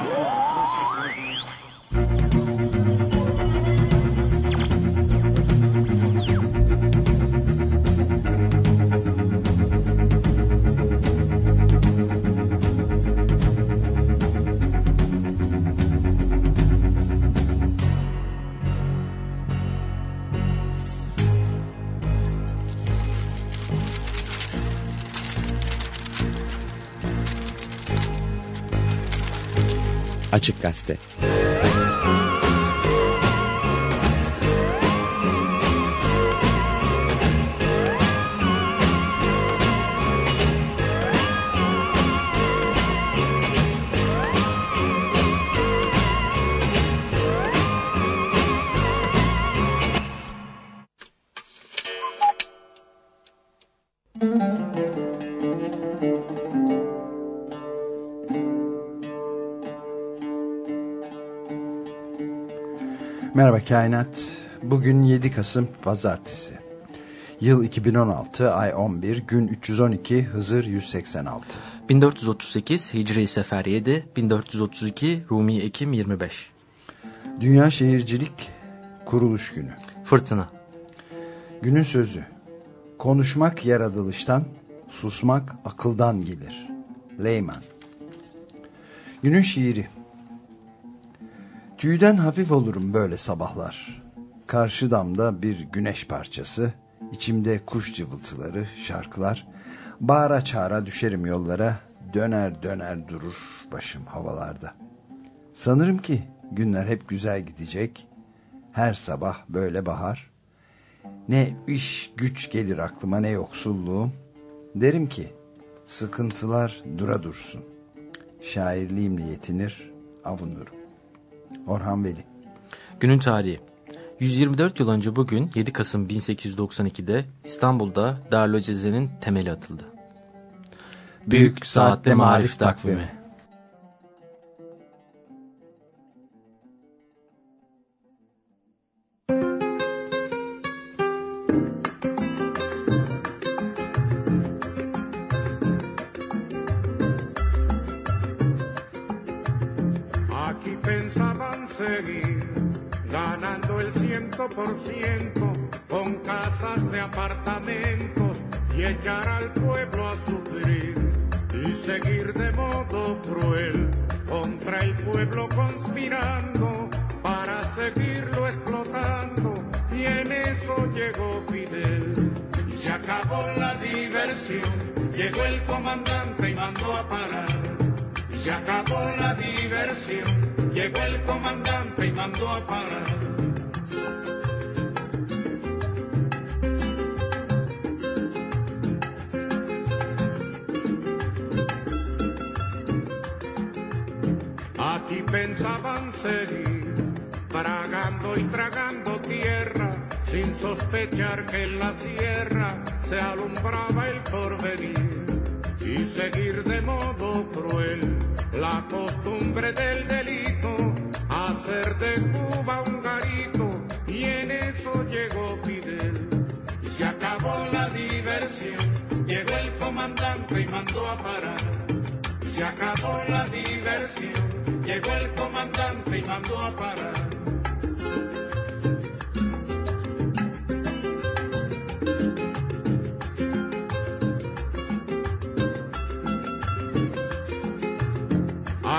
Yeah. Açık Gazete Kainat. Bugün 7 Kasım Pazartesi. Yıl 2016, ay 11, gün 312, Hızır 186. 1438 Hicri Sefer 7, 1432 Rumi Ekim 25. Dünya Şehircilik Kuruluş Günü. Fırtına. Günün sözü. Konuşmak yaratılıştan, susmak akıldan gelir. Leyman. Günün şiiri. Tüyden hafif olurum böyle sabahlar. Karşı damda bir güneş parçası, içimde kuş cıvıltıları, şarkılar. Bağıra çağıra düşerim yollara, döner döner durur başım havalarda. Sanırım ki günler hep güzel gidecek. Her sabah böyle bahar. Ne iş güç gelir aklıma ne yoksulluğum. Derim ki sıkıntılar dura dursun. Şairliğimle yetinir, avunurum. Orhan Veli. Günün tarihi. 124 yıl önce bugün 7 Kasım 1892'de İstanbul'da Darülceze'nin temeli atıldı. Büyük Saatte Marif Takvimi con casas de apartamentos y echar al pueblo a sufrir y seguir de modo cruel contra el pueblo conspirando para seguirlo explotando y en eso llegó Fidel. Y se acabó la diversión llegó el comandante y mandó a parar. Y se acabó la diversión llegó el comandante y mandó a parar y pensaban seguir tragando y tragando tierra sin sospechar que en la sierra se alumbraba el porvenir y seguir de modo cruel la costumbre del delito hacer de Cuba un llegó Fidel. Y se acabó la diversión. Llegó el comandante y mandó a parar. Y se acabó la diversión. Llegó el comandante y mandó a parar.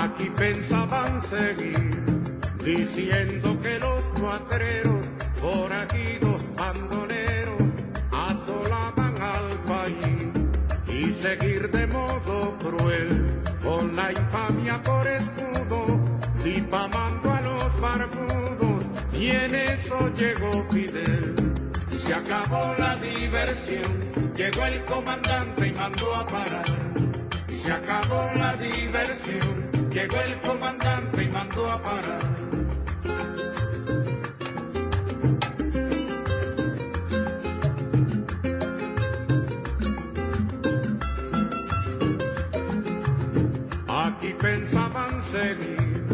Aquí pensaban seguir diciendo que los cuatreros, por aquí dos bandoneros, asolaban al país y seguir de modo cruel con la infamia por escudo, difamando a los barbudos, y en eso llegó Fidel. Y se acabó la diversión, llegó el comandante y mandó a parar. Y se acabó la diversión, llegó el comandante y mandó a parar. Pensaban seguir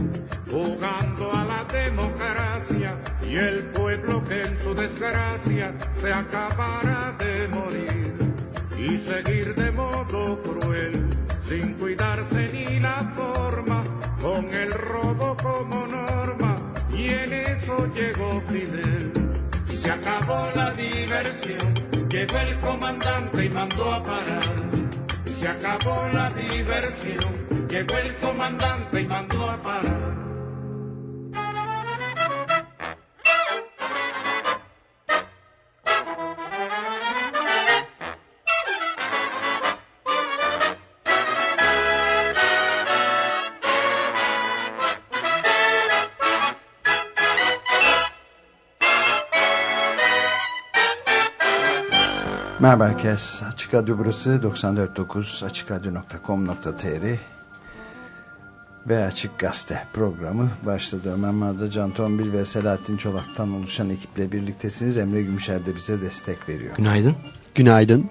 jugando a la democracia y el pueblo que en su desgracia se acabara de morir y seguir de modo cruel sin cuidarse ni la forma con el como norma y en eso llegó Fidel. Y se acabó la diversión, llegó el comandante y mandó a parar. Y se acabó la diversión, llegó el comandante y mandó a parar. Merhaba herkes. Açık Radyo burası 94.9 açıkradyo.com.tr ve Açık Gazete programı başladı. Ömer Madra, Can Tombil ve Selahattin Çolak'tan oluşan ekiple birliktesiniz. Emre Gümüşer de bize destek veriyor. Günaydın. Günaydın.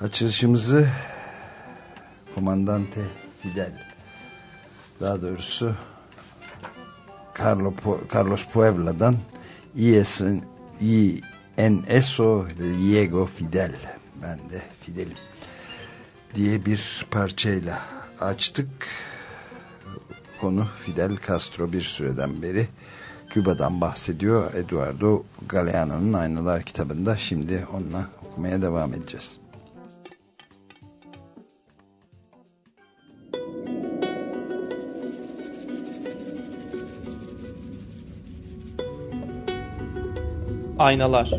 Açılışımızı Komandante Fidel daha doğrusu Carlo Carlos Puebla'dan eso Diego Fidel ben de Fidel'im diye bir parçayla açtık konu Fidel Castro bir süreden beri Küba'dan bahsediyor. Eduardo Galeano'nun Aynalar kitabında. Şimdi onunla okumaya devam edeceğiz. Aynalar.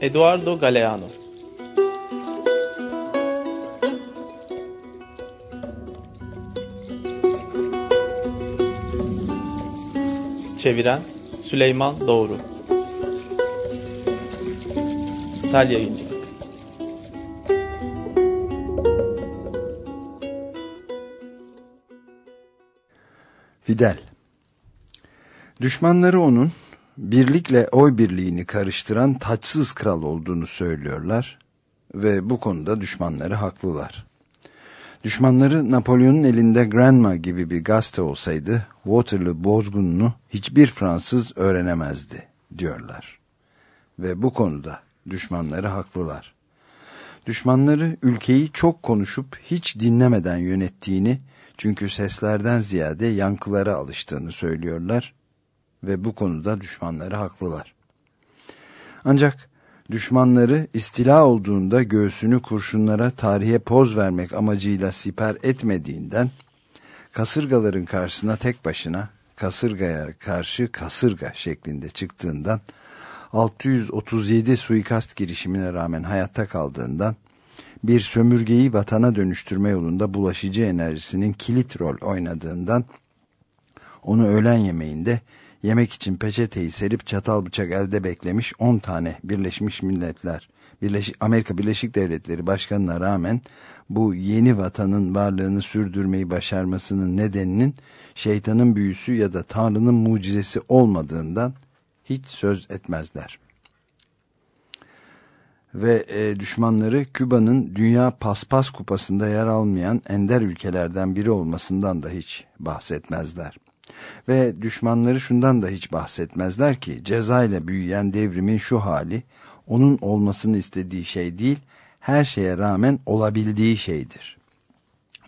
Eduardo Galeano Çeviren Süleyman Doğru. Sel Yayıncı Fidel. Düşmanları onun birlikle oy birliğini karıştıran taçsız kral olduğunu söylüyorlar ve bu konuda düşmanları haklılar. Düşmanları Napolyon'un elinde Granma gibi bir gazete olsaydı Waterloo bozgununu hiçbir Fransız öğrenemezdi diyorlar. Ve bu konuda düşmanları haklılar. Düşmanları ülkeyi çok konuşup hiç dinlemeden yönettiğini çünkü seslerden ziyade yankılara alıştığını söylüyorlar ve bu konuda düşmanları haklılar. Ancak düşmanları istila olduğunda göğsünü kurşunlara tarihe poz vermek amacıyla siper etmediğinden kasırgaların karşısına tek başına kasırgaya karşı kasırga şeklinde çıktığından 637 suikast girişimine rağmen hayatta kaldığından bir sömürgeyi vatana dönüştürme yolunda bulaşıcı enerjisinin kilit rol oynadığından onu öğlen yemeğinde yemek için peçeteyi serip çatal bıçak elde beklemiş 10 tane Birleşmiş Milletler, Birleşik, Amerika Birleşik Devletleri Başkanı'na rağmen bu yeni vatanın varlığını sürdürmeyi başarmasının nedeninin şeytanın büyüsü ya da Tanrı'nın mucizesi olmadığından hiç söz etmezler ve e, düşmanları Küba'nın Dünya Paspas Kupası'nda yer almayan ender ülkelerden biri olmasından da hiç bahsetmezler. Ve düşmanları şundan da hiç bahsetmezler ki ceza ile büyüyen devrimin şu hali onun olmasını istediği şey değil her şeye rağmen olabildiği şeydir.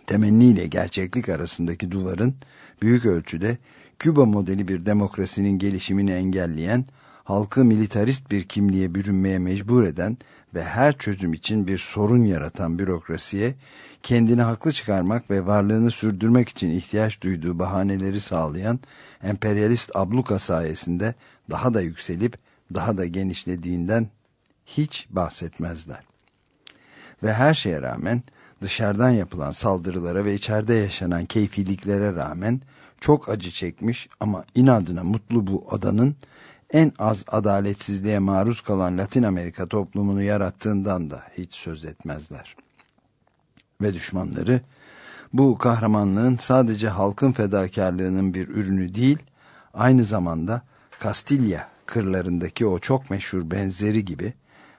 Temenni ile gerçeklik arasındaki duvarın büyük ölçüde Küba modeli bir demokrasinin gelişimini engelleyen halkı militarist bir kimliğe bürünmeye mecbur eden ve her çözüm için bir sorun yaratan bürokrasiye kendini haklı çıkarmak ve varlığını sürdürmek için ihtiyaç duyduğu bahaneleri sağlayan emperyalist abluka sayesinde daha da yükselip daha da genişlediğinden hiç bahsetmezler. Ve her şeye rağmen dışarıdan yapılan saldırılara ve içeride yaşanan keyfiliklere rağmen çok acı çekmiş ama inadına mutlu bu adanın en az adaletsizliğe maruz kalan Latin Amerika toplumunu yarattığından da hiç söz etmezler. Ve düşmanları bu kahramanlığın sadece halkın fedakarlığının bir ürünü değil, aynı zamanda Kastilya kırlarındaki o çok meşhur benzeri gibi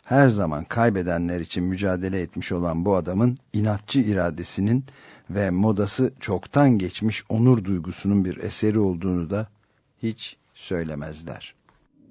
her zaman kaybedenler için mücadele etmiş olan bu adamın inatçı iradesinin ve modası çoktan geçmiş onur duygusunun bir eseri olduğunu da hiç söylemezler.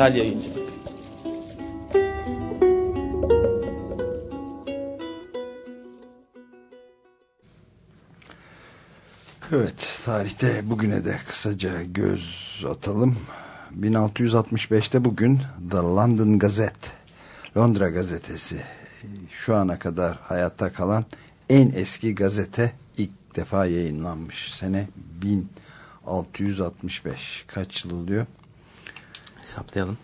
Sel Yayıncı Evet, tarihte bugüne de kısaca göz atalım. 1665'te bugün The London Gazette, Londra gazetesi şu ana kadar hayatta kalan en eski gazete ilk defa yayınlanmış. Sene 1665. Kaç yıl oluyor? Hesaplayalım.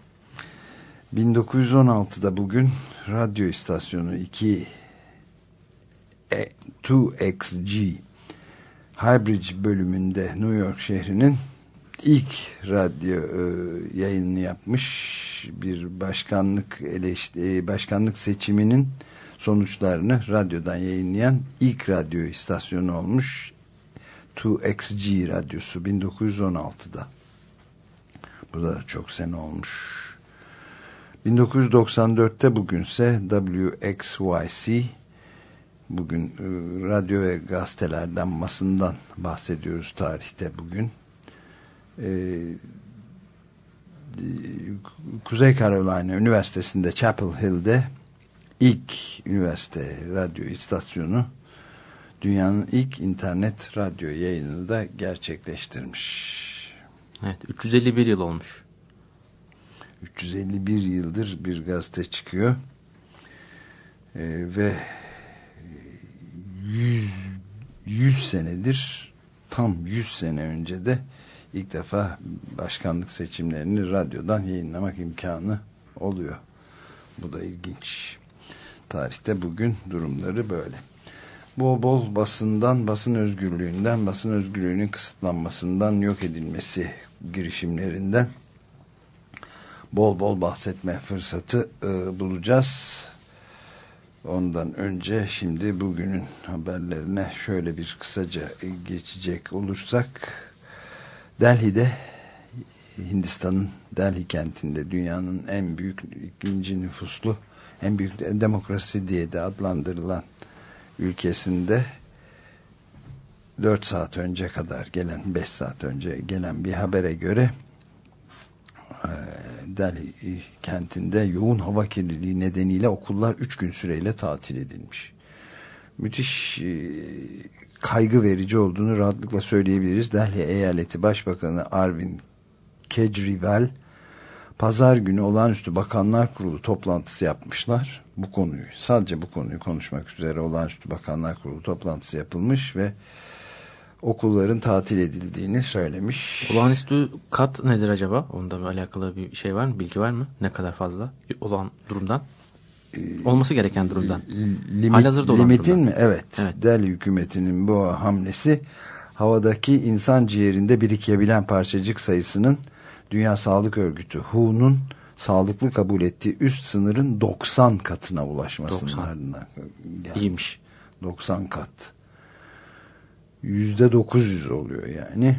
1916'da bugün radyo istasyonu 2 e, 2XG Highbridge bölümünde New York şehrinin ilk radyo e, yayınını yapmış bir başkanlık eleşti, başkanlık seçiminin sonuçlarını radyodan yayınlayan ilk radyo istasyonu olmuş 2XG radyosu 1916'da bu da çok sene olmuş 1994'te bugünse WXYC bugün e, radyo ve gazetelerden masından bahsediyoruz tarihte bugün e, Kuzey Carolina Üniversitesi'nde Chapel Hill'de ilk üniversite radyo istasyonu dünyanın ilk internet radyo yayını da gerçekleştirmiş. Evet 351 yıl olmuş. 351 yıldır bir gazete çıkıyor. Ee, ve 100, 100 senedir tam 100 sene önce de ilk defa başkanlık seçimlerini radyodan yayınlamak imkanı oluyor. Bu da ilginç. Tarihte bugün durumları böyle. Bol bol basından, basın özgürlüğünden, basın özgürlüğünün kısıtlanmasından, yok edilmesi girişimlerinden bol bol bahsetme fırsatı e, bulacağız. Ondan önce şimdi bugünün haberlerine şöyle bir kısaca geçecek olursak Delhi'de Hindistan'ın Delhi kentinde dünyanın en büyük ikinci nüfuslu en büyük demokrasi diye de adlandırılan ülkesinde 4 saat önce kadar gelen 5 saat önce gelen bir habere göre Delhi kentinde yoğun hava kirliliği nedeniyle okullar 3 gün süreyle tatil edilmiş. Müthiş kaygı verici olduğunu rahatlıkla söyleyebiliriz. Delhi Eyaleti Başbakanı Arvind Kejrival pazar günü olağanüstü bakanlar kurulu toplantısı yapmışlar. Bu konuyu sadece bu konuyu konuşmak üzere olağanüstü bakanlar kurulu toplantısı yapılmış ve okulların tatil edildiğini söylemiş. Olağanüstü kat nedir acaba? Onda bir alakalı bir şey var mı? Bilgi var mı? Ne kadar fazla olan durumdan? Olması gereken durumdan. Limit, Halihazırda olan limitin durumdan. mi? Evet. Evet. Delhi hükümetinin bu hamlesi havadaki insan ciğerinde birikebilen parçacık sayısının Dünya Sağlık Örgütü WHO'nun sağlıklı kabul ettiği üst sınırın 90 katına ulaşmasının 90. ardından geldi. İyiymiş. 90 kat. Yüzde 900 oluyor yani.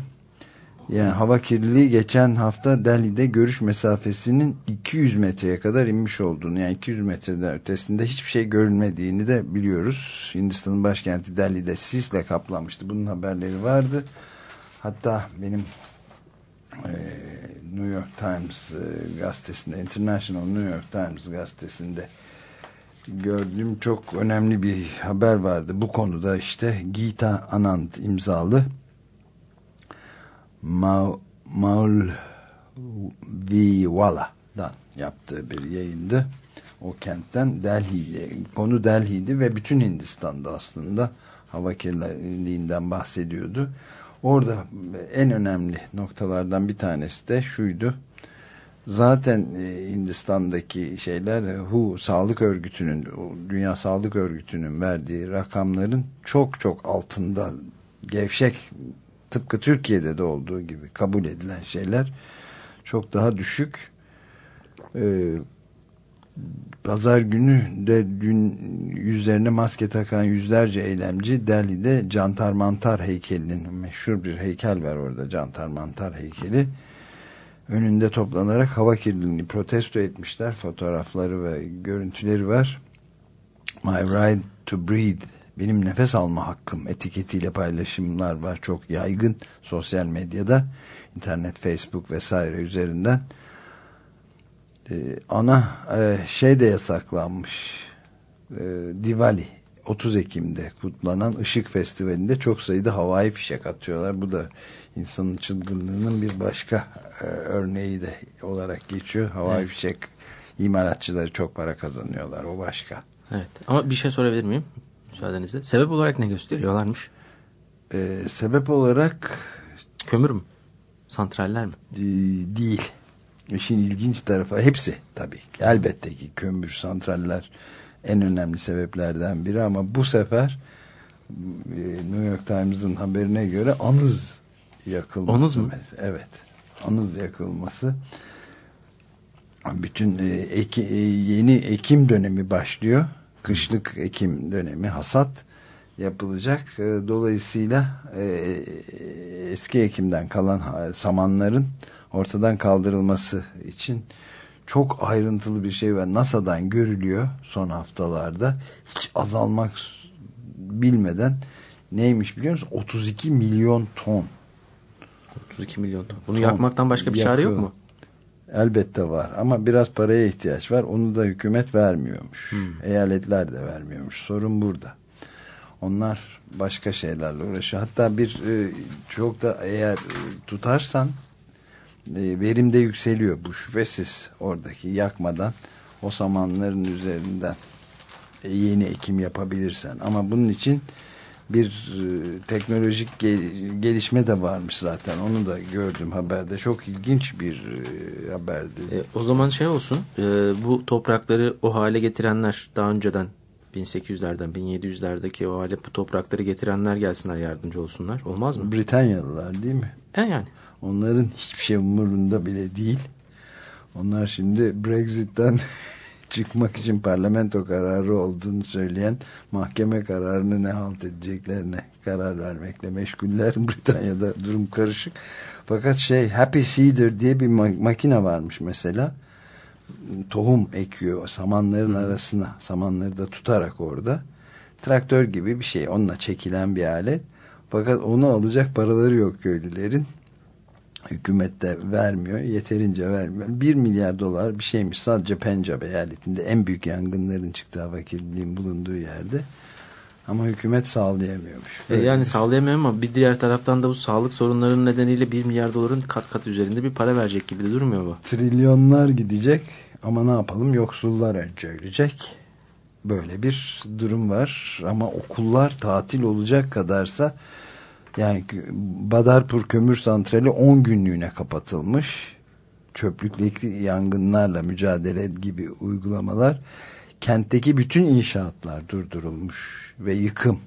Yani hava kirliliği geçen hafta Delhi'de görüş mesafesinin 200 metreye kadar inmiş olduğunu yani 200 metreden ötesinde hiçbir şey görünmediğini de biliyoruz. Hindistan'ın başkenti Delhi'de sisle kaplanmıştı. Bunun haberleri vardı. Hatta benim e, New York Times e, gazetesinde International New York Times gazetesinde gördüğüm çok önemli bir haber vardı. Bu konuda işte Gita Anand imzalı Ma Maul Viwala'dan yaptığı bir yayındı. O kentten Delhi'de. Konu Delhi'ydi ve bütün Hindistan'da aslında hava kirliliğinden bahsediyordu. Orada en önemli noktalardan bir tanesi de şuydu. Zaten e, Hindistan'daki şeyler WHO Sağlık Örgütü'nün Dünya Sağlık Örgütü'nün verdiği rakamların çok çok altında gevşek tıpkı Türkiye'de de olduğu gibi kabul edilen şeyler çok daha düşük. Ee, pazar günü de dün yüzlerine maske takan yüzlerce eylemci Delhi'de Cantar Mantar heykelinin meşhur bir heykel var orada Cantar Mantar heykeli önünde toplanarak hava kirliliğini protesto etmişler. Fotoğrafları ve görüntüleri var. My right to breathe benim nefes alma hakkım etiketiyle paylaşımlar var çok yaygın sosyal medyada internet Facebook vesaire üzerinden ee, ana e, şey de yasaklanmış e, Diwali 30 Ekim'de kutlanan Işık Festivali'nde çok sayıda havai fişek atıyorlar. Bu da insanın çılgınlığının bir başka e, örneği de olarak geçiyor. Havai evet. fişek imalatçıları çok para kazanıyorlar. O başka. Evet. Ama bir şey sorabilir miyim? Müsaadenizle. Sebep olarak ne gösteriyorlarmış? Ee, sebep olarak kömür mü? Santraller mi? E, değil. İşin ilginç tarafı hepsi tabii. Elbette ki kömür, santraller en önemli sebeplerden biri ama bu sefer e, New York Times'ın haberine göre anız yakılması. Anız mı? Evet. Anız yakılması. Bütün e, eki, e, yeni ekim dönemi başlıyor. Kışlık ekim dönemi hasat yapılacak. Dolayısıyla eski ekimden kalan samanların ortadan kaldırılması için çok ayrıntılı bir şey var. NASA'dan görülüyor son haftalarda. Hiç azalmak bilmeden neymiş biliyor musun? 32 milyon ton. 32 milyon ton. Bunu ton yakmaktan başka bir çare yok mu? Elbette var ama biraz paraya ihtiyaç var. Onu da hükümet vermiyormuş. Hmm. Eyaletler de vermiyormuş. Sorun burada. Onlar başka şeylerle uğraşıyor. Hatta bir e, çok da eğer e, tutarsan verim de yükseliyor bu şüphesiz oradaki yakmadan o samanların üzerinden e, yeni ekim yapabilirsen ama bunun için bir e, teknolojik gelişme de varmış zaten onu da gördüm haberde çok ilginç bir haberdi. E, o zaman şey olsun e, bu toprakları o hale getirenler daha önceden 1800'lerden 1700'lerdeki o hale bu toprakları getirenler gelsinler yardımcı olsunlar olmaz mı? Britanyalılar değil mi? E yani. Onların hiçbir şey umurunda bile değil. Onlar şimdi Brexit'ten çıkmak için parlamento kararı olduğunu söyleyen mahkeme kararını ne halt edeceklerine karar vermekle meşguller. Britanya'da durum karışık. Fakat şey Happy Seeder diye bir makine varmış mesela. Tohum ekiyor samanların Hı. arasına. Samanları da tutarak orada. Traktör gibi bir şey. Onunla çekilen bir alet. Fakat onu alacak paraları yok köylülerin hükümet de vermiyor. Yeterince vermiyor. Bir milyar dolar bir şeymiş sadece Pencab eyaletinde en büyük yangınların çıktığı hava kirliliğinin bulunduğu yerde. Ama hükümet sağlayamıyormuş. E yani sağlayamıyor ama bir diğer taraftan da bu sağlık sorunlarının nedeniyle bir milyar doların kat kat üzerinde bir para verecek gibi de durmuyor bu. Trilyonlar gidecek ama ne yapalım yoksullar önce ölecek. Böyle bir durum var ama okullar tatil olacak kadarsa yani Badarpur Kömür Santrali 10 günlüğüne kapatılmış. Çöplükteki yangınlarla mücadele gibi uygulamalar. Kentteki bütün inşaatlar durdurulmuş ve yıkım,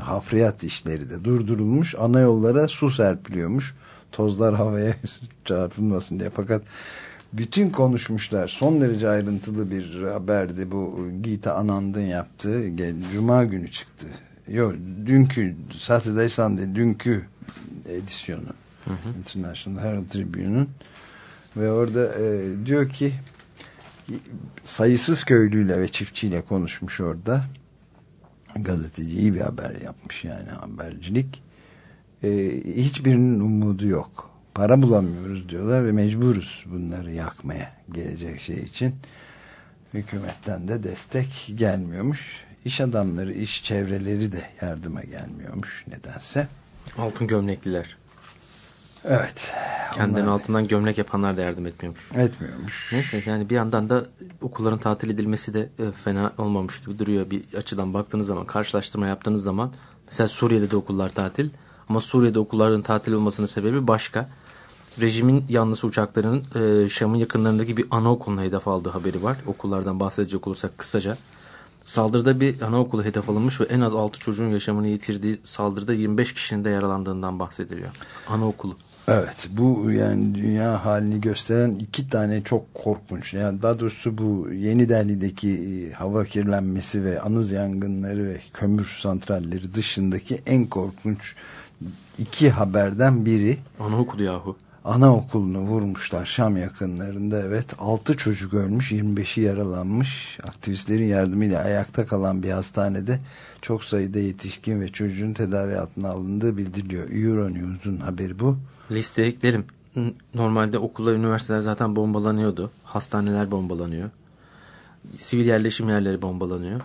hafriyat işleri de durdurulmuş. Ana yollara su serpiliyormuş. Tozlar havaya çarpılmasın diye. Fakat bütün konuşmuşlar. Son derece ayrıntılı bir haberdi bu Gita Anand'ın yaptığı. Cuma günü çıktı Yok dünkü Saturday Sunday dünkü edisyonu. Hı hı. International Herald Tribune'un. Ve orada e, diyor ki sayısız köylüyle ve çiftçiyle konuşmuş orada. Gazeteci iyi bir haber yapmış yani habercilik. E, hiçbirinin umudu yok. Para bulamıyoruz diyorlar ve mecburuz bunları yakmaya gelecek şey için. Hükümetten de destek gelmiyormuş iş adamları, iş çevreleri de yardıma gelmiyormuş nedense. Altın gömlekliler. Evet. Kendinin altından gömlek yapanlar da yardım etmiyormuş. Etmiyormuş. Neyse yani bir yandan da okulların tatil edilmesi de e, fena olmamış gibi duruyor bir açıdan baktığınız zaman karşılaştırma yaptığınız zaman mesela Suriye'de de okullar tatil ama Suriye'de okulların tatil olmasının sebebi başka. Rejimin yanlısı uçaklarının e, Şam'ın yakınlarındaki bir anaokuluna hedef aldığı haberi var. Okullardan bahsedecek olursak kısaca. Saldırıda bir anaokulu hedef alınmış ve en az 6 çocuğun yaşamını yitirdiği saldırıda 25 kişinin de yaralandığından bahsediliyor. Anaokulu. Evet bu yani dünya halini gösteren iki tane çok korkunç yani daha doğrusu bu Yeni Delhi'deki e, hava kirlenmesi ve anız yangınları ve kömür santralleri dışındaki en korkunç iki haberden biri Anaokulu yahu. Anaokulunu vurmuşlar Şam yakınlarında evet 6 çocuk ölmüş 25'i yaralanmış aktivistlerin yardımıyla ayakta kalan bir hastanede çok sayıda yetişkin ve çocuğun tedavi altına alındığı bildiriliyor Euronews'un haberi bu Listeye eklerim. Normalde okullar, üniversiteler zaten bombalanıyordu. Hastaneler bombalanıyor. Sivil yerleşim yerleri bombalanıyor.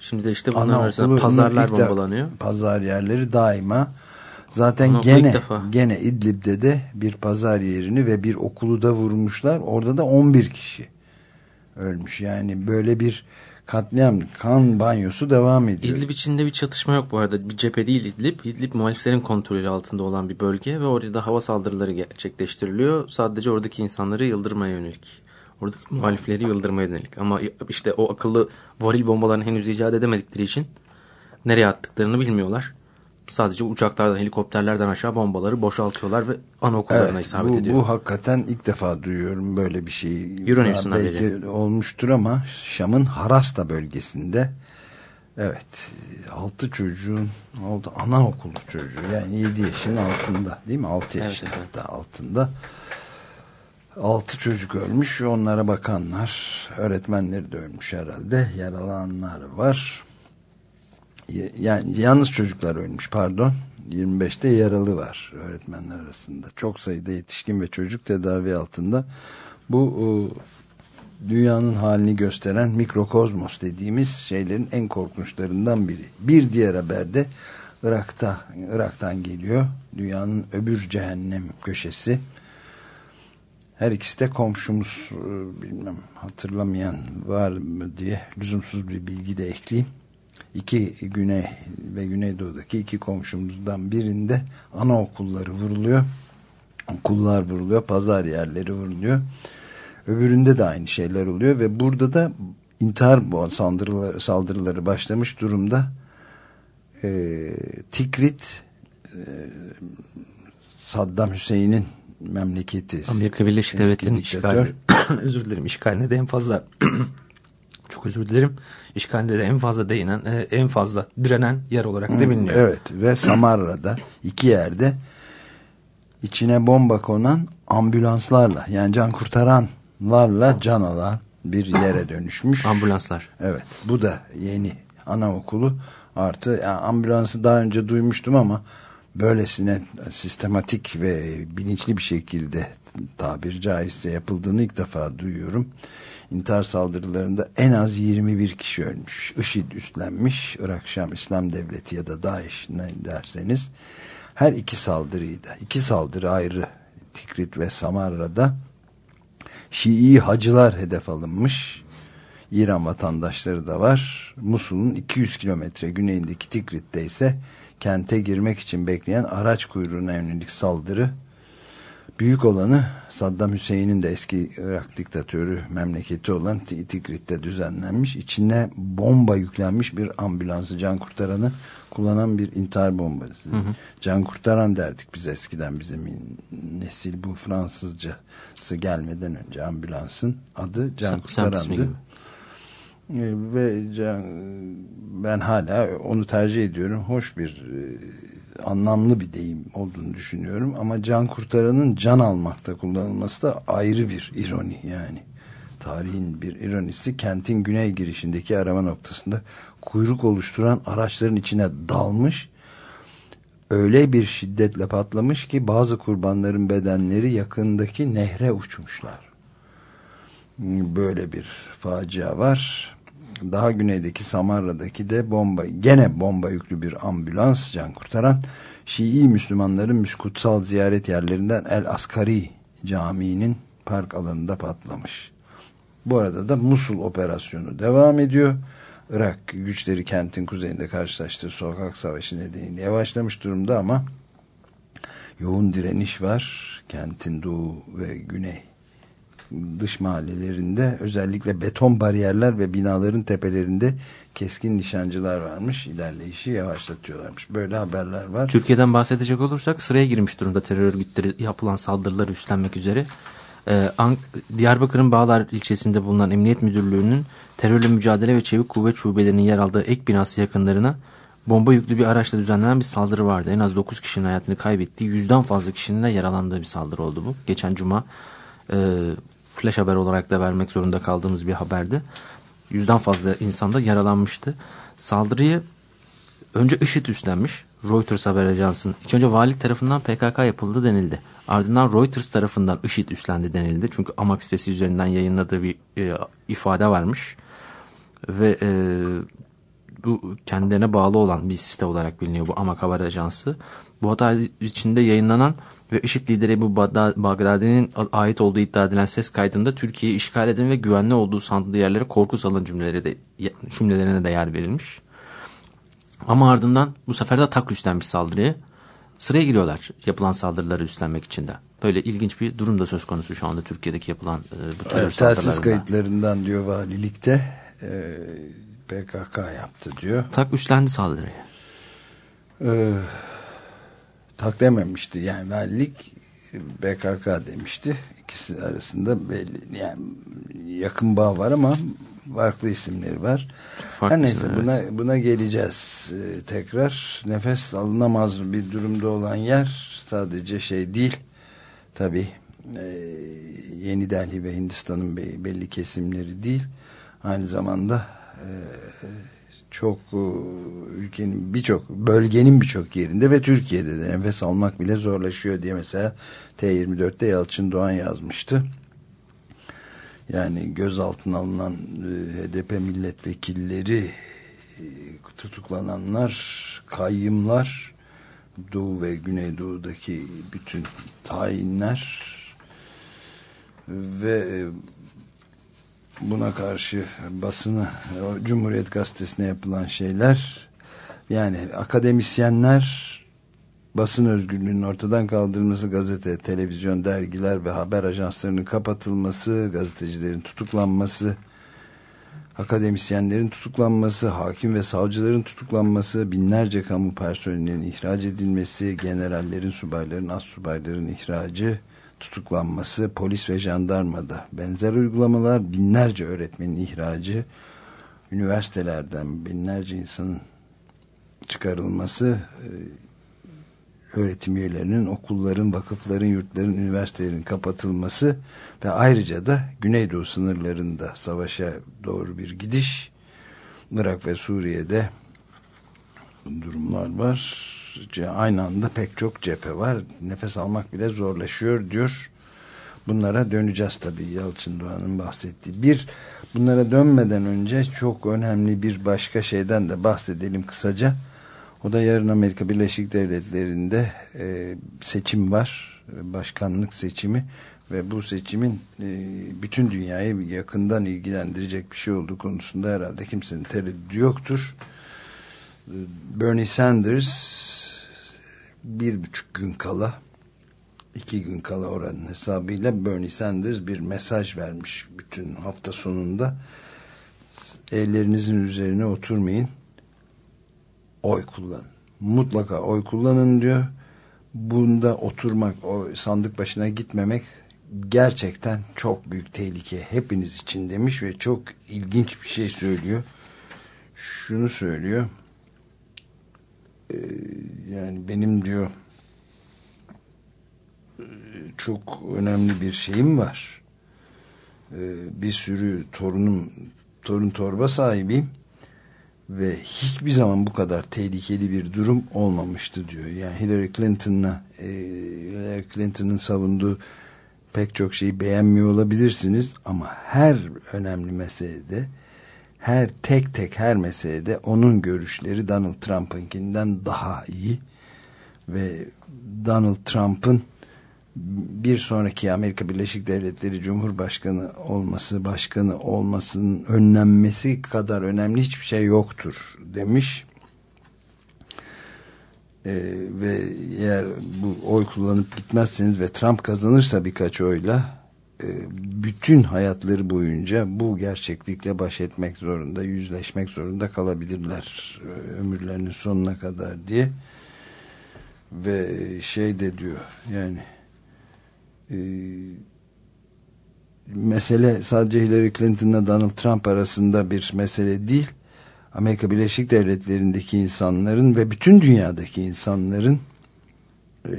Şimdi de işte bunların arasında pazarlar bombalanıyor. Pazar yerleri daima. Zaten Anaokulu gene gene İdlib'de de bir pazar yerini ve bir okulu da vurmuşlar. Orada da 11 kişi ölmüş. Yani böyle bir katliam, kan banyosu devam ediyor. İdlib içinde bir çatışma yok bu arada. Bir cephe değil İdlib. İdlib muhaliflerin kontrolü altında olan bir bölge ve orada hava saldırıları gerçekleştiriliyor. Sadece oradaki insanları yıldırmaya yönelik. Oradaki muhalifleri yıldırmaya yönelik. Ama işte o akıllı varil bombalarını henüz icat edemedikleri için nereye attıklarını bilmiyorlar. Sadece uçaklardan, helikopterlerden aşağı bombaları boşaltıyorlar ve anaokullarına Evet, isabet bu, ediyor. bu hakikaten ilk defa duyuyorum böyle bir şeyi. Euronews'un Belki haberi. olmuştur ama Şam'ın Harasta bölgesinde evet altı çocuğun oldu anaokulu çocuğu yani 7 yaşın altında değil mi? 6 Evet, yaşın evet. hatta altında. Altı çocuk ölmüş onlara bakanlar öğretmenleri de ölmüş herhalde yaralananlar var. Yani yalnız çocuklar ölmüş pardon. 25'te yaralı var öğretmenler arasında. Çok sayıda yetişkin ve çocuk tedavi altında. Bu e, dünyanın halini gösteren mikrokozmos dediğimiz şeylerin en korkunçlarından biri. Bir diğer haberde Irak'ta Irak'tan geliyor. Dünyanın öbür cehennem köşesi. Her ikisi de komşumuz e, bilmem hatırlamayan var mı diye lüzumsuz bir bilgi de ekleyeyim. İki güney ve güneydoğudaki iki komşumuzdan birinde anaokulları vuruluyor. Okullar vuruluyor, pazar yerleri vuruluyor. Öbüründe de aynı şeyler oluyor ve burada da intihar saldırıları, saldırıları başlamış durumda. Ee, Tikrit e, Saddam Hüseyin'in memleketi. Amerika Birleşik Devletleri'nin işgali özür dilerim işgaline de en fazla çok özür dilerim işgalinde de en fazla değinen e, en fazla direnen yer olarak da biliniyor. Evet ve Samarra'da iki yerde içine bomba konan ambulanslarla yani can kurtaranlarla can alan bir yere dönüşmüş. Ambulanslar. Evet bu da yeni anaokulu artı yani ambulansı daha önce duymuştum ama böylesine sistematik ve bilinçli bir şekilde tabiri caizse yapıldığını ilk defa duyuyorum. İntihar saldırılarında en az 21 kişi ölmüş. IŞİD üstlenmiş. Irak Şam İslam Devleti ya da DAEŞ ne derseniz. Her iki saldırıyı da iki saldırı ayrı Tikrit ve Samarra'da Şii hacılar hedef alınmış. İran vatandaşları da var. Musul'un 200 kilometre güneyindeki Tikrit'te ise kente girmek için bekleyen araç kuyruğuna yönelik saldırı büyük olanı Saddam Hüseyin'in de eski Irak diktatörü memleketi olan Ti- Tikrit'te düzenlenmiş. İçine bomba yüklenmiş bir ambulansı can kurtaranı kullanan bir intihar bombası. Can kurtaran derdik biz eskiden bizim nesil bu Fransızcası gelmeden önce ambulansın adı can ismi kurtarandı. Gibi. E, ve can, ben hala onu tercih ediyorum. Hoş bir e, anlamlı bir deyim olduğunu düşünüyorum. Ama can kurtaranın can almakta kullanılması da ayrı bir ironi yani. Tarihin bir ironisi kentin güney girişindeki arama noktasında kuyruk oluşturan araçların içine dalmış öyle bir şiddetle patlamış ki bazı kurbanların bedenleri yakındaki nehre uçmuşlar böyle bir facia var. Daha güneydeki Samarra'daki de bomba, gene bomba yüklü bir ambulans can kurtaran Şii Müslümanların kutsal ziyaret yerlerinden El Askari Camii'nin park alanında patlamış. Bu arada da Musul operasyonu devam ediyor. Irak güçleri kentin kuzeyinde karşılaştığı sokak savaşı nedeniyle yavaşlamış durumda ama yoğun direniş var. Kentin doğu ve güney dış mahallelerinde özellikle beton bariyerler ve binaların tepelerinde keskin nişancılar varmış. İlerleyişi yavaşlatıyorlarmış. Böyle haberler var. Türkiye'den bahsedecek olursak sıraya girmiş durumda terör örgütleri yapılan saldırıları üstlenmek üzere. Ee, Diyarbakır'ın Bağlar ilçesinde bulunan Emniyet Müdürlüğü'nün terörle mücadele ve çevik kuvvet şubelerinin yer aldığı ek binası yakınlarına bomba yüklü bir araçla düzenlenen bir saldırı vardı. En az 9 kişinin hayatını kaybettiği, yüzden fazla kişinin de yaralandığı bir saldırı oldu bu. Geçen cuma e, flash haber olarak da vermek zorunda kaldığımız bir haberdi. Yüzden fazla insan da yaralanmıştı. Saldırıyı önce IŞİD üstlenmiş. Reuters haber ajansının. İlk önce valilik tarafından PKK yapıldı denildi. Ardından Reuters tarafından IŞİD üstlendi denildi. Çünkü Amak sitesi üzerinden yayınladığı bir e, ifade varmış. Ve e, bu kendilerine bağlı olan bir site olarak biliniyor bu Amak Haber Ajansı. Bu hata içinde yayınlanan ve IŞİD lideri bu Bagdadi'nin ait olduğu iddia edilen ses kaydında Türkiye'yi işgal eden ve güvenli olduğu sandığı yerlere korku salın cümleleri de, cümlelerine de yer verilmiş. Ama ardından bu sefer de tak üstlenmiş saldırıya. Sıraya giriyorlar yapılan saldırıları üstlenmek için de. Böyle ilginç bir durum da söz konusu şu anda Türkiye'deki yapılan e, bu terör evet, saldırılarında. Telsiz kayıtlarından diyor valilikte e, PKK yaptı diyor. Tak üstlendi saldırıya. Ee, tak dememişti yani valilik PKK demişti. İkisi arasında belli yani yakın bağ var ama farklı isimleri var. Farklı Her neyse isimler, buna evet. buna geleceğiz ee, tekrar. Nefes alınamaz bir durumda olan yer sadece şey değil. Tabi e, Yeni Delhi ve Hindistan'ın belli kesimleri değil. Aynı zamanda e, çok e, ülkenin birçok bölgenin birçok yerinde ve Türkiye'de de nefes almak bile zorlaşıyor diye mesela T24'te Yalçın Doğan yazmıştı. Yani gözaltına alınan e, HDP milletvekilleri e, tutuklananlar, kayyımlar Doğu ve Güneydoğu'daki bütün tayinler ve buna karşı basını Cumhuriyet Gazetesi'ne yapılan şeyler yani akademisyenler basın özgürlüğünün ortadan kaldırılması, gazete, televizyon, dergiler ve haber ajanslarının kapatılması, gazetecilerin tutuklanması, akademisyenlerin tutuklanması, hakim ve savcıların tutuklanması, binlerce kamu personelinin ihraç edilmesi, generallerin, subayların, as subayların ihracı, tutuklanması, polis ve jandarmada benzer uygulamalar, binlerce öğretmenin ihracı, üniversitelerden binlerce insanın çıkarılması, e, öğretim üyelerinin, okulların, vakıfların, yurtların, üniversitelerin kapatılması ve ayrıca da Güneydoğu sınırlarında savaşa doğru bir gidiş, Irak ve Suriye'de durumlar var aynı anda pek çok cephe var. Nefes almak bile zorlaşıyor diyor. Bunlara döneceğiz tabii Yalçın Doğan'ın bahsettiği. Bir, bunlara dönmeden önce çok önemli bir başka şeyden de bahsedelim kısaca. O da yarın Amerika Birleşik Devletleri'nde e, seçim var. Başkanlık seçimi ve bu seçimin e, bütün dünyayı yakından ilgilendirecek bir şey olduğu konusunda herhalde kimsenin tereddüdü yoktur. E, Bernie Sanders bir buçuk gün kala iki gün kala oranın hesabıyla Bernie Sanders bir mesaj vermiş bütün hafta sonunda. Ellerinizin üzerine oturmayın. Oy kullanın. Mutlaka oy kullanın diyor. Bunda oturmak o sandık başına gitmemek gerçekten çok büyük tehlike hepiniz için demiş ve çok ilginç bir şey söylüyor. Şunu söylüyor ee, yani benim diyor e, çok önemli bir şeyim var. Ee, bir sürü torunum torun torba sahibiyim ve hiçbir zaman bu kadar tehlikeli bir durum olmamıştı diyor. Yani Hillary Clinton'la e, Hillary Clinton'ın savunduğu pek çok şeyi beğenmiyor olabilirsiniz ama her önemli meselede her tek tek her meselede onun görüşleri Donald Trump'ınkinden daha iyi ve Donald Trump'ın bir sonraki Amerika Birleşik Devletleri Cumhurbaşkanı olması, başkanı olmasının önlenmesi kadar önemli hiçbir şey yoktur demiş. Ee, ve eğer bu oy kullanıp gitmezseniz ve Trump kazanırsa birkaç oyla bütün hayatları boyunca bu gerçeklikle baş etmek zorunda, yüzleşmek zorunda kalabilirler e, ömürlerinin sonuna kadar diye. Ve şey de diyor yani e, mesele sadece Hillary Clinton'la Donald Trump arasında bir mesele değil. Amerika Birleşik Devletleri'ndeki insanların ve bütün dünyadaki insanların e,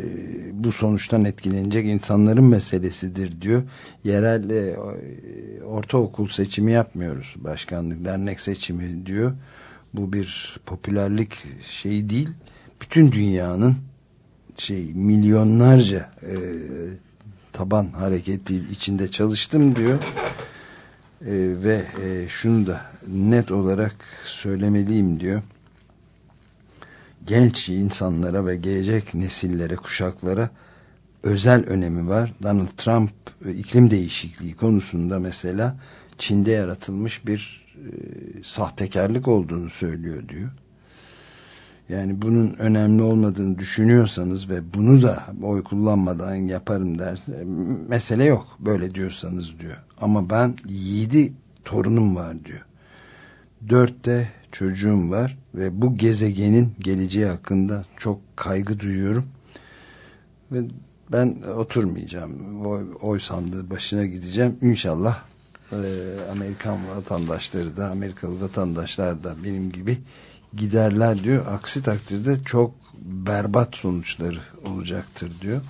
bu sonuçtan etkilenecek insanların meselesidir diyor. Yerel e, ortaokul seçimi yapmıyoruz. Başkanlık, dernek seçimi diyor. Bu bir popülerlik şeyi değil. Bütün dünyanın şey milyonlarca e, taban hareketi içinde çalıştım diyor. E, ve e, şunu da net olarak söylemeliyim diyor. Genç insanlara ve gelecek nesillere, kuşaklara özel önemi var. Donald Trump e, iklim değişikliği konusunda mesela Çin'de yaratılmış bir e, sahtekarlık olduğunu söylüyor diyor. Yani bunun önemli olmadığını düşünüyorsanız ve bunu da oy kullanmadan yaparım der. Mesele yok böyle diyorsanız diyor. Ama ben yedi torunum var diyor. Dörtte çocuğum var ve bu gezegenin geleceği hakkında çok kaygı duyuyorum. Ve ben oturmayacağım. Oy, oy sandığı başına gideceğim. İnşallah e, Amerikan vatandaşları da Amerikalı vatandaşlar da benim gibi giderler diyor. Aksi takdirde çok berbat sonuçları olacaktır diyor.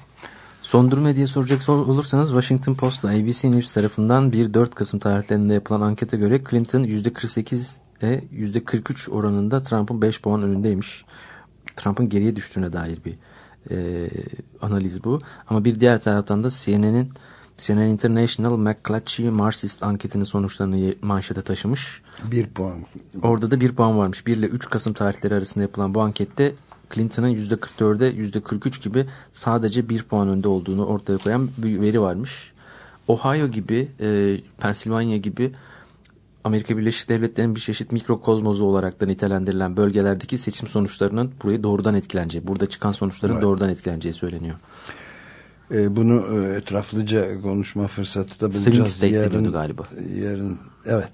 Son durum diye soracak olursanız Washington Post'la ABC News tarafından 1-4 Kasım tarihlerinde yapılan ankete göre Clinton %48 ve %43 oranında Trump'ın 5 puan önündeymiş. Trump'ın geriye düştüğüne dair bir e, analiz bu. Ama bir diğer taraftan da CNN'in CNN International McClatchy Marxist anketinin sonuçlarını manşete taşımış. Bir puan. Orada da bir puan varmış. 1 ile 3 Kasım tarihleri arasında yapılan bu ankette Clinton'ın %44'e %43 gibi sadece bir puan önde olduğunu ortaya koyan bir veri varmış. Ohio gibi, e, Pensilvanya gibi Amerika Birleşik Devletleri'nin bir çeşit mikrokozmozu olarak da nitelendirilen bölgelerdeki seçim sonuçlarının burayı doğrudan etkileneceği, burada çıkan sonuçların evet. doğrudan etkileneceği söyleniyor. E, bunu e, etraflıca konuşma fırsatı da bulacağız. Yarın, galiba. Yarın, evet.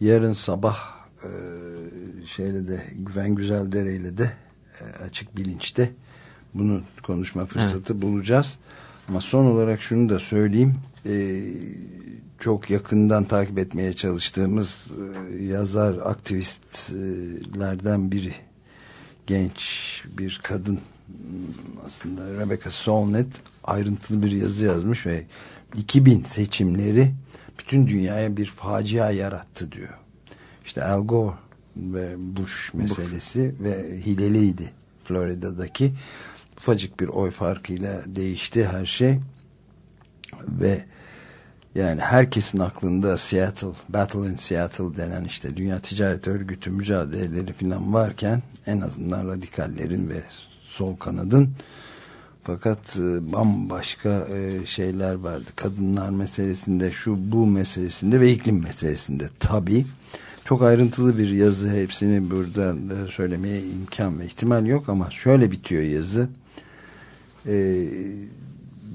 Yarın sabah e, şeyle de Güven Güzeldere ile de e, açık bilinçte bunu konuşma fırsatı evet. bulacağız. Ama son olarak şunu da söyleyeyim. E, çok yakından takip etmeye çalıştığımız e, yazar aktivistlerden biri genç bir kadın aslında Rebecca Solnit ayrıntılı bir yazı yazmış ve 2000 seçimleri bütün dünyaya bir facia yarattı diyor. İşte Al Gore ve Bush meselesi Bush. ve hileliydi Florida'daki ufacık bir oy farkıyla değişti her şey ve yani herkesin aklında Seattle, Battle in Seattle denen işte Dünya Ticaret Örgütü mücadeleleri falan varken en azından radikallerin ve sol kanadın fakat e, bambaşka e, şeyler vardı. Kadınlar meselesinde, şu bu meselesinde ve iklim meselesinde tabii. Çok ayrıntılı bir yazı hepsini burada söylemeye imkan ve ihtimal yok ama şöyle bitiyor yazı. Ee,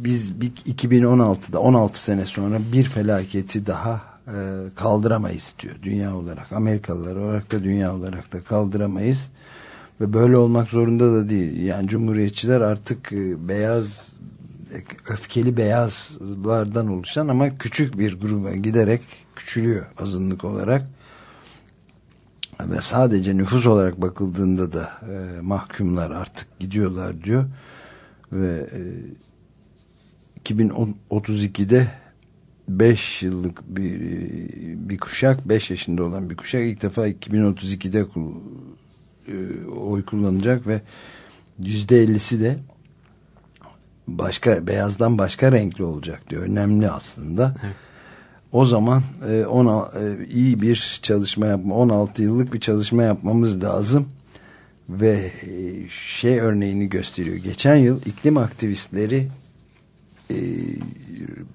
biz 2016'da 16 sene sonra bir felaketi daha e, kaldıramayız diyor dünya olarak. Amerikalılar olarak da dünya olarak da kaldıramayız. Ve böyle olmak zorunda da değil. Yani cumhuriyetçiler artık e, beyaz öfkeli beyazlardan oluşan ama küçük bir gruba giderek küçülüyor azınlık olarak ve sadece nüfus olarak bakıldığında da e, mahkumlar artık gidiyorlar diyor ve e, 2032'de 5 yıllık bir, bir kuşak 5 yaşında olan bir kuşak ilk defa 2032'de e, oy kullanacak ve yüzde ellisi de başka beyazdan başka renkli olacak diyor. Önemli aslında. Evet. O zaman e, ona e, iyi bir çalışma yapma 16 yıllık bir çalışma yapmamız lazım ve e, şey örneğini gösteriyor. Geçen yıl iklim aktivistleri e,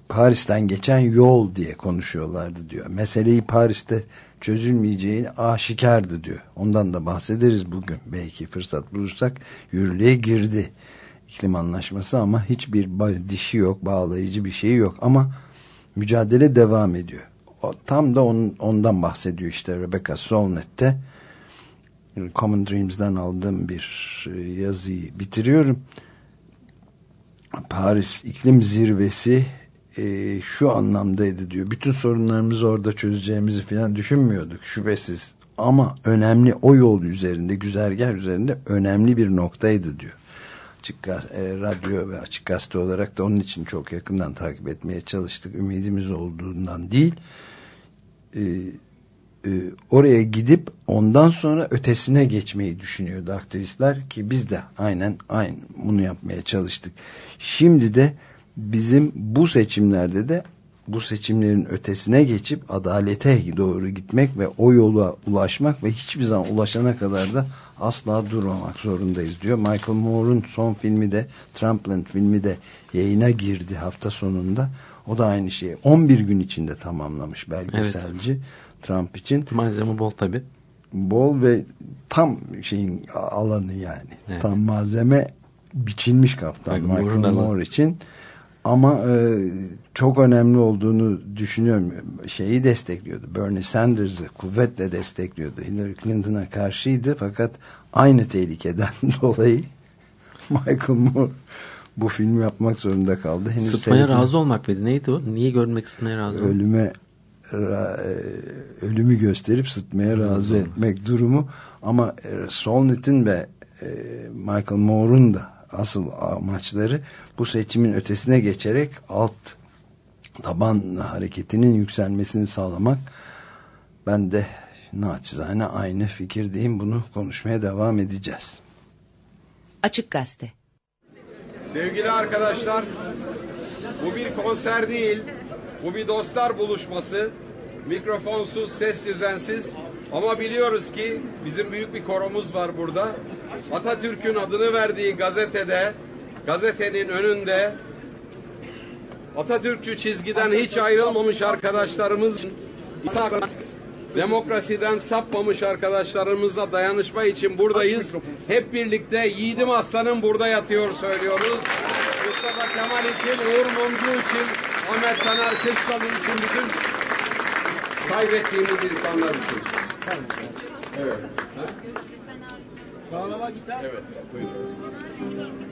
Paris'ten geçen yol diye konuşuyorlardı diyor. Meseleyi Paris'te çözülmeyeceğini aşikardı diyor. Ondan da bahsederiz bugün. Belki fırsat bulursak yürürlüğe girdi iklim anlaşması ama hiçbir dişi yok, bağlayıcı bir şey yok. Ama mücadele devam ediyor. O, tam da onun, ondan bahsediyor işte Rebecca Solnit'te. Common Dreams'den aldığım bir e, yazıyı bitiriyorum. Paris İklim Zirvesi e, şu anlamdaydı diyor. Bütün sorunlarımızı orada çözeceğimizi falan düşünmüyorduk şüphesiz. Ama önemli o yol üzerinde, güzergah üzerinde önemli bir noktaydı diyor. Açık e, radyo ve açık gazete olarak da onun için çok yakından takip etmeye çalıştık. Ümidimiz olduğundan değil. E, e, oraya gidip ondan sonra ötesine geçmeyi düşünüyordu aktivistler ki biz de aynen aynı bunu yapmaya çalıştık. Şimdi de bizim bu seçimlerde de bu seçimlerin ötesine geçip adalete doğru gitmek ve o yola ulaşmak ve hiçbir zaman ulaşana kadar da asla durmamak zorundayız diyor. Michael Moore'un son filmi de Trumpland filmi de yayına girdi hafta sonunda. O da aynı şeyi 11 gün içinde tamamlamış belgeselci Trump için. Malzeme bol tabi. Bol ve tam şeyin alanı yani. Evet. Tam malzeme biçilmiş kaptan Michael Michael, Moore'un Moore için. Ama e, çok önemli olduğunu düşünüyorum. Şeyi destekliyordu. Bernie Sanders'ı kuvvetle destekliyordu. Hillary Clinton'a karşıydı fakat aynı tehlikeden dolayı Michael Moore bu filmi yapmak zorunda kaldı. Henüz Sıtmaya seyretme- razı olmak mıydı? Neydi o? Niye görmek ısıtmaya razı olmak? ölüme ölümü gösterip sıtmaya razı etmek durumu ama e, Solnit'in ve e, Michael Moore'un da asıl amaçları bu seçimin ötesine geçerek alt taban hareketinin yükselmesini sağlamak. Ben de naçizane aynı fikirdeyim. Bunu konuşmaya devam edeceğiz. Açık Gazete. Sevgili arkadaşlar, bu bir konser değil, bu bir dostlar buluşması. Mikrofonsuz, ses düzensiz. Ama biliyoruz ki bizim büyük bir koromuz var burada. Atatürk'ün adını verdiği gazetede, gazetenin önünde Atatürkçü çizgiden hiç ayrılmamış arkadaşlarımız demokrasiden sapmamış arkadaşlarımızla dayanışma için buradayız. Hep birlikte Yiğidim Aslan'ın burada yatıyor söylüyoruz. Mustafa Kemal için, Uğur Mumcu için, Ahmet Taner Kışlalı için bütün kaybettiğimiz insanlar için. Evet. Evet, buyurun.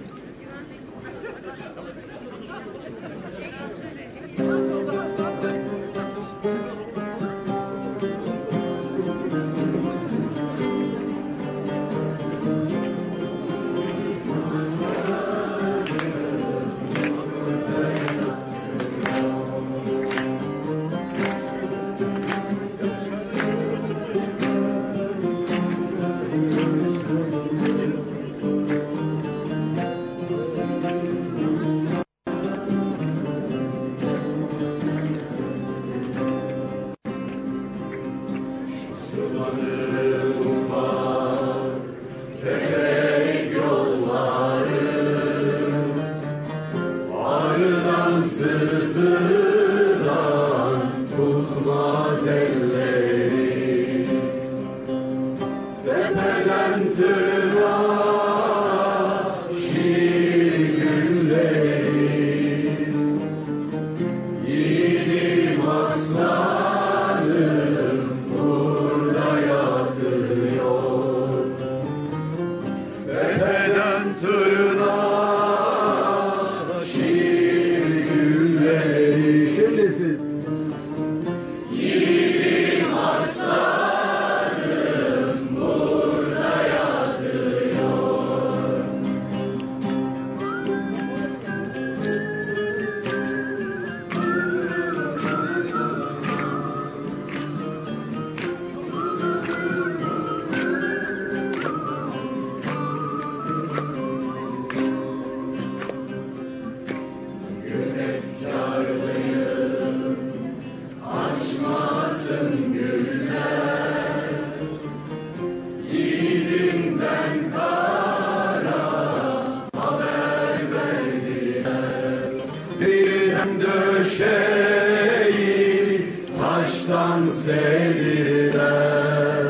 elden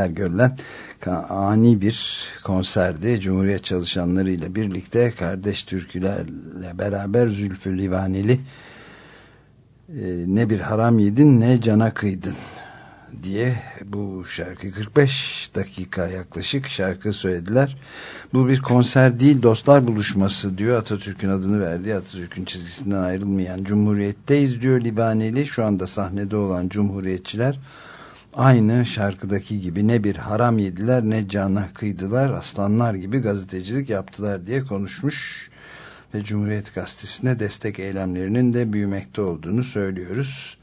ender görülen ani bir konserde Cumhuriyet çalışanları ile birlikte kardeş türkülerle beraber Zülfü Livaneli e, ne bir haram yedin ne cana kıydın diye bu şarkı 45 dakika yaklaşık şarkı söylediler. Bu bir konser değil dostlar buluşması diyor Atatürk'ün adını verdiği Atatürk'ün çizgisinden ayrılmayan Cumhuriyetteyiz diyor Libaneli. Şu anda sahnede olan Cumhuriyetçiler aynı şarkıdaki gibi ne bir haram yediler ne cana kıydılar aslanlar gibi gazetecilik yaptılar diye konuşmuş ve Cumhuriyet Gazetesi'ne destek eylemlerinin de büyümekte olduğunu söylüyoruz.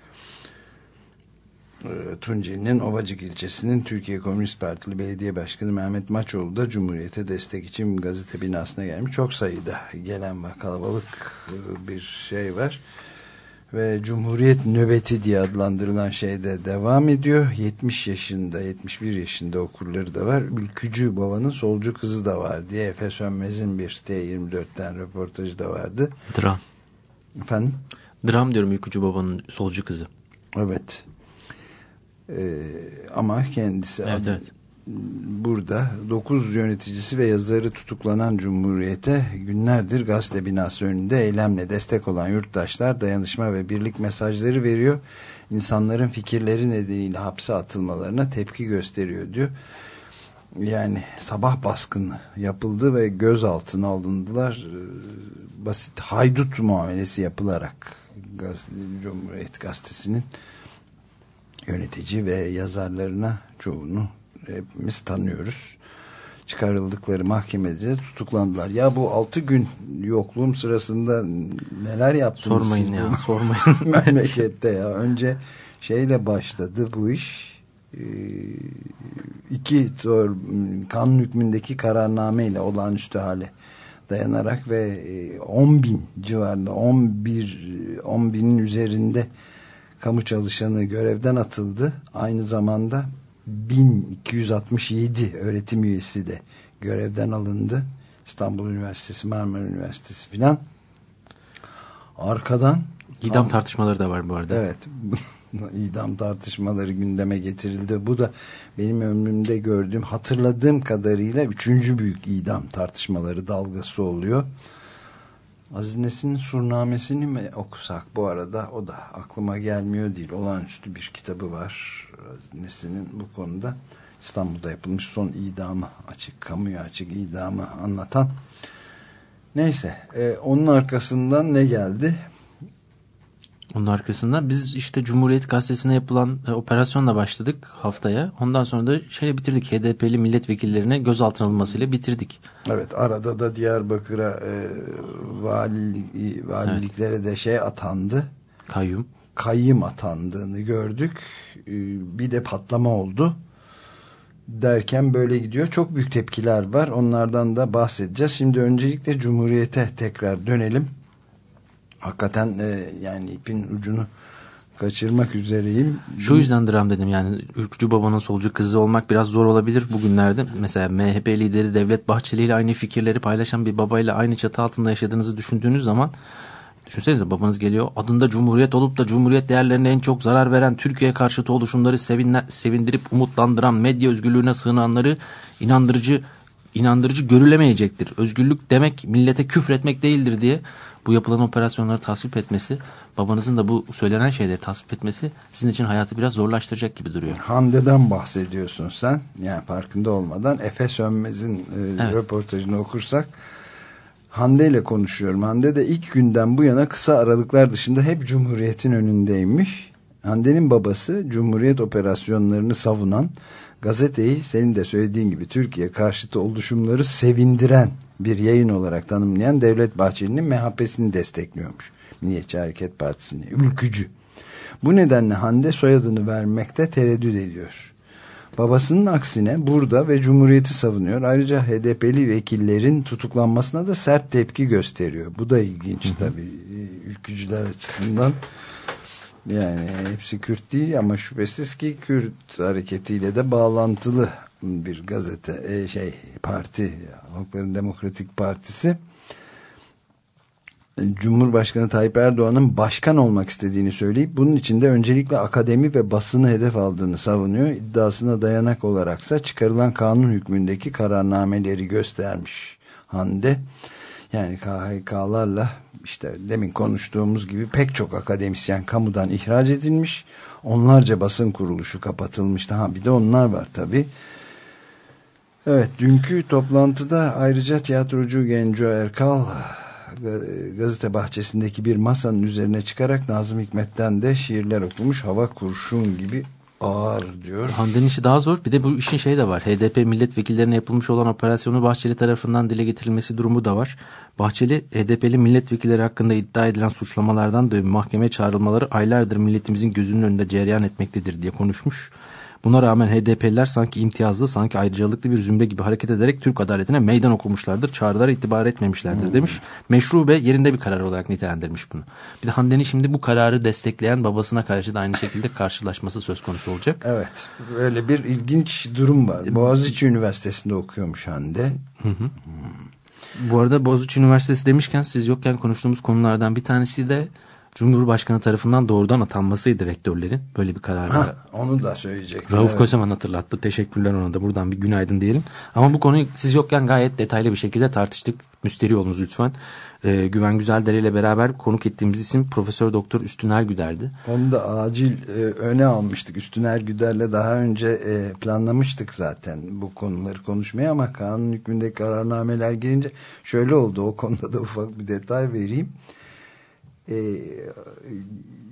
Ee, Tunceli'nin Ovacık ilçesinin Türkiye Komünist Partili Belediye Başkanı Mehmet Maçoğlu da Cumhuriyet'e destek için gazete binasına gelmiş. Çok sayıda gelen var. Kalabalık bir şey var. Ve Cumhuriyet nöbeti diye adlandırılan şey de devam ediyor. 70 yaşında, 71 yaşında okurları da var. Ülkücü babanın solcu kızı da var diye Efe Sönmez'in bir T24'ten röportajı da vardı. Dram. Efendim? Dram diyorum Ülkücü Baba'nın solcu kızı. Evet. Ee, ama kendisi Evet, ad- evet. Burada 9 yöneticisi ve yazarı tutuklanan Cumhuriyet'e günlerdir gazete binası önünde eylemle destek olan yurttaşlar dayanışma ve birlik mesajları veriyor. İnsanların fikirleri nedeniyle hapse atılmalarına tepki gösteriyor diyor. Yani sabah baskını yapıldı ve gözaltına alındılar. Ee, Basit haydut muamelesi yapılarak Cumhuriyet Gazetesi'nin yönetici ve yazarlarına çoğunu hepimiz tanıyoruz. Çıkarıldıkları mahkemede tutuklandılar. Ya bu altı gün yokluğum sırasında neler yaptınız Sormayın siz ya, bu sormayın. memlekette ya. Önce şeyle başladı bu iş. Ee, iki tor, kanun hükmündeki kararnameyle olağanüstü hale dayanarak ve e, 10 bin civarında 11 10 binin üzerinde kamu çalışanı görevden atıldı. Aynı zamanda 1267 öğretim üyesi de görevden alındı. İstanbul Üniversitesi, Marmara Üniversitesi filan. Arkadan İdam tam- tartışmaları da var bu arada. Evet. idam tartışmaları gündeme getirildi. Bu da benim ömrümde gördüğüm, hatırladığım kadarıyla üçüncü büyük idam tartışmaları dalgası oluyor. Aziz Nesin'in surnamesini mi okusak bu arada? O da aklıma gelmiyor değil. Olağanüstü bir kitabı var. Aziz Nesin'in bu konuda İstanbul'da yapılmış son idamı açık, kamuya açık idamı anlatan. Neyse, e, onun arkasından ne geldi? Onun arkasından biz işte Cumhuriyet Gazetesi'ne yapılan e, operasyonla başladık haftaya. Ondan sonra da şeyle bitirdik. HDP'li milletvekillerine gözaltına alınmasıyla bitirdik. Evet arada da Diyarbakır'a e, vali, valiliklere de şey atandı. Kayyum. Kayyım atandığını gördük. E, bir de patlama oldu. Derken böyle gidiyor. Çok büyük tepkiler var. Onlardan da bahsedeceğiz. Şimdi öncelikle Cumhuriyet'e tekrar dönelim. Hakikaten e, yani ipin ucunu kaçırmak üzereyim. Şu yüzden dram dedim yani ülkücü babanın solcu kızı olmak biraz zor olabilir bugünlerde. Mesela MHP lideri Devlet Bahçeli ile aynı fikirleri paylaşan bir babayla aynı çatı altında yaşadığınızı düşündüğünüz zaman düşünsenize babanız geliyor adında cumhuriyet olup da cumhuriyet değerlerine en çok zarar veren Türkiye karşıtı oluşumları sevinle, sevindirip umutlandıran medya özgürlüğüne sığınanları inandırıcı inandırıcı görülemeyecektir. Özgürlük demek millete küfretmek değildir diye bu yapılan operasyonları tasvip etmesi, babanızın da bu söylenen şeyleri tasvip etmesi sizin için hayatı biraz zorlaştıracak gibi duruyor. Hande'den bahsediyorsun sen. Yani farkında olmadan Efe Sönmez'in e, Evet. röportajını okursak Hande ile konuşuyorum. Hande de ilk günden bu yana kısa aralıklar dışında hep Cumhuriyet'in önündeymiş. Hande'nin babası Cumhuriyet operasyonlarını savunan gazeteyi senin de söylediğin gibi Türkiye karşıtı oluşumları sevindiren bir yayın olarak tanımlayan Devlet Bahçeli'nin MHP'sini destekliyormuş. Milliyetçi Hareket Partisi'ni. Ülkücü. Bu nedenle Hande soyadını vermekte tereddüt ediyor. Babasının aksine burada ve Cumhuriyeti savunuyor. Ayrıca HDP'li vekillerin tutuklanmasına da sert tepki gösteriyor. Bu da ilginç tabii ülkücüler açısından. Yani hepsi Kürt değil ama şüphesiz ki Kürt hareketiyle de bağlantılı bir gazete, e, şey parti, Halkların Demokratik Partisi. Cumhurbaşkanı Tayyip Erdoğan'ın başkan olmak istediğini söyleyip bunun için de öncelikle akademi ve basını hedef aldığını savunuyor. İddiasına dayanak olaraksa çıkarılan kanun hükmündeki kararnameleri göstermiş Hande. Yani KHK'larla işte demin konuştuğumuz gibi pek çok akademisyen kamudan ihraç edilmiş. Onlarca basın kuruluşu kapatılmış. Ha bir de onlar var tabii. Evet dünkü toplantıda ayrıca tiyatrocu Genco Erkal gazete bahçesindeki bir masanın üzerine çıkarak Nazım Hikmet'ten de şiirler okumuş. Hava kurşun gibi ağır diyor. Hande'nin işi daha zor. Bir de bu işin şeyi de var. HDP milletvekillerine yapılmış olan operasyonu Bahçeli tarafından dile getirilmesi durumu da var. Bahçeli HDP'li milletvekilleri hakkında iddia edilen suçlamalardan dolayı mahkemeye çağrılmaları aylardır milletimizin gözünün önünde cereyan etmektedir diye konuşmuş. Buna rağmen HDP'liler sanki imtiyazlı, sanki ayrıcalıklı bir zümre gibi hareket ederek Türk adaletine meydan okumuşlardır. Çağrılara itibar etmemişlerdir demiş. Meşru ve yerinde bir karar olarak nitelendirmiş bunu. Bir de Hande'nin şimdi bu kararı destekleyen babasına karşı da aynı şekilde karşılaşması söz konusu olacak. Evet. Böyle bir ilginç durum var. Boğaziçi Üniversitesi'nde okuyormuş Hande. Hı hı. Bu arada Boğaziçi Üniversitesi demişken siz yokken konuştuğumuz konulardan bir tanesi de Cumhurbaşkanı tarafından doğrudan atanmasıydı rektörlerin. Böyle bir karar var. Onu da söyleyecektim. Rauf evet. Kösemen hatırlattı. Teşekkürler ona da. Buradan bir günaydın diyelim. Ama bu konuyu siz yokken gayet detaylı bir şekilde tartıştık. Müsteri olunuz lütfen. Ee, Güven Güzeldere ile beraber konuk ettiğimiz isim Profesör Doktor Üstün Ergüder'di. Onu da acil e, öne almıştık. Üstün Ergüder'le daha önce e, planlamıştık zaten bu konuları konuşmaya ama kanun hükmündeki kararnameler gelince şöyle oldu. O konuda da ufak bir detay vereyim e,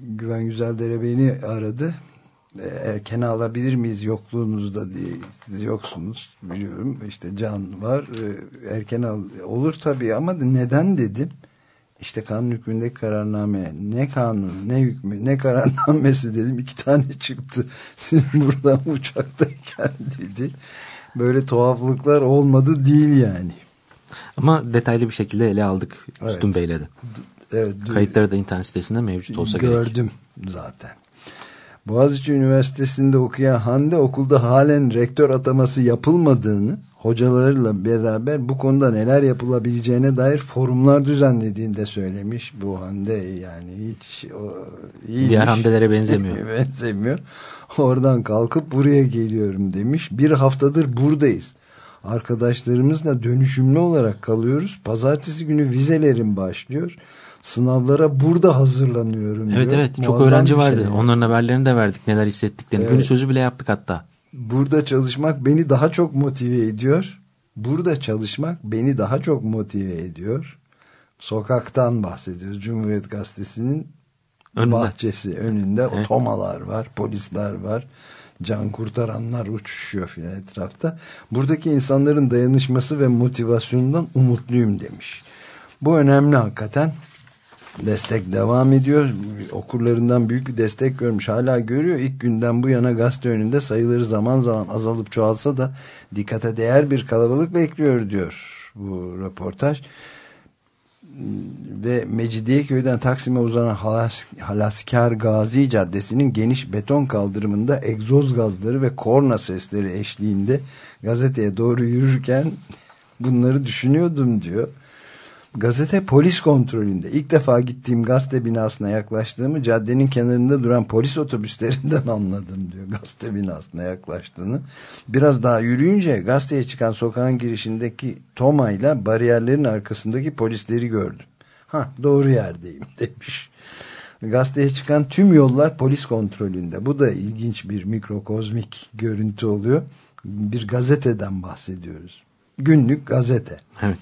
Güven Güzeldere beni aradı. E, erken alabilir miyiz yokluğunuzda? diye siz yoksunuz biliyorum. İşte can var. E, erken al olur tabii ama neden? dedim. İşte kanun hükmündeki kararname ne kanun ne hükmü ne kararnamesi dedim. İki tane çıktı. Siz buradan uçaktayken dedi. Böyle tuhaflıklar olmadı değil yani. Ama detaylı bir şekilde ele aldık evet. Üstün Bey'le de Evet, Kayıtları da internet sitesinde mevcut olsa gördüm gerek. Gördüm zaten. Boğaziçi Üniversitesi'nde okuyan Hande okulda halen rektör ataması yapılmadığını, hocalarıyla beraber bu konuda neler yapılabileceğine dair forumlar düzenlediğini de söylemiş bu Hande. Yani hiç o, iyiymiş. Diğer Hande'lere benzemiyor. benzemiyor. Oradan kalkıp buraya geliyorum demiş. Bir haftadır buradayız. Arkadaşlarımızla dönüşümlü olarak kalıyoruz. Pazartesi günü vizelerim başlıyor sınavlara burada hazırlanıyorum evet, diyor. Evet çok öğrenci vardı. Şey. Onların haberlerini de verdik neler hissettiklerini. Evet. Günü sözü bile yaptık hatta. Burada çalışmak beni daha çok motive ediyor. Burada çalışmak beni daha çok motive ediyor. Sokaktan bahsediyoruz. Cumhuriyet Gazetesi'nin önünde. bahçesi önünde evet. otomalar var, polisler var. Can kurtaranlar uçuşuyor filan etrafta. Buradaki insanların dayanışması ve motivasyonundan umutluyum demiş. Bu önemli hakikaten destek devam ediyor. Okurlarından büyük bir destek görmüş. Hala görüyor. İlk günden bu yana gazete önünde sayıları zaman zaman azalıp çoğalsa da dikkate değer bir kalabalık bekliyor diyor bu röportaj. ve Mecidiyeköy'den Taksim'e uzanan Halas, Halaskar Gazi Caddesi'nin geniş beton kaldırımında egzoz gazları ve korna sesleri eşliğinde gazeteye doğru yürürken bunları düşünüyordum diyor. Gazete polis kontrolünde. İlk defa gittiğim gazete binasına yaklaştığımı caddenin kenarında duran polis otobüslerinden anladım diyor. Gazete binasına yaklaştığını. Biraz daha yürüyünce gazeteye çıkan sokağın girişindeki Toma ile bariyerlerin arkasındaki polisleri gördüm. Ha doğru yerdeyim demiş. Gazeteye çıkan tüm yollar polis kontrolünde. Bu da ilginç bir mikrokozmik görüntü oluyor. Bir gazeteden bahsediyoruz. Günlük gazete. Evet.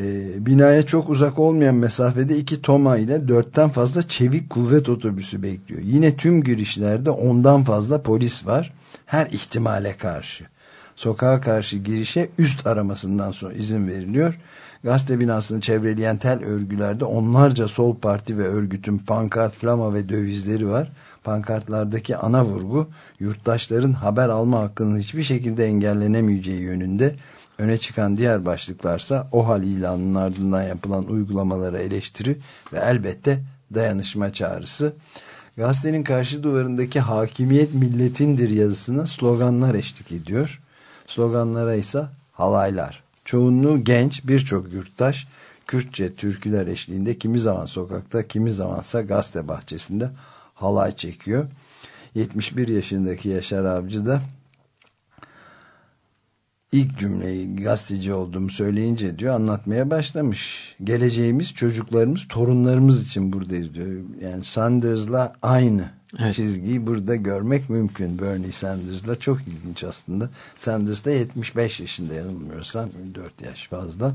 Ee, binaya çok uzak olmayan mesafede iki Toma ile dörtten fazla çevik kuvvet otobüsü bekliyor. Yine tüm girişlerde ondan fazla polis var. Her ihtimale karşı. Sokağa karşı girişe üst aramasından sonra izin veriliyor. Gazete binasını çevreleyen tel örgülerde onlarca sol parti ve örgütün pankart, flama ve dövizleri var. Pankartlardaki ana vurgu yurttaşların haber alma hakkının hiçbir şekilde engellenemeyeceği yönünde. Öne çıkan diğer başlıklarsa o hal ilanının ardından yapılan uygulamalara eleştiri ve elbette dayanışma çağrısı. Gazetenin karşı duvarındaki hakimiyet milletindir yazısına sloganlar eşlik ediyor. Sloganlara ise halaylar. Çoğunluğu genç birçok yurttaş Kürtçe türküler eşliğinde kimi zaman sokakta kimi zamansa gazete bahçesinde halay çekiyor. 71 yaşındaki Yaşar Avcı da ilk cümleyi gazeteci olduğumu söyleyince diyor anlatmaya başlamış. Geleceğimiz çocuklarımız torunlarımız için buradayız diyor. Yani Sanders'la aynı Evet. çizgiyi burada görmek mümkün. Bernie Sanders'la çok ilginç aslında. Sanders da 75 yaşında yanılmıyorsam 4 yaş fazla.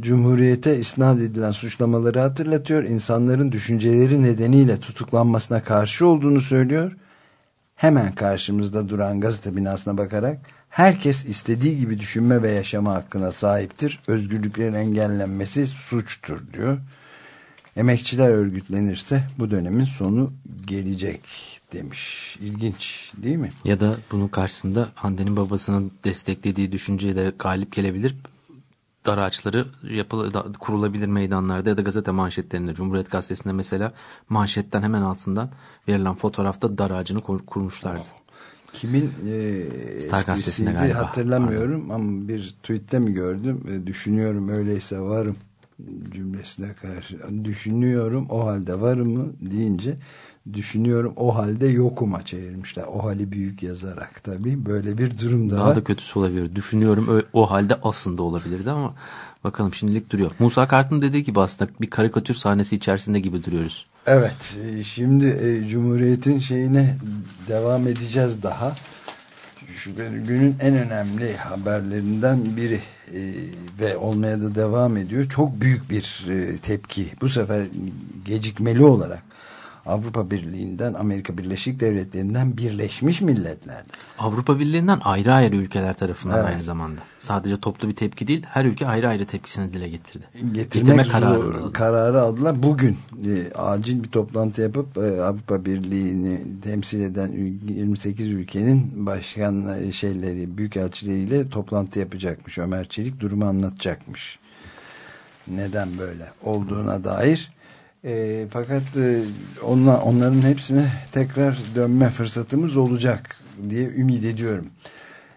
Cumhuriyete isnat edilen suçlamaları hatırlatıyor. İnsanların düşünceleri nedeniyle tutuklanmasına karşı olduğunu söylüyor. Hemen karşımızda duran gazete binasına bakarak herkes istediği gibi düşünme ve yaşama hakkına sahiptir. Özgürlüklerin engellenmesi suçtur diyor. Emekçiler örgütlenirse bu dönemin sonu gelecek demiş. İlginç değil mi? Ya da bunun karşısında Hande'nin babasının desteklediği düşünceye de galip gelebilir. Dar ağaçları kurulabilir meydanlarda ya da gazete manşetlerinde. Cumhuriyet Gazetesi'nde mesela manşetten hemen altından verilen fotoğrafta dar ağacını kur- kurmuşlardı. Kimin e, Star Gazetesi'nde esprisiydi galiba. hatırlamıyorum ama bir tweette mi gördüm e, düşünüyorum öyleyse varım cümlesine karşı düşünüyorum o halde varım mı deyince düşünüyorum o halde yokuma çevirmişler o hali büyük yazarak tabii böyle bir durum da Daha var. da kötüsü olabilir. Düşünüyorum o halde aslında olabilirdi ama bakalım şimdilik duruyor. Musa Kart'ın dediği gibi aslında bir karikatür sahnesi içerisinde gibi duruyoruz. Evet, e, şimdi e, Cumhuriyet'in şeyine devam edeceğiz daha. Şu günün en önemli haberlerinden biri e, ve olmaya da devam ediyor. Çok büyük bir e, tepki. Bu sefer gecikmeli olarak Avrupa Birliği'nden, Amerika Birleşik Devletleri'nden Birleşmiş Milletler'den. Avrupa Birliği'nden ayrı ayrı ülkeler tarafından Evet. aynı zamanda. Sadece toplu bir tepki değil, her ülke ayrı ayrı tepkisini dile getirdi. getirmek kararı zor- aldı. kararı aldılar. Bugün e, acil bir toplantı yapıp e, Avrupa Birliği'ni temsil eden ül- 28 ülkenin başkan e, şeyleri, büyükelçileriyle toplantı yapacakmış. Ömer Çelik durumu anlatacakmış. Neden böyle olduğuna dair. E, fakat e, onla, onların hepsine tekrar dönme fırsatımız olacak diye ümit ediyorum.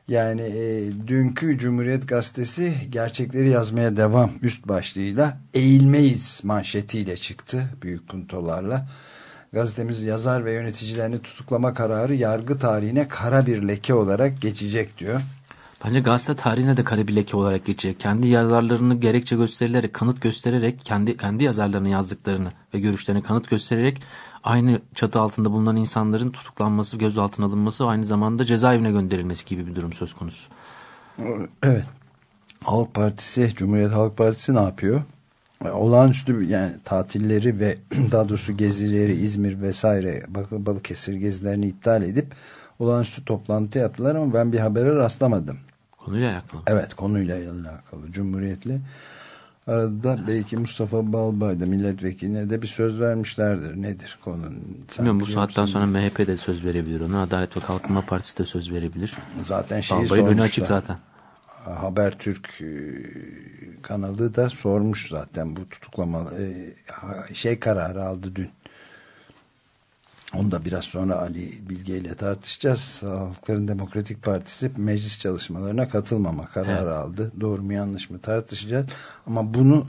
Yani e, dünkü Cumhuriyet Gazetesi gerçekleri yazmaya devam üst başlığıyla eğilmeyiz manşetiyle çıktı büyük puntolarla. Gazetemiz yazar ve yöneticilerini tutuklama kararı yargı tarihine kara bir leke olarak geçecek diyor. Bence gazete tarihine de kara bir leke olarak geçecek. Kendi yazarlarını gerekçe gösterilerek, kanıt göstererek, kendi kendi yazarlarının yazdıklarını ve görüşlerini kanıt göstererek aynı çatı altında bulunan insanların tutuklanması, gözaltına alınması aynı zamanda cezaevine gönderilmesi gibi bir durum söz konusu. Evet. Halk Partisi, Cumhuriyet Halk Partisi ne yapıyor? E, Olağanüstü yani tatilleri ve daha doğrusu gezileri İzmir vesaire Balıkesir gezilerini iptal edip olağanüstü toplantı yaptılar ama ben bir habere rastlamadım. Konuyla alakalı. Evet konuyla alakalı Cumhuriyet'le. Arada belki Mustafa Balbay da milletvekiline de bir söz vermişlerdir. Nedir konunun? Sen Bilmiyorum bu saatten sonra MHP de söz verebilir ona. Adalet ve Kalkınma Partisi de söz verebilir. Zaten şeyi Balbay'ın önü açık zaten. Habertürk e, kanalı da sormuş zaten bu tutuklama e, şey kararı aldı dün. Onu da biraz sonra Ali Bilge ile tartışacağız. Halkların Demokratik Partisi meclis çalışmalarına katılmama kararı Evet. aldı. Doğru mu yanlış mı tartışacağız. Ama bunu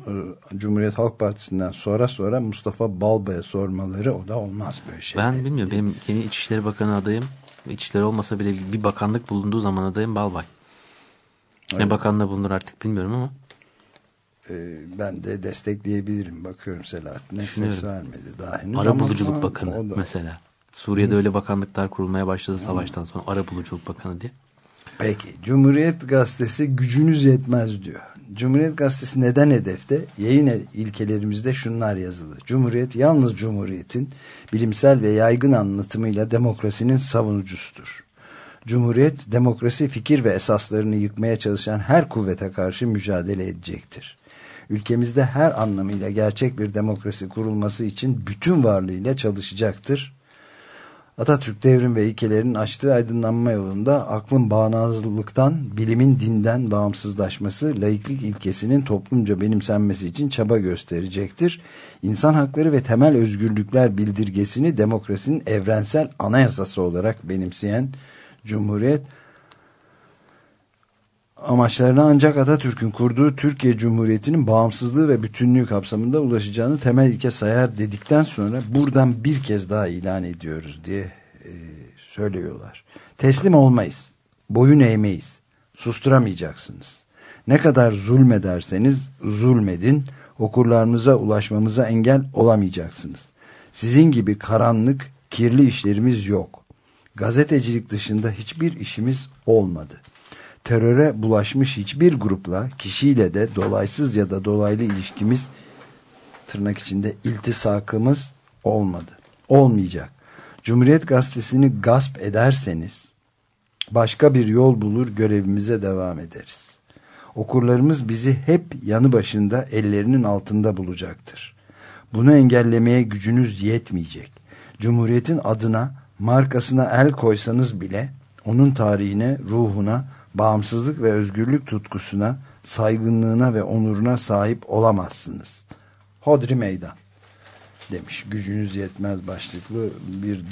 e, Cumhuriyet Halk Partisi'nden sonra sonra Mustafa Balbay'a sormaları o da olmaz böyle şey. Ben bilmiyorum. Benim yeni İçişleri Bakanı adayım. İçişleri olmasa bile bir bakanlık bulunduğu zaman adayım Balbay. Ne bakanlığı bulunur artık bilmiyorum ama. E, ben de destekleyebilirim. Bakıyorum Selahattin'e ses vermedi daha henüz. Ara buluculuk ama bakanı da- mesela. Suriye'de öyle bakanlıklar kurulmaya başladı savaştan sonra. Ara buluculuk bakanı diye. Peki. Cumhuriyet Gazetesi gücünüz yetmez diyor. Cumhuriyet Gazetesi neden hedefte? Yayın ilkelerimizde şunlar yazılı. Cumhuriyet yalnız Cumhuriyet'in bilimsel ve yaygın anlatımıyla demokrasinin savunucusudur. Cumhuriyet demokrasi fikir ve esaslarını yıkmaya çalışan her kuvvete karşı mücadele edecektir. Ülkemizde her anlamıyla gerçek bir demokrasi kurulması için bütün varlığıyla çalışacaktır. Atatürk devrim ve ilkelerinin açtığı aydınlanma yolunda aklın bağnazlıktan, bilimin dinden bağımsızlaşması, laiklik ilkesinin toplumca benimsenmesi için çaba gösterecektir. İnsan hakları ve temel özgürlükler bildirgesini demokrasinin evrensel anayasası olarak benimseyen Cumhuriyet, amaçlarına ancak Atatürk'ün kurduğu Türkiye Cumhuriyeti'nin bağımsızlığı ve bütünlüğü kapsamında ulaşacağını temel ilke sayar dedikten sonra buradan bir kez daha ilan ediyoruz diye e, söylüyorlar. Teslim olmayız, boyun eğmeyiz, susturamayacaksınız. Ne kadar zulmederseniz zulmedin, okurlarımıza ulaşmamıza engel olamayacaksınız. Sizin gibi karanlık, kirli işlerimiz yok. Gazetecilik dışında hiçbir işimiz olmadı teröre bulaşmış hiçbir grupla, kişiyle de dolaysız ya da dolaylı ilişkimiz tırnak içinde iltisakımız olmadı. Olmayacak. Cumhuriyet Gazetesi'ni gasp ederseniz başka bir yol bulur görevimize devam ederiz. Okurlarımız bizi hep yanı başında ellerinin altında bulacaktır. Bunu engellemeye gücünüz yetmeyecek. Cumhuriyetin adına, markasına el koysanız bile onun tarihine, ruhuna, bağımsızlık ve özgürlük tutkusuna, saygınlığına ve onuruna sahip olamazsınız. Hodri meydan demiş. Gücünüz yetmez başlıklı bir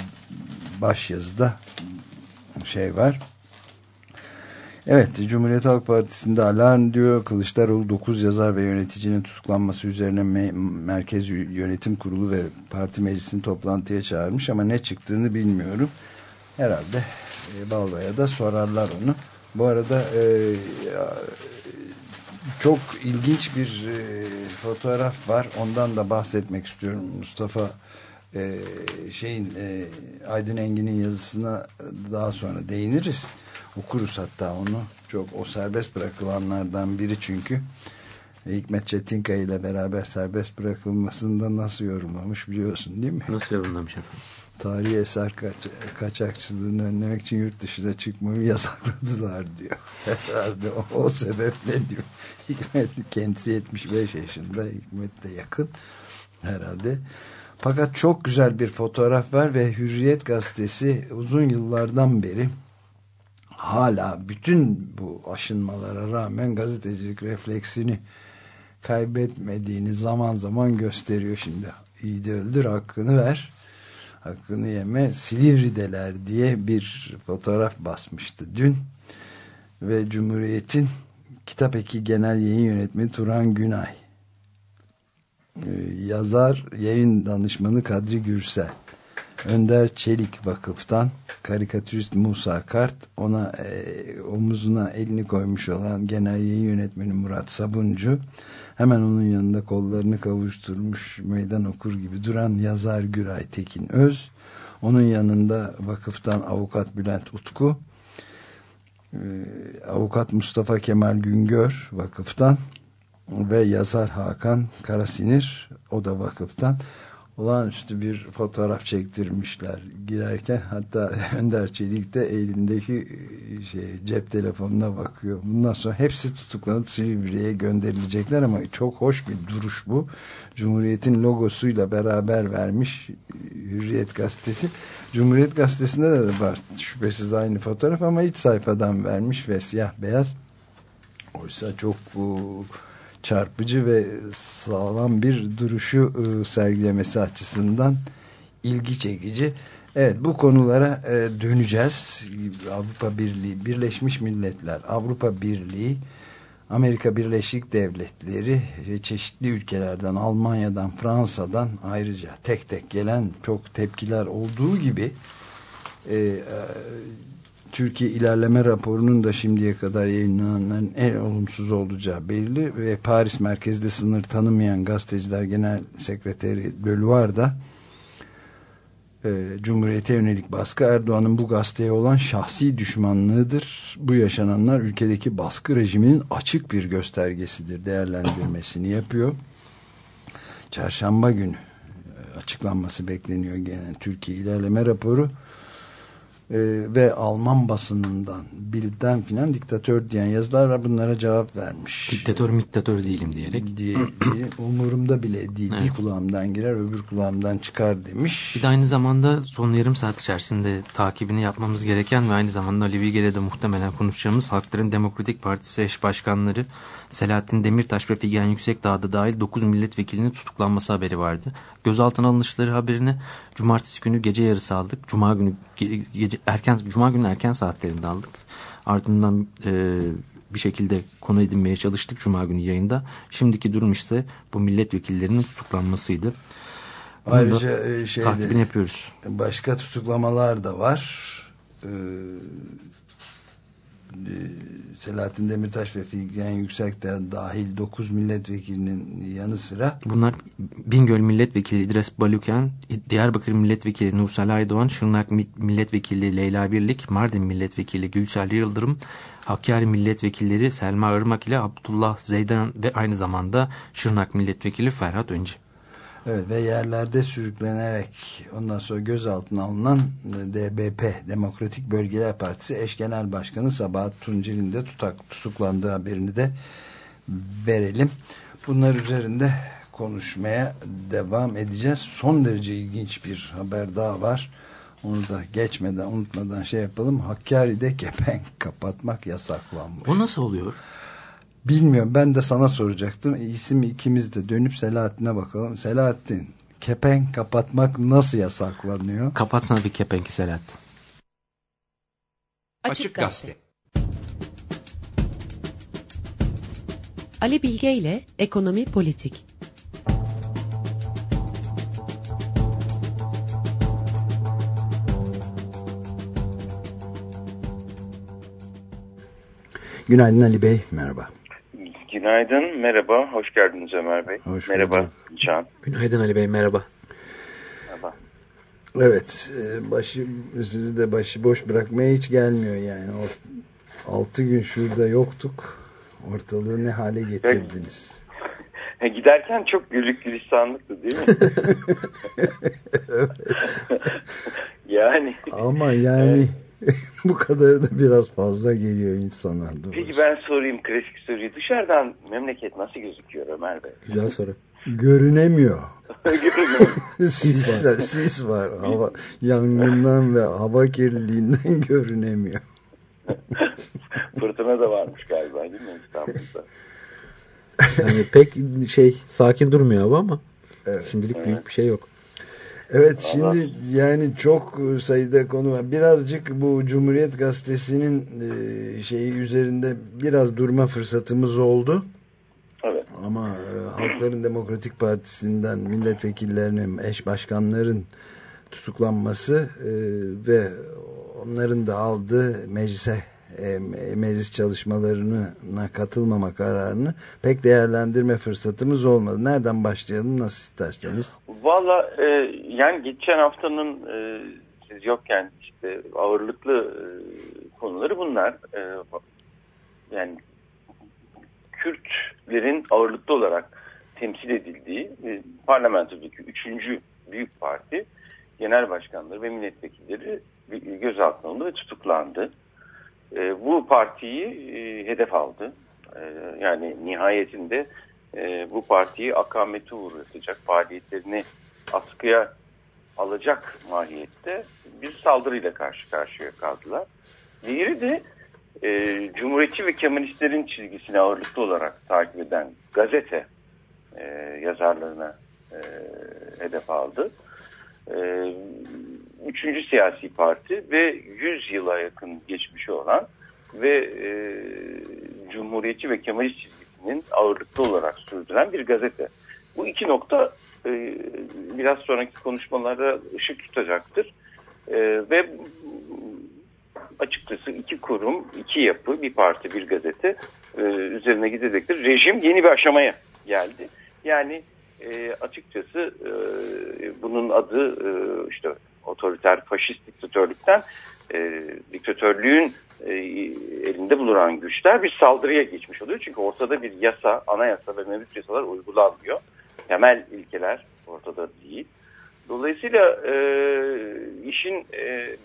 başyazıda şey var. Evet, Cumhuriyet Halk Partisi'nde alarm diyor. Kılıçdaroğlu 9 yazar ve yöneticinin tutuklanması üzerine me- Merkez Yönetim Kurulu ve parti meclisini toplantıya çağırmış ama ne çıktığını bilmiyorum. Herhalde e, Balba'ya da sorarlar onu. Bu arada e, çok ilginç bir e, fotoğraf var. Ondan da bahsetmek istiyorum. Mustafa e, şeyin e, Aydın Engin'in yazısına daha sonra değiniriz. Okuruz hatta onu. Çok o serbest bırakılanlardan biri çünkü. Hikmet Çetinkaya ile beraber serbest bırakılmasında nasıl yorumlamış biliyorsun değil mi? Nasıl yorumlamış efendim? Tarihi eser kaç, kaçakçılığını önlemek için yurt dışına çıkmayı yasakladılar diyor. Herhalde o, o sebeple diyor. Hikmet kendisi 75 yaşında. Hikmet de yakın herhalde. Fakat çok güzel bir fotoğraf var ve Hürriyet gazetesi uzun yıllardan beri hala bütün bu aşınmalara rağmen gazetecilik refleksini kaybetmediğini zaman zaman gösteriyor şimdi. İyi de öldür hakkını ver. Hakkını yeme Silivri'deler diye bir fotoğraf basmıştı dün. Ve Cumhuriyet'in Kitap Eki Genel Yayın Yönetmeni Turan Günay. Ee, yazar, yayın danışmanı Kadri Gürsel. Önder Çelik Vakıf'tan karikatürist Musa Kart ona e, omuzuna elini koymuş olan genel yayın yönetmeni Murat Sabuncu hemen onun yanında kollarını kavuşturmuş meydan okur gibi duran yazar Güray Tekin Öz onun yanında vakıftan avukat Bülent Utku avukat Mustafa Kemal Güngör vakıftan ve yazar Hakan Karasinir o da vakıftan olağanüstü bir fotoğraf çektirmişler girerken hatta Önder Çelik de elindeki şey, cep telefonuna bakıyor. Bundan sonra hepsi tutuklanıp Silivri'ye gönderilecekler ama çok hoş bir duruş bu. Cumhuriyet'in logosuyla beraber vermiş Hürriyet Gazetesi. Cumhuriyet Gazetesi'nde de var şüphesiz aynı fotoğraf ama iç sayfadan vermiş ve siyah beyaz Oysa çok bu çarpıcı ve sağlam bir duruşu e, sergilemesi açısından ilgi çekici. Evet bu konulara e, döneceğiz. Avrupa Birliği, Birleşmiş Milletler, Avrupa Birliği, Amerika Birleşik Devletleri ve çeşitli ülkelerden, Almanya'dan, Fransa'dan ayrıca tek tek gelen çok tepkiler olduğu gibi e, e, Türkiye ilerleme raporunun da şimdiye kadar yayınlananların en olumsuz olacağı belli ve Paris merkezde sınır tanımayan gazeteciler genel sekreteri Leloir da e, Cumhuriyete yönelik baskı Erdoğan'ın bu gazeteye olan şahsi düşmanlığıdır. Bu yaşananlar ülkedeki baskı rejiminin açık bir göstergesidir değerlendirmesini yapıyor. Çarşamba günü e, açıklanması bekleniyor gene Türkiye ilerleme raporu e, ve Alman basınından Bild'den filan diktatör diyen yazılar var bunlara cevap vermiş. Diktatör miktatör değilim diyerek. Diye, diye, umurumda bile değil. Evet. Bir kulağımdan girer öbür kulağımdan çıkar demiş. Bir de aynı zamanda son yarım saat içerisinde takibini yapmamız gereken ve aynı zamanda Ali Bilge'yle de muhtemelen konuşacağımız Halkların Demokratik Partisi eş başkanları Selahattin Demirtaş ve Figen Yüksekdağ'da dahil 9 milletvekilinin tutuklanması haberi vardı. Gözaltına alınışları haberini cumartesi günü gece yarısı aldık. Cuma günü ge- gece erken cuma günü erken saatlerinde aldık. Ardından e, bir şekilde konu edinmeye çalıştık cuma günü yayında. Şimdiki durum işte bu milletvekillerinin tutuklanmasıydı. Bunu Ayrıca şeyde, takibini yapıyoruz. başka tutuklamalar da var. Ee, Selahattin Demirtaş ve Figen Yüksek'te dahil 9 milletvekilinin yanı sıra Bunlar Bingöl Milletvekili İdris Baluken, Diyarbakır Milletvekili Nursel Aydoğan, Şırnak Mi- Milletvekili Leyla Birlik, Mardin Milletvekili Gülsel Yıldırım, Hakkari Milletvekilleri Selma Irmak ile Abdullah Zeydan ve aynı zamanda Şırnak Milletvekili Ferhat Öncü. Evet, ve yerlerde sürüklenerek ondan sonra gözaltına alınan e, DBP Demokratik Bölgeler Partisi eş genel başkanı Sabahat Tunceli'nin de tutak, tutuklandığı haberini de verelim. Bunlar üzerinde konuşmaya devam edeceğiz. Son derece ilginç bir haber daha var. Onu da geçmeden unutmadan şey yapalım. Hakkari'de kepenk kapatmak yasaklanmış. O nasıl oluyor? Bilmiyorum ben de sana soracaktım. İsim ikimiz de dönüp Selahattin'e bakalım. Selahattin kepenk kapatmak nasıl yasaklanıyor? Kapatsana bir kepenki Selahattin. Açık Gazete. Ali Bilge ile Ekonomi Politik. Günaydın Ali Bey merhaba. Günaydın, merhaba. Hoş geldiniz Ömer Bey. Hoş merhaba. Can. Günaydın Ali Bey merhaba. Merhaba. Evet e, başı, sizi de başı boş bırakmaya hiç gelmiyor yani. O, altı gün şurada yoktuk. Ortalığı ne hale getirdiniz? Ha, Giderken çok güllük gülistanlıktı değil mi? yani Ama yani bu kadarı da biraz fazla geliyor insana. peki ben sorayım klasik soruyu. Dışarıdan memleket nasıl gözüküyor Ömer Bey? Güzel soru. Görünemiyor. Sis var, sis var. Hava, yangından ve hava kirliliğinden görünemiyor. Fırtına da varmış galiba değil mi İstanbul'da? Yani pek şey sakin durmuyor hava ama Evet. şimdilik büyük bir şey yok. Evet şimdi yani çok sayıda konu var. Birazcık bu Cumhuriyet Gazetesi'nin e, şeyi üzerinde biraz durma fırsatımız oldu. Evet. Ama e, Halkların Demokratik Partisi'nden milletvekillerinin, eş başkanların tutuklanması e, ve onların da aldığı meclise e, meclis çalışmalarına katılmama kararını pek değerlendirme fırsatımız olmadı. Nereden başlayalım nasıl isterseniz? Valla e, yani geçen haftanın e, siz yokken işte ağırlıklı e, konuları bunlar. E, yani Kürtlerin ağırlıklı olarak temsil edildiği e, parlamentodaki üçüncü büyük parti genel başkanları ve milletvekilleri gözaltına alındı ve tutuklandı. E, bu partiyi e, hedef aldı. E, yani nihayetinde e, bu partiyi akamete uğratacak faaliyetlerini askıya alacak mahiyette bir saldırıyla karşı karşıya kaldılar. Diğeri de e, Cumhuriyetçi ve Kemalistlerin çizgisini ağırlıklı olarak takip eden gazete e, yazarlarına e, hedef aldı. E, üçüncü siyasi parti ve 100 yıla yakın geçmişi olan ve e, Cumhuriyetçi ve Kemalist çizgisinin ağırlıklı olarak sürdüren bir gazete. Bu iki nokta e, biraz sonraki konuşmalarda ışık tutacaktır. E, ve açıkçası iki kurum, iki yapı, bir parti, bir gazete e, üzerine gidecektir. Rejim yeni bir aşamaya geldi. Yani e, açıkçası e, bunun adı e, işte otoriter faşist diktatörlükten e, diktatörlüğün e, elinde bulunan güçler bir saldırıya geçmiş oluyor. Çünkü ortada bir yasa, anayasa ve mevcut yasalar uygulanmıyor. Temel ilkeler ortada değil. Dolayısıyla e, işin e,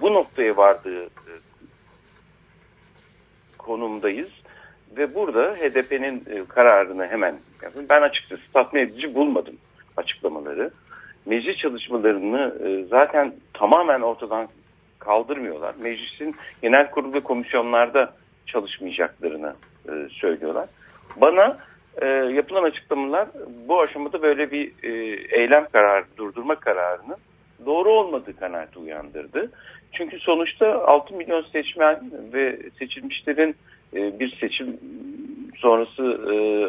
bu noktaya vardığı e, konumdayız. Ve burada HDP'nin e, kararını hemen. Ben açıkçası tatmin edici bulmadım açıklamaları. Meclis çalışmalarını e, zaten tamamen ortadan kaldırmıyorlar. Meclisin genel kurulu ve komisyonlarda çalışmayacaklarını e, söylüyorlar. Bana e, yapılan açıklamalar bu aşamada böyle bir eylem kararı, durdurma kararının doğru olmadığı kanaati uyandırdı. Çünkü sonuçta 6 milyon seçmen ve seçilmişlerin bir seçim sonrası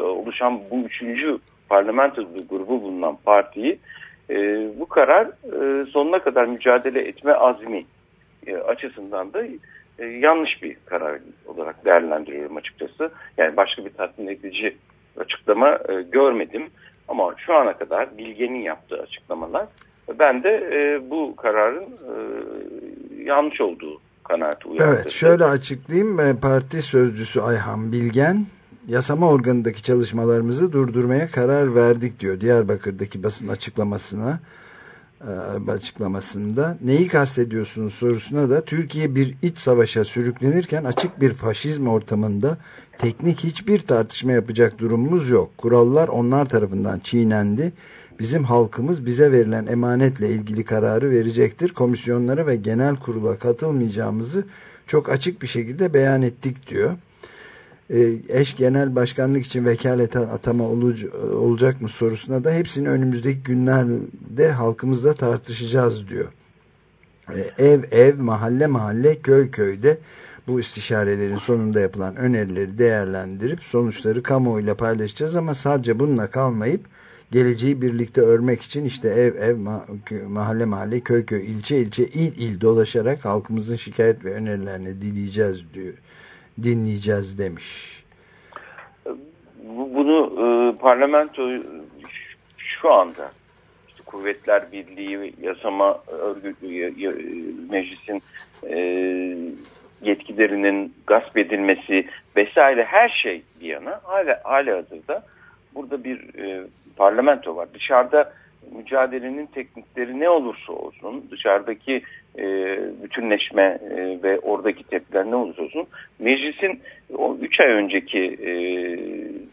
oluşan bu üçüncü parlamento grubu bulunan partiyi e, bu karar e, sonuna kadar mücadele etme azmi e, açısından da e, yanlış bir karar olarak değerlendiriyorum açıkçası. Yani başka bir tatmin edici açıklama e, görmedim. Ama şu ana kadar Bilge'nin yaptığı açıklamalar ben de e, bu kararın e, yanlış olduğu kanaati uyandırdı. Evet şöyle açıklayayım. E, parti sözcüsü Ayhan Bilgen yasama organındaki çalışmalarımızı durdurmaya karar verdik diyor. Diyarbakır'daki basın açıklamasına e, açıklamasında neyi kastediyorsunuz sorusuna da Türkiye bir iç savaşa sürüklenirken açık bir faşizm ortamında teknik hiçbir tartışma yapacak durumumuz yok. Kurallar onlar tarafından çiğnendi. Bizim halkımız bize verilen emanetle ilgili kararı verecektir. Komisyonlara ve genel kurula katılmayacağımızı çok açık bir şekilde beyan ettik diyor. Ee, eş genel başkanlık için vekalet atama olacak mı sorusuna da hepsini önümüzdeki günlerde halkımızla tartışacağız diyor. Ee, ev ev, mahalle mahalle, köy köyde bu istişarelerin sonunda yapılan önerileri değerlendirip sonuçları kamuoyuyla paylaşacağız ama sadece bununla kalmayıp geleceği birlikte örmek için işte ev ev mahalle mahalle köy köy ilçe ilçe il il dolaşarak halkımızın şikayet ve önerilerini dileyeceğiz diyor dinleyeceğiz demiş. Bunu e, parlamento şu anda işte Kuvvetler Birliği yasama örgütü meclisin e, yetkilerinin gasp edilmesi vesaire her şey bir yana hala, hala hazırda burada bir e, parlamento var. Dışarıda mücadelenin teknikleri ne olursa olsun, dışarıdaki e, bütünleşme e, ve oradaki tepkiler ne olursa olsun, meclisin o 3 ay önceki e,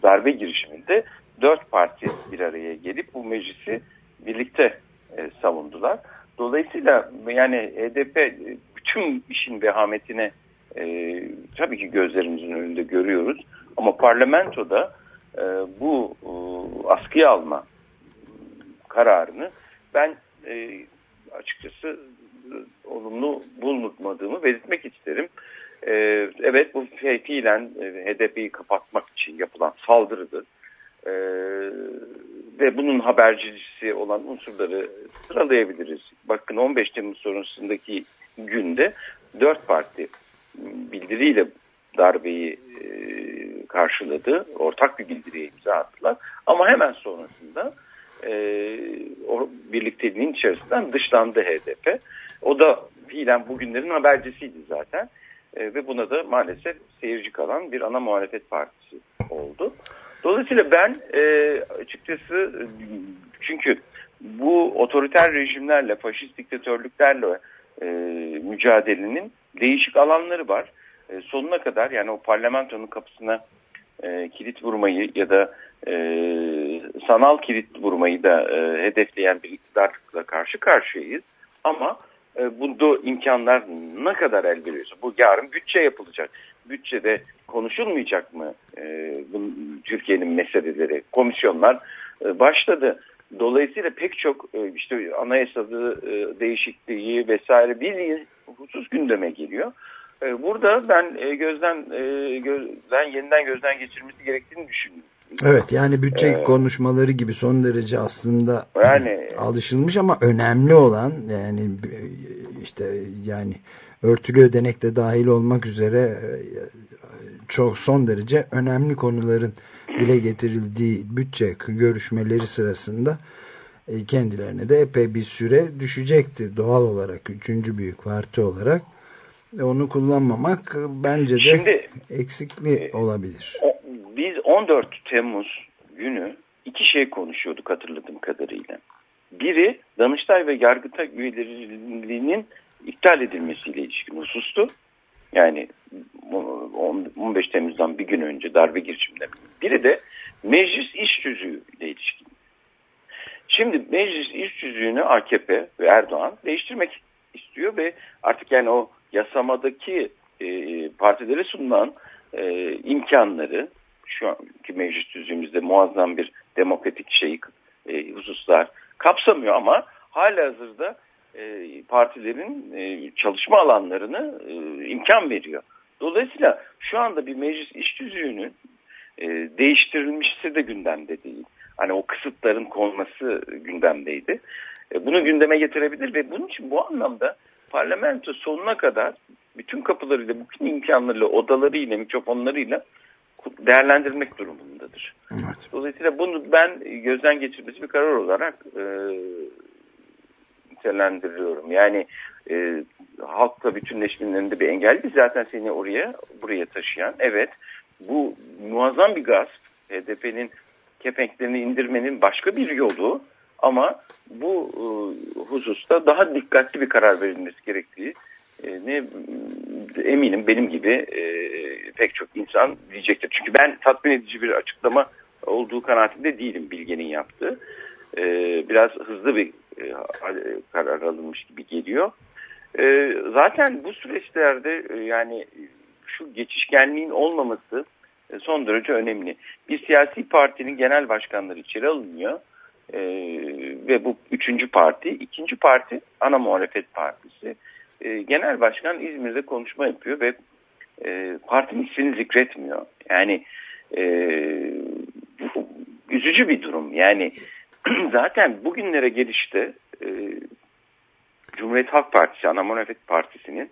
darbe girişiminde dört parti bir araya gelip bu meclisi birlikte e, savundular. Dolayısıyla yani HDP bütün işin vehametine e, tabii ki gözlerimizin önünde görüyoruz. Ama parlamentoda e, bu e, askıya alma kararını ben e, açıkçası e, olumlu bulmadığımı belirtmek isterim. E, evet bu fiilen e, HDP'yi kapatmak için yapılan saldırıdır. E, ve bunun habercisi olan unsurları sıralayabiliriz. Bakın 15 Temmuz sonrasındaki günde dört parti bildiriyle darbeyi e, karşıladı. Ortak bir bildiriye imza attılar. Ama hemen sonrasında e, o birlikteliğin içerisinden dışlandı HDP. O da fiilen bugünlerin habercisiydi zaten. E, ve buna da maalesef seyirci kalan bir ana muhalefet partisi oldu. Dolayısıyla ben e, açıkçası çünkü bu otoriter rejimlerle, faşist diktatörlüklerle e, mücadelenin değişik alanları var. E, sonuna kadar yani o parlamentonun kapısına e, kilit vurmayı ya da e, sanal kilit vurmayı da e, hedefleyen bir iktidarla karşı karşıyayız. Ama e, bunda imkanlar ne kadar el veriyorsa. Bu yarın bütçe yapılacak. Bütçede konuşulmayacak mı e, bu, Türkiye'nin meseleleri? Komisyonlar e, başladı. Dolayısıyla pek çok e, işte anayasası e, değişikliği vesaire bir husus gündeme geliyor. Burada ben gözden gözden yeniden gözden geçirmesi gerektiğini düşünüyorum. Evet yani bütçe Ee, konuşmaları gibi son derece aslında Yani alışılmış ama önemli olan yani işte yani örtülü ödenek de dahil olmak üzere e, çok son derece önemli konuların dile getirildiği bütçe görüşmeleri sırasında e, kendilerine de epey bir süre düşecekti doğal olarak üçüncü büyük parti olarak E, onu kullanmamak bence de Şimdi- eksikli olabilir. O- biz 14 Temmuz günü iki şey konuşuyorduk hatırladığım kadarıyla. Biri Danıştay ve Yargıtay üyelerinin iptal edilmesiyle ilişkin husustu. Yani on- 15 Temmuz'dan bir gün önce darbe girişiminden. Biri de meclis iş tüzüğü ile ilişkin. Şimdi meclis iş tüzüğünü AKP ve Erdoğan değiştirmek istiyor ve artık yani o yasamadaki e, partilere sunulan e, imkanları şu anki meclis tüzüğümüzde muazzam bir demokratik şey e, hususlar kapsamıyor ama hala hazırda e, partilerin e, çalışma alanlarını e, imkan veriyor. Dolayısıyla şu anda bir meclis iş tüzüğünün e, değiştirilmişse de gündemde değil. Hani o kısıtların konması gündemdeydi. E, bunu gündeme getirebilir ve bunun için bu anlamda parlamento sonuna kadar bütün kapılarıyla, bütün imkanlarıyla, odalarıyla, mikrofonlarıyla değerlendirmek durumundadır. Evet. Dolayısıyla bunu ben gözden geçirmesi bir karar olarak e, nitelendiriyorum. Yani e, halkla bütünleşmenin önünde bir engel değil. Zaten seni oraya buraya taşıyan. Evet bu muazzam bir gasp. HDP'nin kepenklerini indirmenin başka bir yolu ama bu e, hususta daha dikkatli bir karar verilmesi gerektiği e, ne eminim benim gibi e, pek çok insan diyecektir. Çünkü ben tatmin edici bir açıklama olduğu kanaatinde değilim Bilge'nin yaptığı. E, biraz hızlı bir e, karar alınmış gibi geliyor. E, zaten bu süreçlerde e, yani şu geçişkenliğin olmaması e, son derece önemli. Bir siyasi partinin genel başkanları içeri alınıyor e, ve bu üçüncü parti. ikinci parti ana muhalefet partisi. E, genel başkan İzmir'de konuşma yapıyor ve e, partinin ismini zikretmiyor. Yani e, üzücü bir durum. Yani zaten bugünlere gelişte e, Cumhuriyet Halk Partisi, ana muhalefet partisinin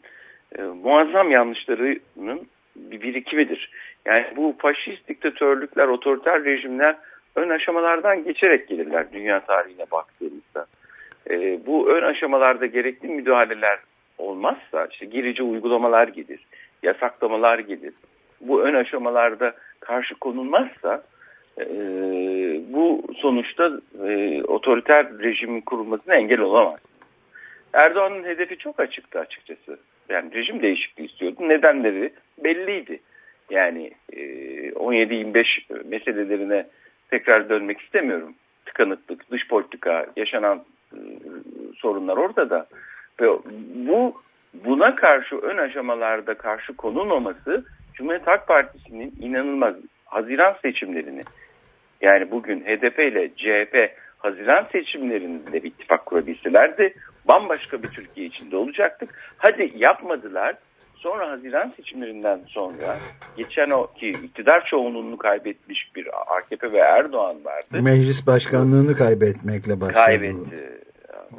e, muazzam yanlışlarının bir birikimidir. Yani bu faşist diktatörlükler, otoriter rejimler ön aşamalardan geçerek gelirler dünya tarihine baktığımızda. E, bu ön aşamalarda gerekli müdahaleler olmazsa işte girici uygulamalar gelir, yasaklamalar gelir. Bu ön aşamalarda karşı konulmazsa e, bu sonuçta e, otoriter rejimin kurulmasına engel olamaz. Erdoğan'ın hedefi çok açıktı açıkçası. Yani rejim değişikliği istiyordu. Nedenleri belliydi. Yani e, 17-25 meselelerine tekrar dönmek istemiyorum. Tıkanıklık, dış politika, yaşanan e, sorunlar ortada. Ve bu buna karşı ön aşamalarda karşı konulmaması Cumhuriyet Halk Partisi'nin inanılmaz Haziran seçimlerini yani bugün HDP ile CHP Haziran seçimlerinde bir ittifak kurabilselerdi bambaşka bir Türkiye içinde olacaktık. Hadi yapmadılar. Sonra Haziran seçimlerinden sonra geçen o ki iktidar çoğunluğunu kaybetmiş bir AKP ve Erdoğan vardı. Meclis başkanlığını kaybetmekle başladı. Kaybetti.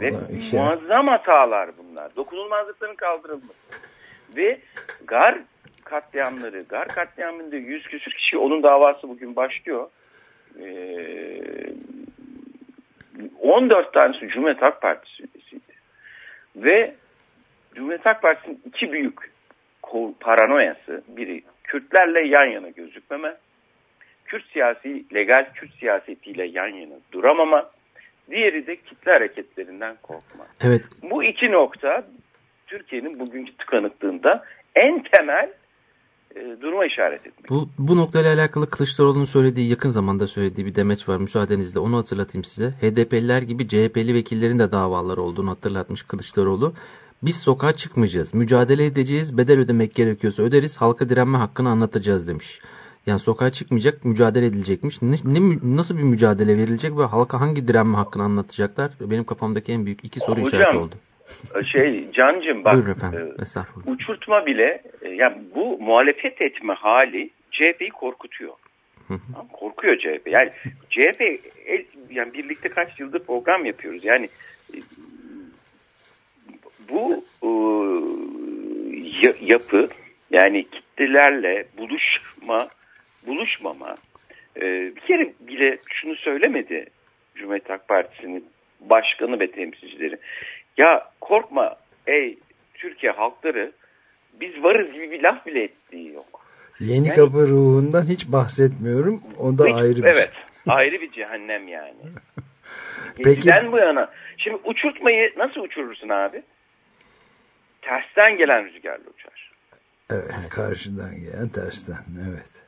Ve Vallahi işe- muazzam hatalar bunlar. Dokunulmazlıkların kaldırılması. Ve Gar katliamları, Gar katliamında yüz küsür kişi onun davası bugün başlıyor. Ee, 14 tanesi Cumhuriyet Halk Partisi üyesiydi. Ve Cumhuriyet Halk Partisi'nin iki büyük paranoyası. Biri Kürtlerle yan yana gözükmeme. Kürt siyasi, legal Kürt siyasetiyle yan yana duramama. Diğeri de kitle hareketlerinden korkma. Evet Bu iki nokta Türkiye'nin bugünkü tıkanıklığında en temel e, duruma işaret etmek. bu, bu noktayla alakalı Kılıçdaroğlu'nun söylediği yakın zamanda söylediği bir demeç var müsaadenizle onu hatırlatayım size. HDP'liler gibi CHP'li vekillerin de davaları olduğunu hatırlatmış Kılıçdaroğlu. Biz sokağa çıkmayacağız. Mücadele edeceğiz. Bedel ödemek gerekiyorsa öderiz. Halka direnme hakkını anlatacağız demiş. Yani sokağa çıkmayacak, mücadele edilecekmiş. Ne, ne nasıl bir mücadele verilecek ve halka hangi direnme hakkını anlatacaklar? Benim kafamdaki en büyük iki soru Hocam, işareti oldu. Şey Cancım bak Buyurun efendim. e, uçurtma bile e, yani bu muhalefet etme hali CHP'yi korkutuyor. Tamam, Korkuyor CHP. Yani CHP el- yani birlikte kaç yıldır program yapıyoruz. Yani e, bu e, ya- yapı yani kitlelerle buluşma buluşmama e, bir kere bile şunu söylemedi Cumhuriyet Halk Partisi'nin başkanı ve temsilcileri. Ya korkma ey Türkiye halkları biz varız gibi bir laf bile ettiği yok. Yeni Yani- kapı ruhundan hiç bahsetmiyorum. O da Hiç- ayrı bir Evet. Ayrı bir cehennem yani. Peki- bu yana. Şimdi uçurtmayı nasıl uçurursun abi? Tersten gelen rüzgarla uçar. Evet, karşıdan gelen tersten. Evet.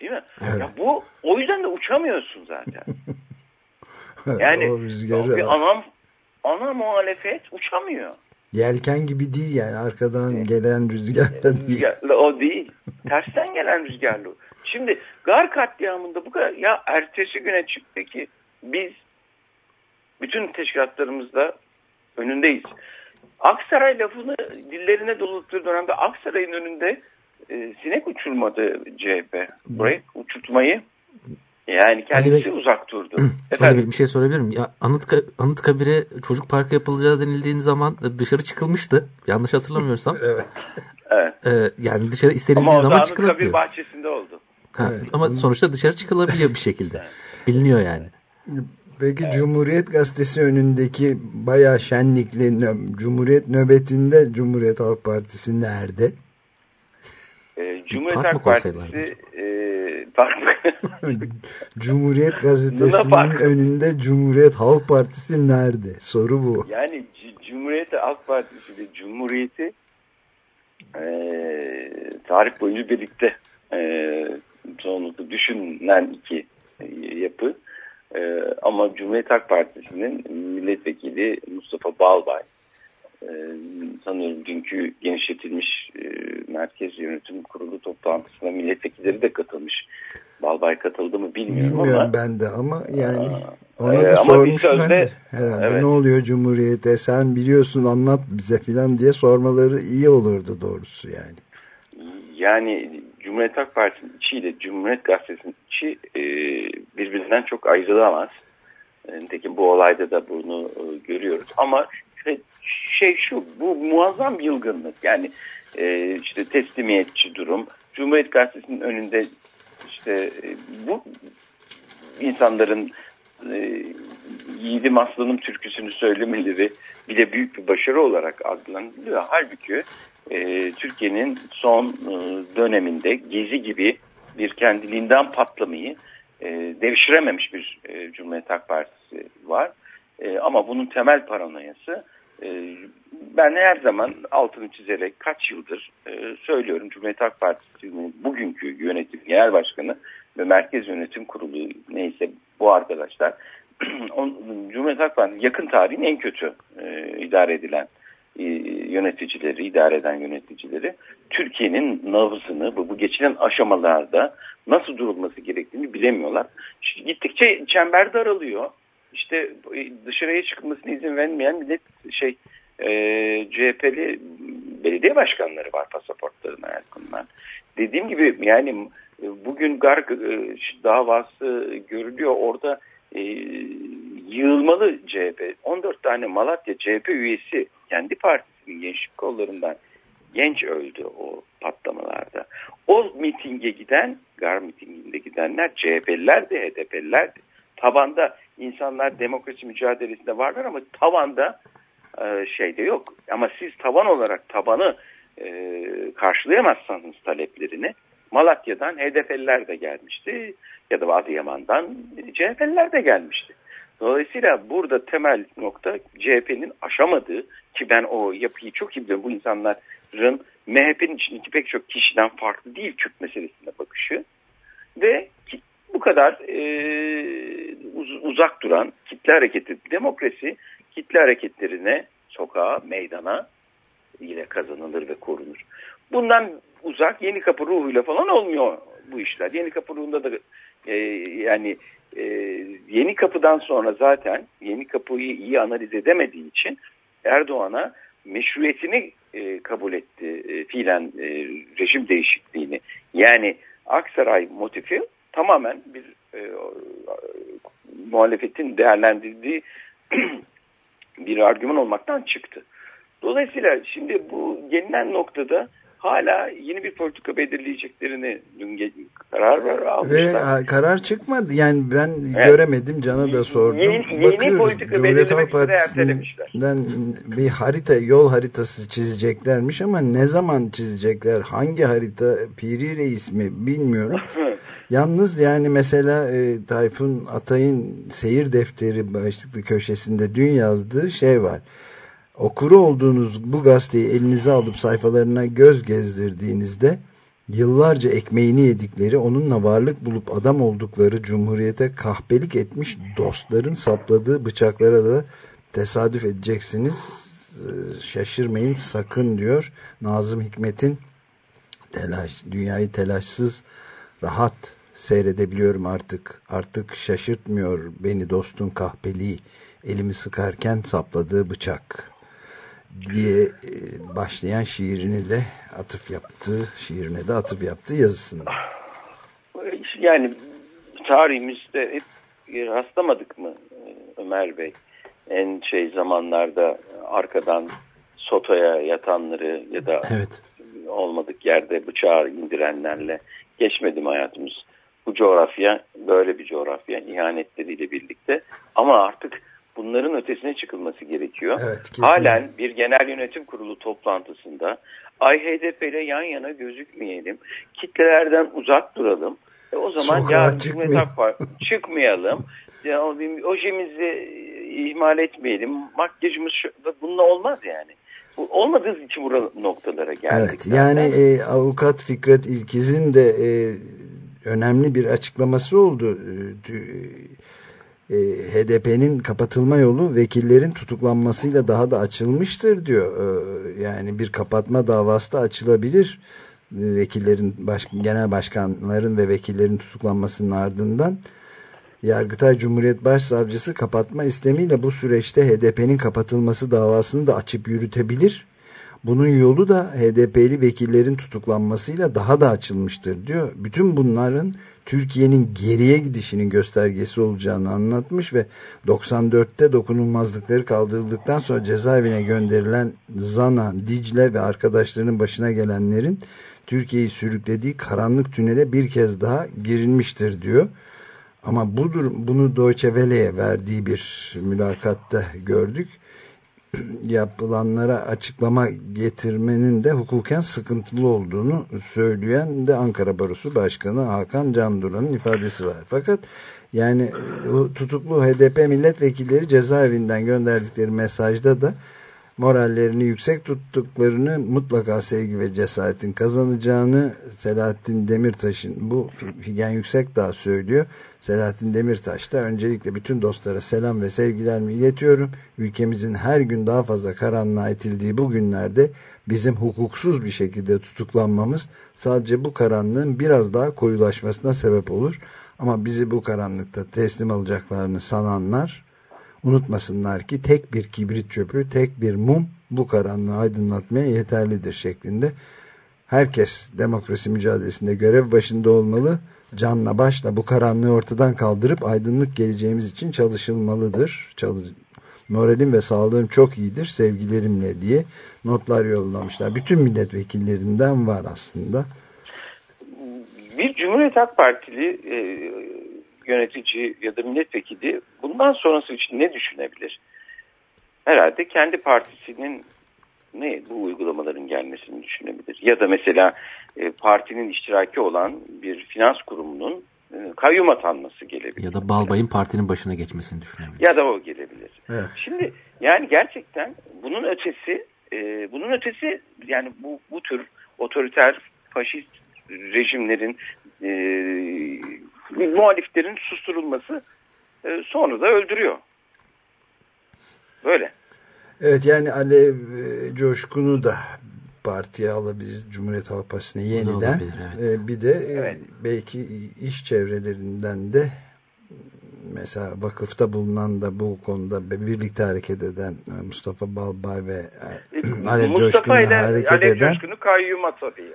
Değil mi? Evet. Ya bu o yüzden de uçamıyorsun zaten. Yani o rüzgarı bir ana, ana muhalefet uçamıyor. yelken gibi değil yani arkadan gelen rüzgarla değil. O değil. Tersten gelen rüzgarla. Şimdi Gar katliamında bu kadar ya ertesi güne çıktı ki biz bütün teşkilatlarımızda önündeyiz. Aksaray lafını dillerine doldurduğu dönemde Aksaray'ın önünde e, sinek uçurmadı CHP. Burayı uçurtmayı yani kendisi Bey- uzak durdu. Efendim Bey bir şey sorabilir miyim? Ya Anıtka, Anıtkabir'e çocuk parkı yapılacağı denildiğin zaman dışarı çıkılmıştı. Yanlış hatırlamıyorsam. evet. evet. Ee, yani dışarı istenildiği Ama o da zaman Anıtkabir çıkılabiliyor. bahçesinde oldu. Ha, Ama sonuçta dışarı çıkılabiliyor bir şekilde. Biliniyor yani. Peki Cumhuriyet Gazetesi önündeki bayağı şenlikli nö- Cumhuriyet nöbetinde Cumhuriyet Halk Partisi nerede? E, Cumhuriyet Park Halk Partisi e, park Cumhuriyet Gazetesi'nin önünde Cumhuriyet Halk Partisi nerede? Soru bu. Yani C- Cumhuriyet Halk Partisi ile Cumhuriyeti e, tarih boyunca birlikte e, çoğunlukla düşünülen iki e, yapı. E, ama Cumhuriyet Halk Partisi'nin milletvekili Mustafa Balbay e, sanıyorum dünkü genişletilmiş e, Merkez Yönetim Kurulu toplantısına milletvekilleri de katılmış. Balbay katıldı mı bilmiyorum, Bilmiyorum ama ben de ama yani Aa, ona e, da sormuşlar sözde- herhalde Evet. ne oluyor Cumhuriyet'e sen biliyorsun anlat bize filan diye sormaları iyi olurdu doğrusu yani. Yani Cumhuriyet Halk Partisi'nin içiyle Cumhuriyet Gazetesi'nin içi e, birbirinden çok ayrılamaz. E, Nitekim bu olayda da bunu e, görüyoruz. Ama şey, şey şu, bu muazzam yılgınlık. Yani e, işte teslimiyetçi durum. Cumhuriyet Gazetesi'nin önünde işte e, bu insanların e, Yiğidim Aslanım türküsünü söylemeleri bile büyük bir başarı olarak adlandırılıyor. Halbuki e, Türkiye'nin son e, döneminde gezi gibi bir kendiliğinden patlamayı e, devşirememiş bir e, Cumhuriyet Halk Partisi var. E, ama bunun temel paranoyası ben her zaman altını çizerek kaç yıldır e, söylüyorum Cumhuriyet Halk Partisi'nin bugünkü yönetim genel başkanı ve merkez yönetim kurulu neyse bu arkadaşlar Cumhuriyet Halk Partisi yakın tarihin en kötü e, idare edilen e, yöneticileri, idare eden yöneticileri Türkiye'nin nabzını bu, bu geçilen aşamalarda nasıl durulması gerektiğini bilemiyorlar. Gittikçe çember daralıyor. İşte e, dışarıya çıkılmasına izin vermeyen millet şey e, CHP'li belediye başkanları var pasaportlarına yakınlar. Dediğim gibi yani e, bugün Garg e, davası görülüyor. Orada e, yığılmalı CHP. 14 tane Malatya CHP üyesi kendi partisinin gençlik kollarından genç öldü o patlamalarda. O mitinge giden, Gar mitinginde gidenler CHP'lilerdi, HDP'lilerdi. Tabanda insanlar demokrasi mücadelesinde varlar ama tavanda e, şeyde yok. Ama siz taban olarak tabanı e, karşılayamazsanız taleplerini Malatya'dan HDP'liler de gelmişti ya da Adıyaman'dan CHP'liler de gelmişti. Dolayısıyla burada temel nokta CHP'nin aşamadığı ki ben o yapıyı çok iyi biliyorum. Bu insanların MHP'nin içindeki pek çok kişiden farklı değil Kürt meselesine bakışı ve bu kadar e, uz- uzak duran kitle hareketi, demokrasi kitle hareketlerine, sokağa, meydana ile kazanılır ve korunur. Bundan uzak yeni kapı ruhuyla falan olmuyor bu işler. Yeni kapı ruhunda da e, yani e, yeni kapıdan sonra zaten yeni kapıyı iyi analiz edemediği için Erdoğan'a meşruiyetini e, kabul etti e, fiilen e, rejim değişikliğini. Yani Aksaray motifi tamamen bir e, muhalefetin değerlendirdiği bir argüman olmaktan çıktı. Dolayısıyla şimdi bu gelinen noktada hala yeni bir politika belirleyeceklerini dün karar ver almışlar. Ve karar çıkmadı. Yani ben evet. göremedim. Can'a da sordum. Yeni, yeni politika belirlemek Partisi'nden bir harita, yol haritası çizeceklermiş ama ne zaman çizecekler? Hangi harita? Piri Reis mi? Bilmiyorum. Yalnız yani mesela e, Tayfun Atay'ın seyir defteri başlıklı köşesinde dün yazdığı şey var okuru olduğunuz bu gazeteyi elinize alıp sayfalarına göz gezdirdiğinizde yıllarca ekmeğini yedikleri onunla varlık bulup adam oldukları cumhuriyete kahpelik etmiş dostların sapladığı bıçaklara da tesadüf edeceksiniz. Ee, şaşırmayın sakın diyor Nazım Hikmet'in telaş, dünyayı telaşsız rahat seyredebiliyorum artık. Artık şaşırtmıyor beni dostun kahpeliği elimi sıkarken sapladığı bıçak diye e, başlayan şiirini de atıf yaptı, şiirine de atıf yaptı yazısında. Yani tarihimizde hep rastlamadık mı e, Ömer Bey? En şey zamanlarda arkadan sotaya yatanları ya da evet. olmadık yerde bıçağı indirenlerle geçmedim hayatımız. Bu coğrafya böyle bir coğrafya ihanetleriyle birlikte ama artık bunların ötesine çıkılması gerekiyor. Evet, Halen bir genel yönetim kurulu toplantısında ay HDP ile yan yana gözükmeyelim, kitlelerden uzak duralım. E o zaman ya çıkmayalım, ya, ojemizi ihmal etmeyelim, makyajımız şu, bununla olmaz yani. Olmadığı için bu noktalara geldik. Evet, yani e, avukat Fikret İlkiz'in de e, önemli bir açıklaması oldu. E, e, HDP'nin kapatılma yolu vekillerin tutuklanmasıyla daha da açılmıştır diyor. E, yani bir kapatma davası da açılabilir. E, vekillerin, baş, genel başkanların ve vekillerin tutuklanmasının ardından Yargıtay Cumhuriyet Başsavcısı kapatma istemiyle bu süreçte HDP'nin kapatılması davasını da açıp yürütebilir. Bunun yolu da HDP'li vekillerin tutuklanmasıyla daha da açılmıştır diyor. Bütün bunların Türkiye'nin geriye gidişinin göstergesi olacağını anlatmış ve 94'te dokunulmazlıkları kaldırıldıktan sonra cezaevine gönderilen Zana, Dicle ve arkadaşlarının başına gelenlerin Türkiye'yi sürüklediği karanlık tünele bir kez daha girilmiştir diyor. Ama bu durum, bunu Deutsche Welle'ye verdiği bir mülakatta gördük. Yapılanlara açıklama getirmenin de hukuken sıkıntılı olduğunu söyleyen de Ankara Barosu Başkanı Hakan Canduran'ın ifadesi var. Fakat yani tutuklu HDP milletvekilleri cezaevinden gönderdikleri mesajda da morallerini yüksek tuttuklarını mutlaka sevgi ve cesaretin kazanacağını Selahattin Demirtaş'ın bu Figen Yüksek daha söylüyor. Selahattin Demirtaş da öncelikle bütün dostlara selam ve sevgilerimi iletiyorum. Ülkemizin her gün daha fazla karanlığa itildiği bu günlerde bizim hukuksuz bir şekilde tutuklanmamız sadece bu karanlığın biraz daha koyulaşmasına sebep olur. Ama bizi bu karanlıkta teslim alacaklarını sananlar unutmasınlar ki tek bir kibrit çöpü, tek bir mum bu karanlığı aydınlatmaya yeterlidir şeklinde. Herkes demokrasi mücadelesinde görev başında olmalı canla başla bu karanlığı ortadan kaldırıp aydınlık geleceğimiz için çalışılmalıdır. Çalış Moralim ve sağlığım çok iyidir sevgilerimle diye notlar yollamışlar. Bütün milletvekillerinden var aslında. Bir Cumhuriyet Halk Partili e, yönetici ya da milletvekili bundan sonrası için ne düşünebilir? Herhalde kendi partisinin ne bu uygulamaların gelmesini düşünebilir. Ya da mesela e, partinin iştiraki olan bir finans kurumunun e, kayyum atanması gelebilir. Ya da Balbay'ın partinin başına geçmesini düşünebilir. Ya da o gelebilir. Evet. Şimdi yani gerçekten bunun ötesi e, bunun ötesi yani bu, bu tür otoriter faşist rejimlerin e, muhaliflerin susturulması e, sonra da öldürüyor. Böyle. Evet yani Alev e, Coşkun'u da partiye alabiliriz. Cumhuriyet Halk Partisi'ne yeniden. olabilir, evet. E, bir de e, Evet. belki iş çevrelerinden de mesela vakıfta bulunan da bu konuda birlikte hareket eden e, Mustafa Balbay ve e, Alev Mustafa Coşkun'la ile hareket Alev eden Coşkun'u kayyuma tabii.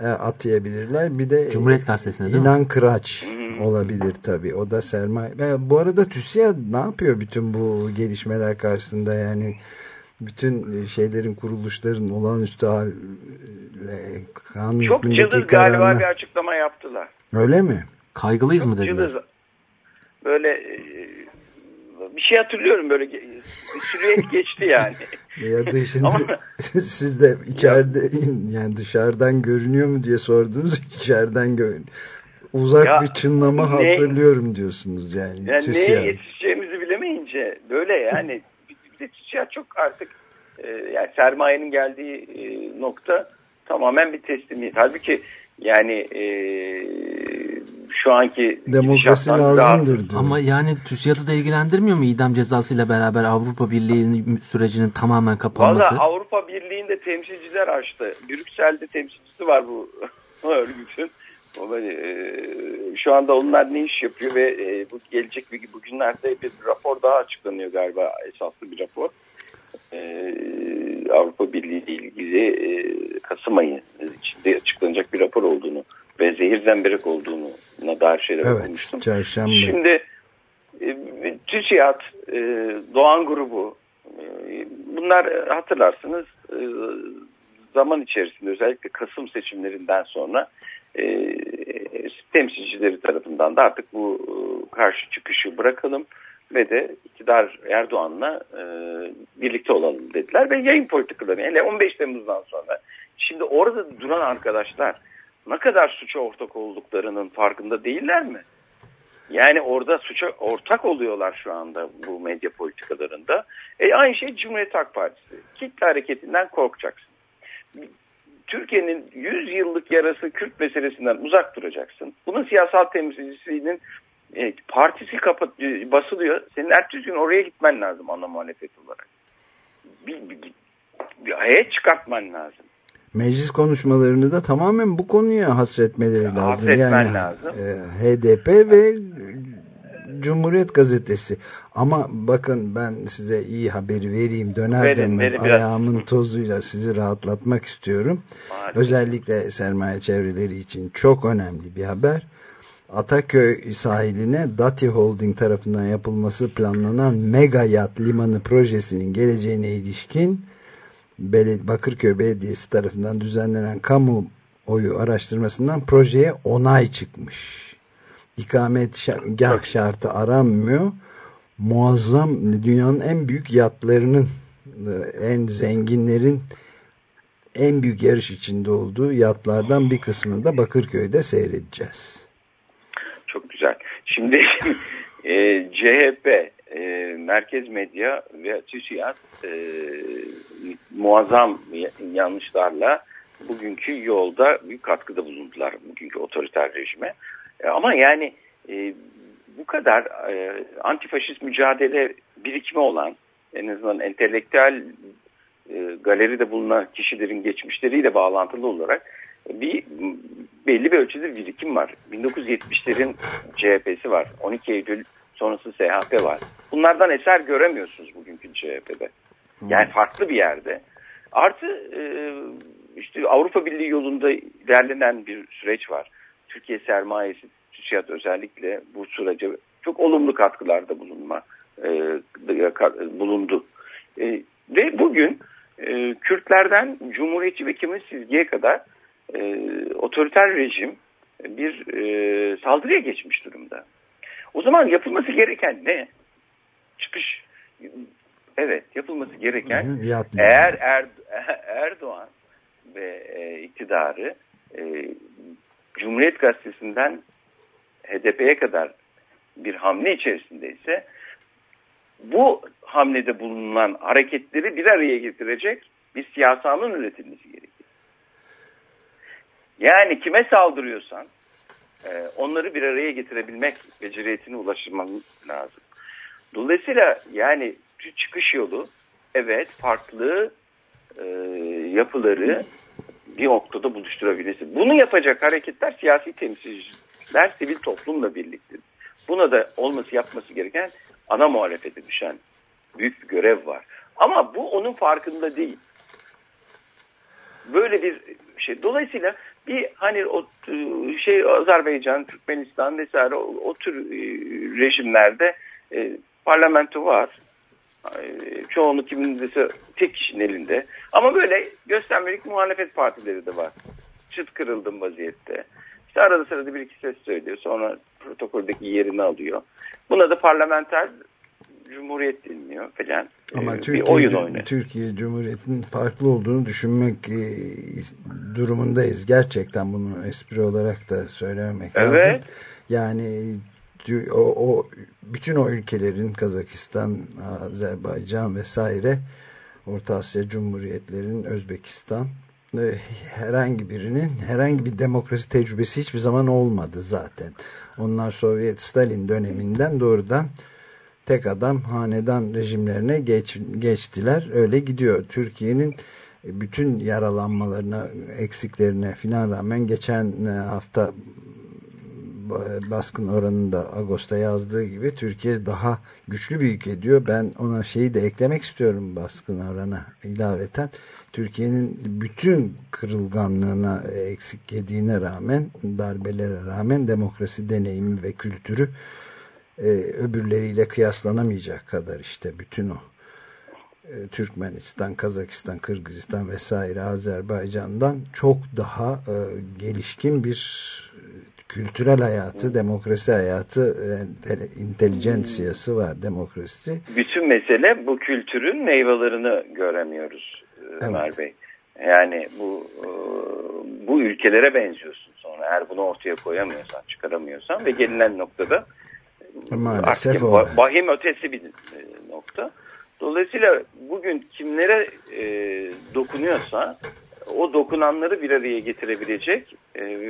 E, atayabilirler. Bir de Cumhuriyet Gazetesi'ne değil mi? İnan Kıraç olabilir tabii. O da sermaye. E, bu arada TÜSİAD ne yapıyor bütün bu gelişmeler karşısında yani bütün şeylerin kuruluşların olağanüstü hal e, kanun Çok cılız galiba kararına- bir açıklama yaptılar. Öyle mi? Kaygılıyız mı Çok dediler? cılız. Böyle e, bir şey hatırlıyorum böyle bir süreye geçti yani. Ya da şimdi Ama- siz de içeride yani dışarıdan görünüyor mu diye sordunuz. içeriden gör uzak Ya, bir çınlama ne- hatırlıyorum diyorsunuz yani. Yani neye yetişeceğimizi bilemeyince böyle yani bir de TÜSİAD çok artık e, yani sermayenin geldiği e, nokta tamamen bir teslimiyet. Halbuki yani e, şu anki Demokrasi gidişattan daha- lazımdır diyor. Ama yani TÜSİAD'ı da ilgilendirmiyor mu idam cezasıyla beraber Avrupa Birliği sürecinin tamamen kapanması? Valla Avrupa Birliği'nde temsilciler açtı. Brüksel'de temsilcisi var bu örgütün. E, şu anda onlar ne iş yapıyor ve e, bu gelecek bir bugünlerde bir rapor daha açıklanıyor galiba esaslı bir rapor. E, Avrupa Birliği ile ilgili e, Kasım ayı içinde açıklanacak bir rapor olduğunu ve zehir zemberek olduğunu dair şeyler Evet, okumuştum. çarşamba. Şimdi e, TÜSİAD, e, Doğan grubu bunlar hatırlarsınız zaman içerisinde özellikle Kasım seçimlerinden sonra temsilcileri tarafından da artık bu karşı çıkışı bırakalım ve de iktidar Erdoğan'la e, birlikte olalım dediler ve yayın politikaları hele 15 Temmuz'dan sonra şimdi orada duran arkadaşlar ne kadar suça ortak olduklarının farkında değiller mi? Yani orada suça ortak oluyorlar şu anda bu medya politikalarında. E aynı şey Cumhuriyet Halk Partisi. Kitle hareketinden korkacaksın. Türkiye'nin 100 yıllık yarası Kürt meselesinden uzak duracaksın. Bunun siyasal temsilcisinin e, partisi kapat, e, basılıyor. Senin ertesi gün oraya gitmen lazım ana muhalefet olarak. Bir, bir, bir heyet çıkartman lazım. Meclis konuşmalarını da tamamen bu konuya hasretmeleri lazım. hasretmen yani lazım. e, HDP ve Cumhuriyet Gazetesi. Ama bakın ben size iyi haberi vereyim. Döner Verin, dönmez verin biraz. ayağımın tozuyla sizi rahatlatmak istiyorum. Harika. Özellikle sermaye çevreleri için çok önemli bir haber. Ataköy sahiline Dati Holding tarafından yapılması planlanan mega yat limanı projesinin geleceğine ilişkin Bakırköy Belediyesi tarafından düzenlenen kamuoyu araştırmasından projeye onay çıkmış. İkamet şartı aranmıyor. Muazzam dünyanın en büyük yatlarının e, en zenginlerin en büyük yarış içinde olduğu yatlardan bir kısmını da Bakırköy'de seyredeceğiz. Çok güzel. Şimdi e, CHP, e, Merkez Medya ve TÜSİAD e, muazzam ya- yanlışlarla bugünkü yolda büyük katkıda bulundular bugünkü otoriter rejime. E, ama yani e, bu kadar e, antifaşist mücadele birikimi olan en azından entelektüel e, galeride bulunan kişilerin geçmişleriyle bağlantılı olarak bir belli bir ölçüde birikim var. 1970'lerin CHP'si var. 12 Eylül sonrası SHP var. Bunlardan eser göremiyorsunuz bugünkü CHP'de. Yani farklı bir yerde. Artı e, işte Avrupa Birliği yolunda ilerlenen bir süreç var. Türkiye sermayesi TÜSİAD özellikle bu sürece çok olumlu katkılarda bulunma e, bulundu. E, ve bugün e, Kürtlerden Cumhuriyetçi ve Kemal Sizgi'ye kadar e, otoriter rejim bir e, saldırıya geçmiş durumda. O zaman yapılması gereken ne? Çıkış. Evet yapılması gereken eğer er, Erdoğan ve e, iktidarı e, Cumhuriyet Gazetesi'nden HDP'ye kadar bir hamle içerisindeyse bu hamlede bulunan hareketleri bir araya getirecek bir siyasalın üretilmesi gerekir. Yani kime saldırıyorsan e, onları bir araya getirebilmek beceriyetine ulaşman lazım. Dolayısıyla yani çıkış yolu evet farklı e, yapıları bir noktada buluşturabilirsin. Bunu yapacak hareketler siyasi temsilciler sivil toplumla birlikte. Buna da olması yapması gereken ana muhalefete düşen büyük bir görev var. Ama bu onun farkında değil. Böyle bir şey. Dolayısıyla bir hani o e, şey Azerbaycan, Türkmenistan vesaire o, o tür e, rejimlerde e, parlamento var. E, çoğunluk kimindeyse tek kişinin elinde. Ama böyle göstermelik muhalefet partileri de var. Çıt kırıldım vaziyette. İşte arada sırada bir iki ses söylüyor. Sonra protokoldeki yerini alıyor. Buna da parlamenter cumhuriyet deniliyor falan. Ama Ee, Türkiye, bir oyun oynuyor. Türkiye Cumhuriyeti'nin farklı olduğunu düşünmek e, durumundayız. Gerçekten bunu espri olarak da söylememek Evet. lazım. Yani o, o bütün o ülkelerin Kazakistan, Azerbaycan vesaire Orta Asya Cumhuriyetlerin Özbekistan e, herhangi birinin herhangi bir demokrasi tecrübesi hiçbir zaman olmadı zaten. Onlar Sovyet Stalin döneminden doğrudan tek adam hanedan rejimlerine geç, geçtiler. Öyle gidiyor. Türkiye'nin bütün yaralanmalarına, eksiklerine filan rağmen geçen e, hafta baskın oranında Ağustos'ta yazdığı gibi Türkiye daha güçlü bir ülke diyor. Ben ona şeyi de eklemek istiyorum baskın orana ilaveten. Türkiye'nin bütün kırılganlığına eksik yediğine rağmen darbelere rağmen demokrasi deneyimi ve kültürü e, öbürleriyle kıyaslanamayacak kadar işte bütün o e, Türkmenistan, Kazakistan, Kırgızistan vesaire Azerbaycan'dan çok daha e, gelişkin bir kültürel hayatı, demokrasi hayatı, e, intelijansiyası var demokrasi. Bütün mesele bu kültürün meyvelerini göremiyoruz e, Evet. Ömer Bey. Yani bu e, bu ülkelere benziyorsun sonra eğer bunu ortaya koyamıyorsan, çıkaramıyorsan ve gelinen noktada Maalesef o. bahim ötesi bir e, nokta. Dolayısıyla bugün kimlere e, dokunuyorsa o dokunanları bir araya getirebilecek e,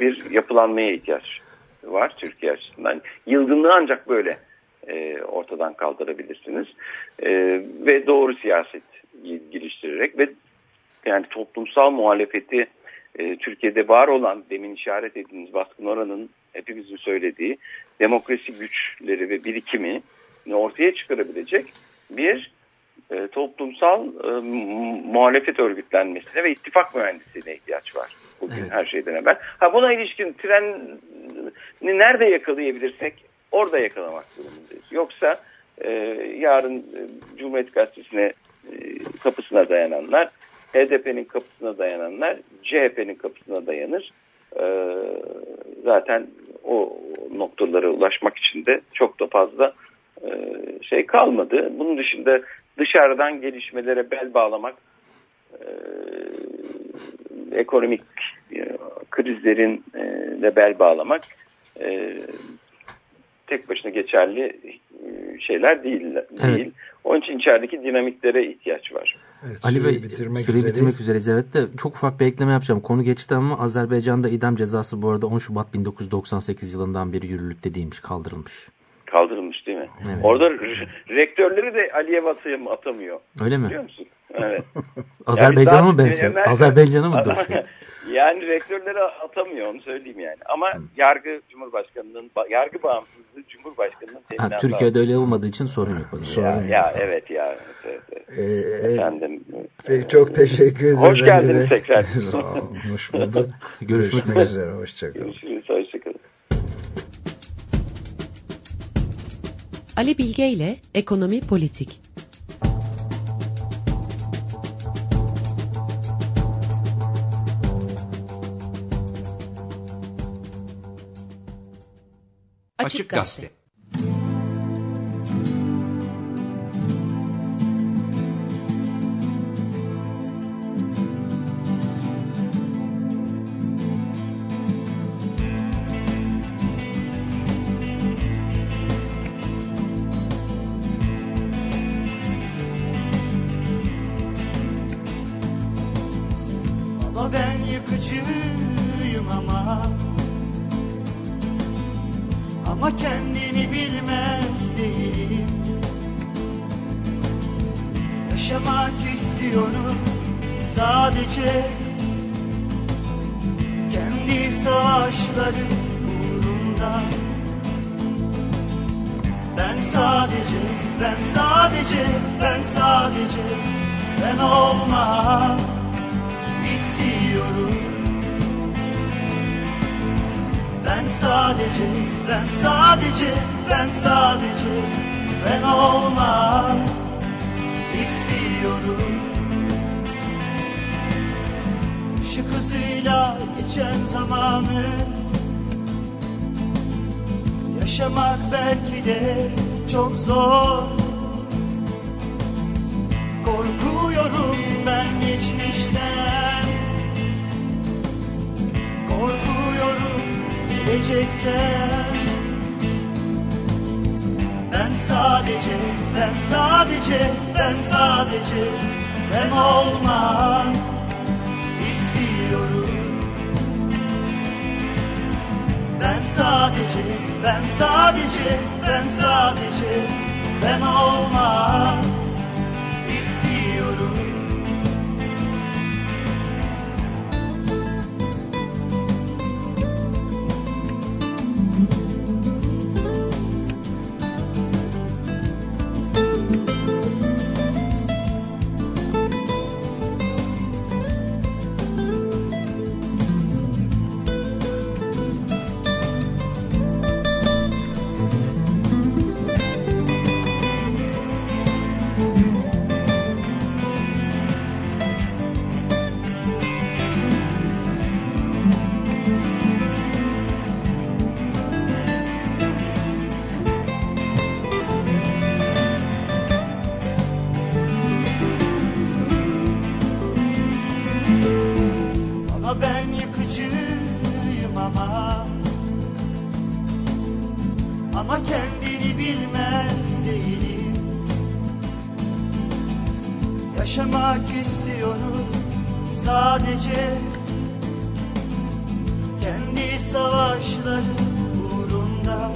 bir yapılanmaya ihtiyaç var Türkiye açısından. Yılgınlığı ancak böyle e, ortadan kaldırabilirsiniz. E, ve doğru siyaset geliştirerek ve yani toplumsal muhalefeti e, Türkiye'de var olan demin işaret ettiğiniz baskın oranın hepimizin söylediği demokrasi güçleri ve birikimi ortaya çıkarabilecek bir e, toplumsal e, mu- muhalefet örgütlenmesine ve ittifak mühendisliğine ihtiyaç var bugün Evet. her şeyden evvel. Ha buna ilişkin treni nerede yakalayabilirsek orada yakalamak durumundayız. Yoksa e, yarın e, Cumhuriyet Gazetesi'ne e, kapısına dayananlar, HDP'nin kapısına dayananlar, CHP'nin kapısına dayanır. E, zaten o noktalara ulaşmak için de çok da fazla e, şey kalmadı. Bunun dışında dışarıdan gelişmelere bel bağlamak, e, ekonomik e, krizlerin e, bel bağlamak e, tek başına geçerli e, şeyler değil. değil. Onun için içerideki dinamiklere ihtiyaç var. Evet, Ali Bey bitirmek süreyi üzereyiz. bitirmek üzereyiz. Evet de çok ufak bir ekleme yapacağım. Konu geçti ama Azerbaycan'da idam cezası bu arada 10 Şubat 1998 yılından beri yürürlükte değilmiş, kaldırılmış. Kaldırılmış değil mi? Evet. Orada re- rektörleri de Aliyev atamıyor. Öyle mi? Biliyor musun? Evet. Azerbaycan'a Yani mı? Ömer- Azerbaycan'a mı dönüşüyor? Yani rektörleri atamıyor onu söyleyeyim yani. Ama yargı Cumhurbaşkanı'nın ba- yargı bağımsızlığı Cumhurbaşkanı'nın Ha. Türkiye'de öyle olmadığı için sorun yok. zaman. ya, ya evet ya. Evet, evet. Ee, Efendim. Peki, çok teşekkür ederiz. Hoş geldiniz tekrar. Hoş bulduk. Görüşmek Görüşmek üzere. üzere. Hoşçakalın. Görüşürüz. Hoşçakalın. Ali Bilge ile Ekonomi Politik. Açık Gazete. Yıkıcıyım ama. Ama kendini bilmez değilim. Yaşamak istiyorum sadece. Kendi savaşları uğrunda.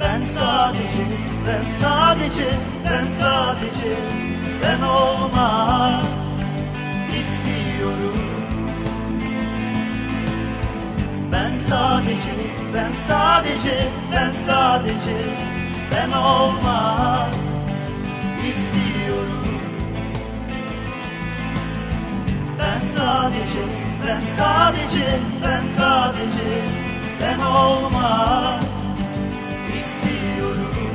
Ben sadece, ben sadece, ben sadece Ben olmak istiyorum Ben sadece, ben sadece, ben sadece Ben olmak istiyorum. Ben sadece, ben sadece, ben sadece Ben olmak istiyorum.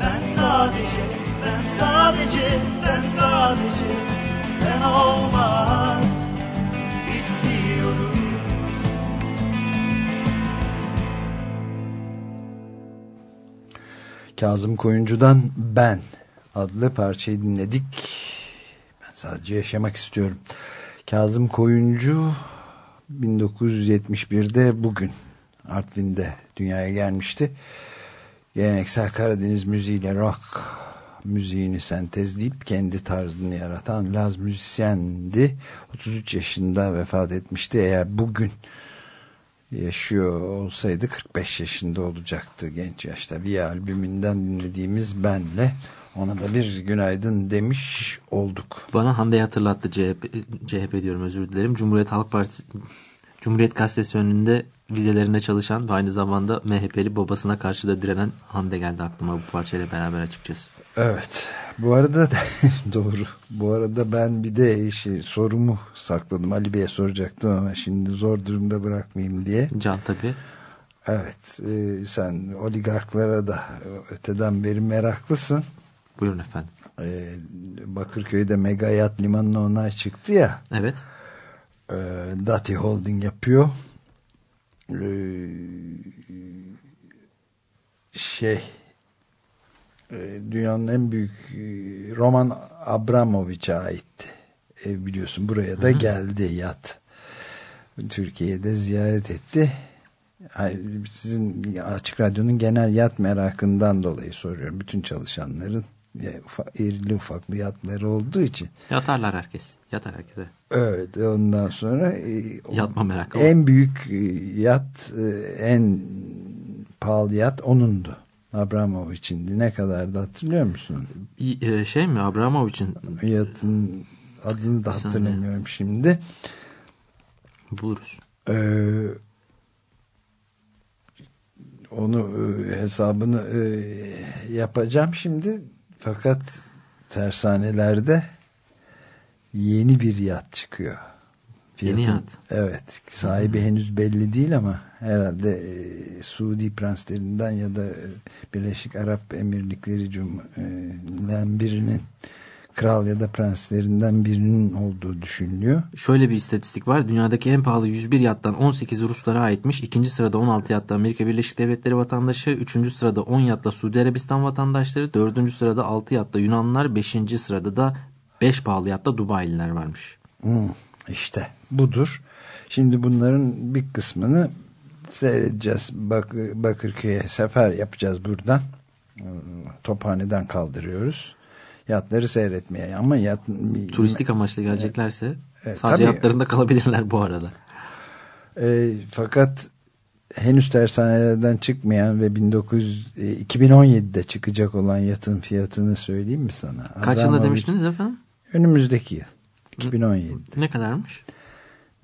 Ben sadece, ben sadece, ben sadece Ben olmak istiyorum Kazım Koyuncu'dan Ben adlı parçayı dinledik. Ben sadece yaşamak istiyorum. Kazım Koyuncu 1971'de bugün Artvin'de dünyaya gelmişti. Geleneksel Karadeniz müziğiyle rock müziğini sentezleyip kendi tarzını yaratan Laz müzisyendi. 33 yaşında vefat etmişti. Eğer bugün yaşıyor olsaydı 45 yaşında olacaktı genç yaşta. Bir albümünden dinlediğimiz Ben'le ona da bir günaydın demiş olduk. Bana Hande'yi hatırlattı CHP, CHP diyorum özür dilerim. Cumhuriyet Halk Partisi Cumhuriyet Gazetesi önünde vizelerine çalışan ve aynı zamanda MHP'li babasına karşı da direnen Hande geldi aklıma bu parçayla beraber açıkçası. Evet. Bu arada da, doğru. Bu arada ben bir de şey, sorumu sakladım. Ali Bey'e soracaktım ama şimdi zor durumda bırakmayayım diye. Can tabii. Evet. E, sen oligarklara da öteden beri meraklısın. Buyurun efendim. E, Bakırköy'de mega yat limanına onay çıktı ya. Evet. E, Dati Holding yapıyor. E, şey dünyanın en büyük e, Roman Abramovich'e aitti. E, biliyorsun buraya da Hı -hı. geldi yat. Türkiye'de ziyaret etti. Sizin Açık Radyo'nun genel yat merakından dolayı soruyorum. Bütün çalışanların ufak, irili ufaklı yatları olduğu için. Yatarlar herkes. Yatar herkese. Evet ondan sonra yatma merakı. En büyük yat en pahalı yat onundu. Abramovich'indi. Ne kadar da hatırlıyor musun? E, Şey mi Abramovich'in Yatın adını da hatırlamıyorum şimdi. buluruz. Ee, onu e, hesabını e, yapacağım şimdi. Fakat tersanelerde yeni bir yat çıkıyor. Yeni yat. Evet. Sahibi henüz belli değil ama herhalde e, Suudi prenslerinden ya da e, Birleşik Arap Emirlikleri Cumhuriyeti'nden birinin kral ya da prenslerinden birinin olduğu düşünülüyor. Şöyle bir istatistik var. Dünyadaki en pahalı 101 yattan 18'i Ruslara aitmiş. İkinci sırada 16 yatta Amerika Birleşik Devletleri vatandaşı. Üçüncü sırada 10 yatta Suudi Arabistan vatandaşları. Dördüncü sırada 6 yatta Yunanlılar. Beşinci sırada da 5 pahalı yatta Dubai'liler varmış. Hmm, işte budur. Şimdi bunların bir kısmını seyredeceğiz. Bak, Bakırköy'e sefer yapacağız buradan. Tophane'den kaldırıyoruz. Yatları seyretmeye ama yat, Turistik amaçla geleceklerse Evet, sadece tabii. yatlarında kalabilirler bu arada. E, fakat henüz tersanelerden çıkmayan ve 1900, e, 2017'de çıkacak olan yatın fiyatını söyleyeyim mi sana? Kaç yılda demiştiniz efendim? Önümüzdeki yıl. 2017. Ne kadarmış?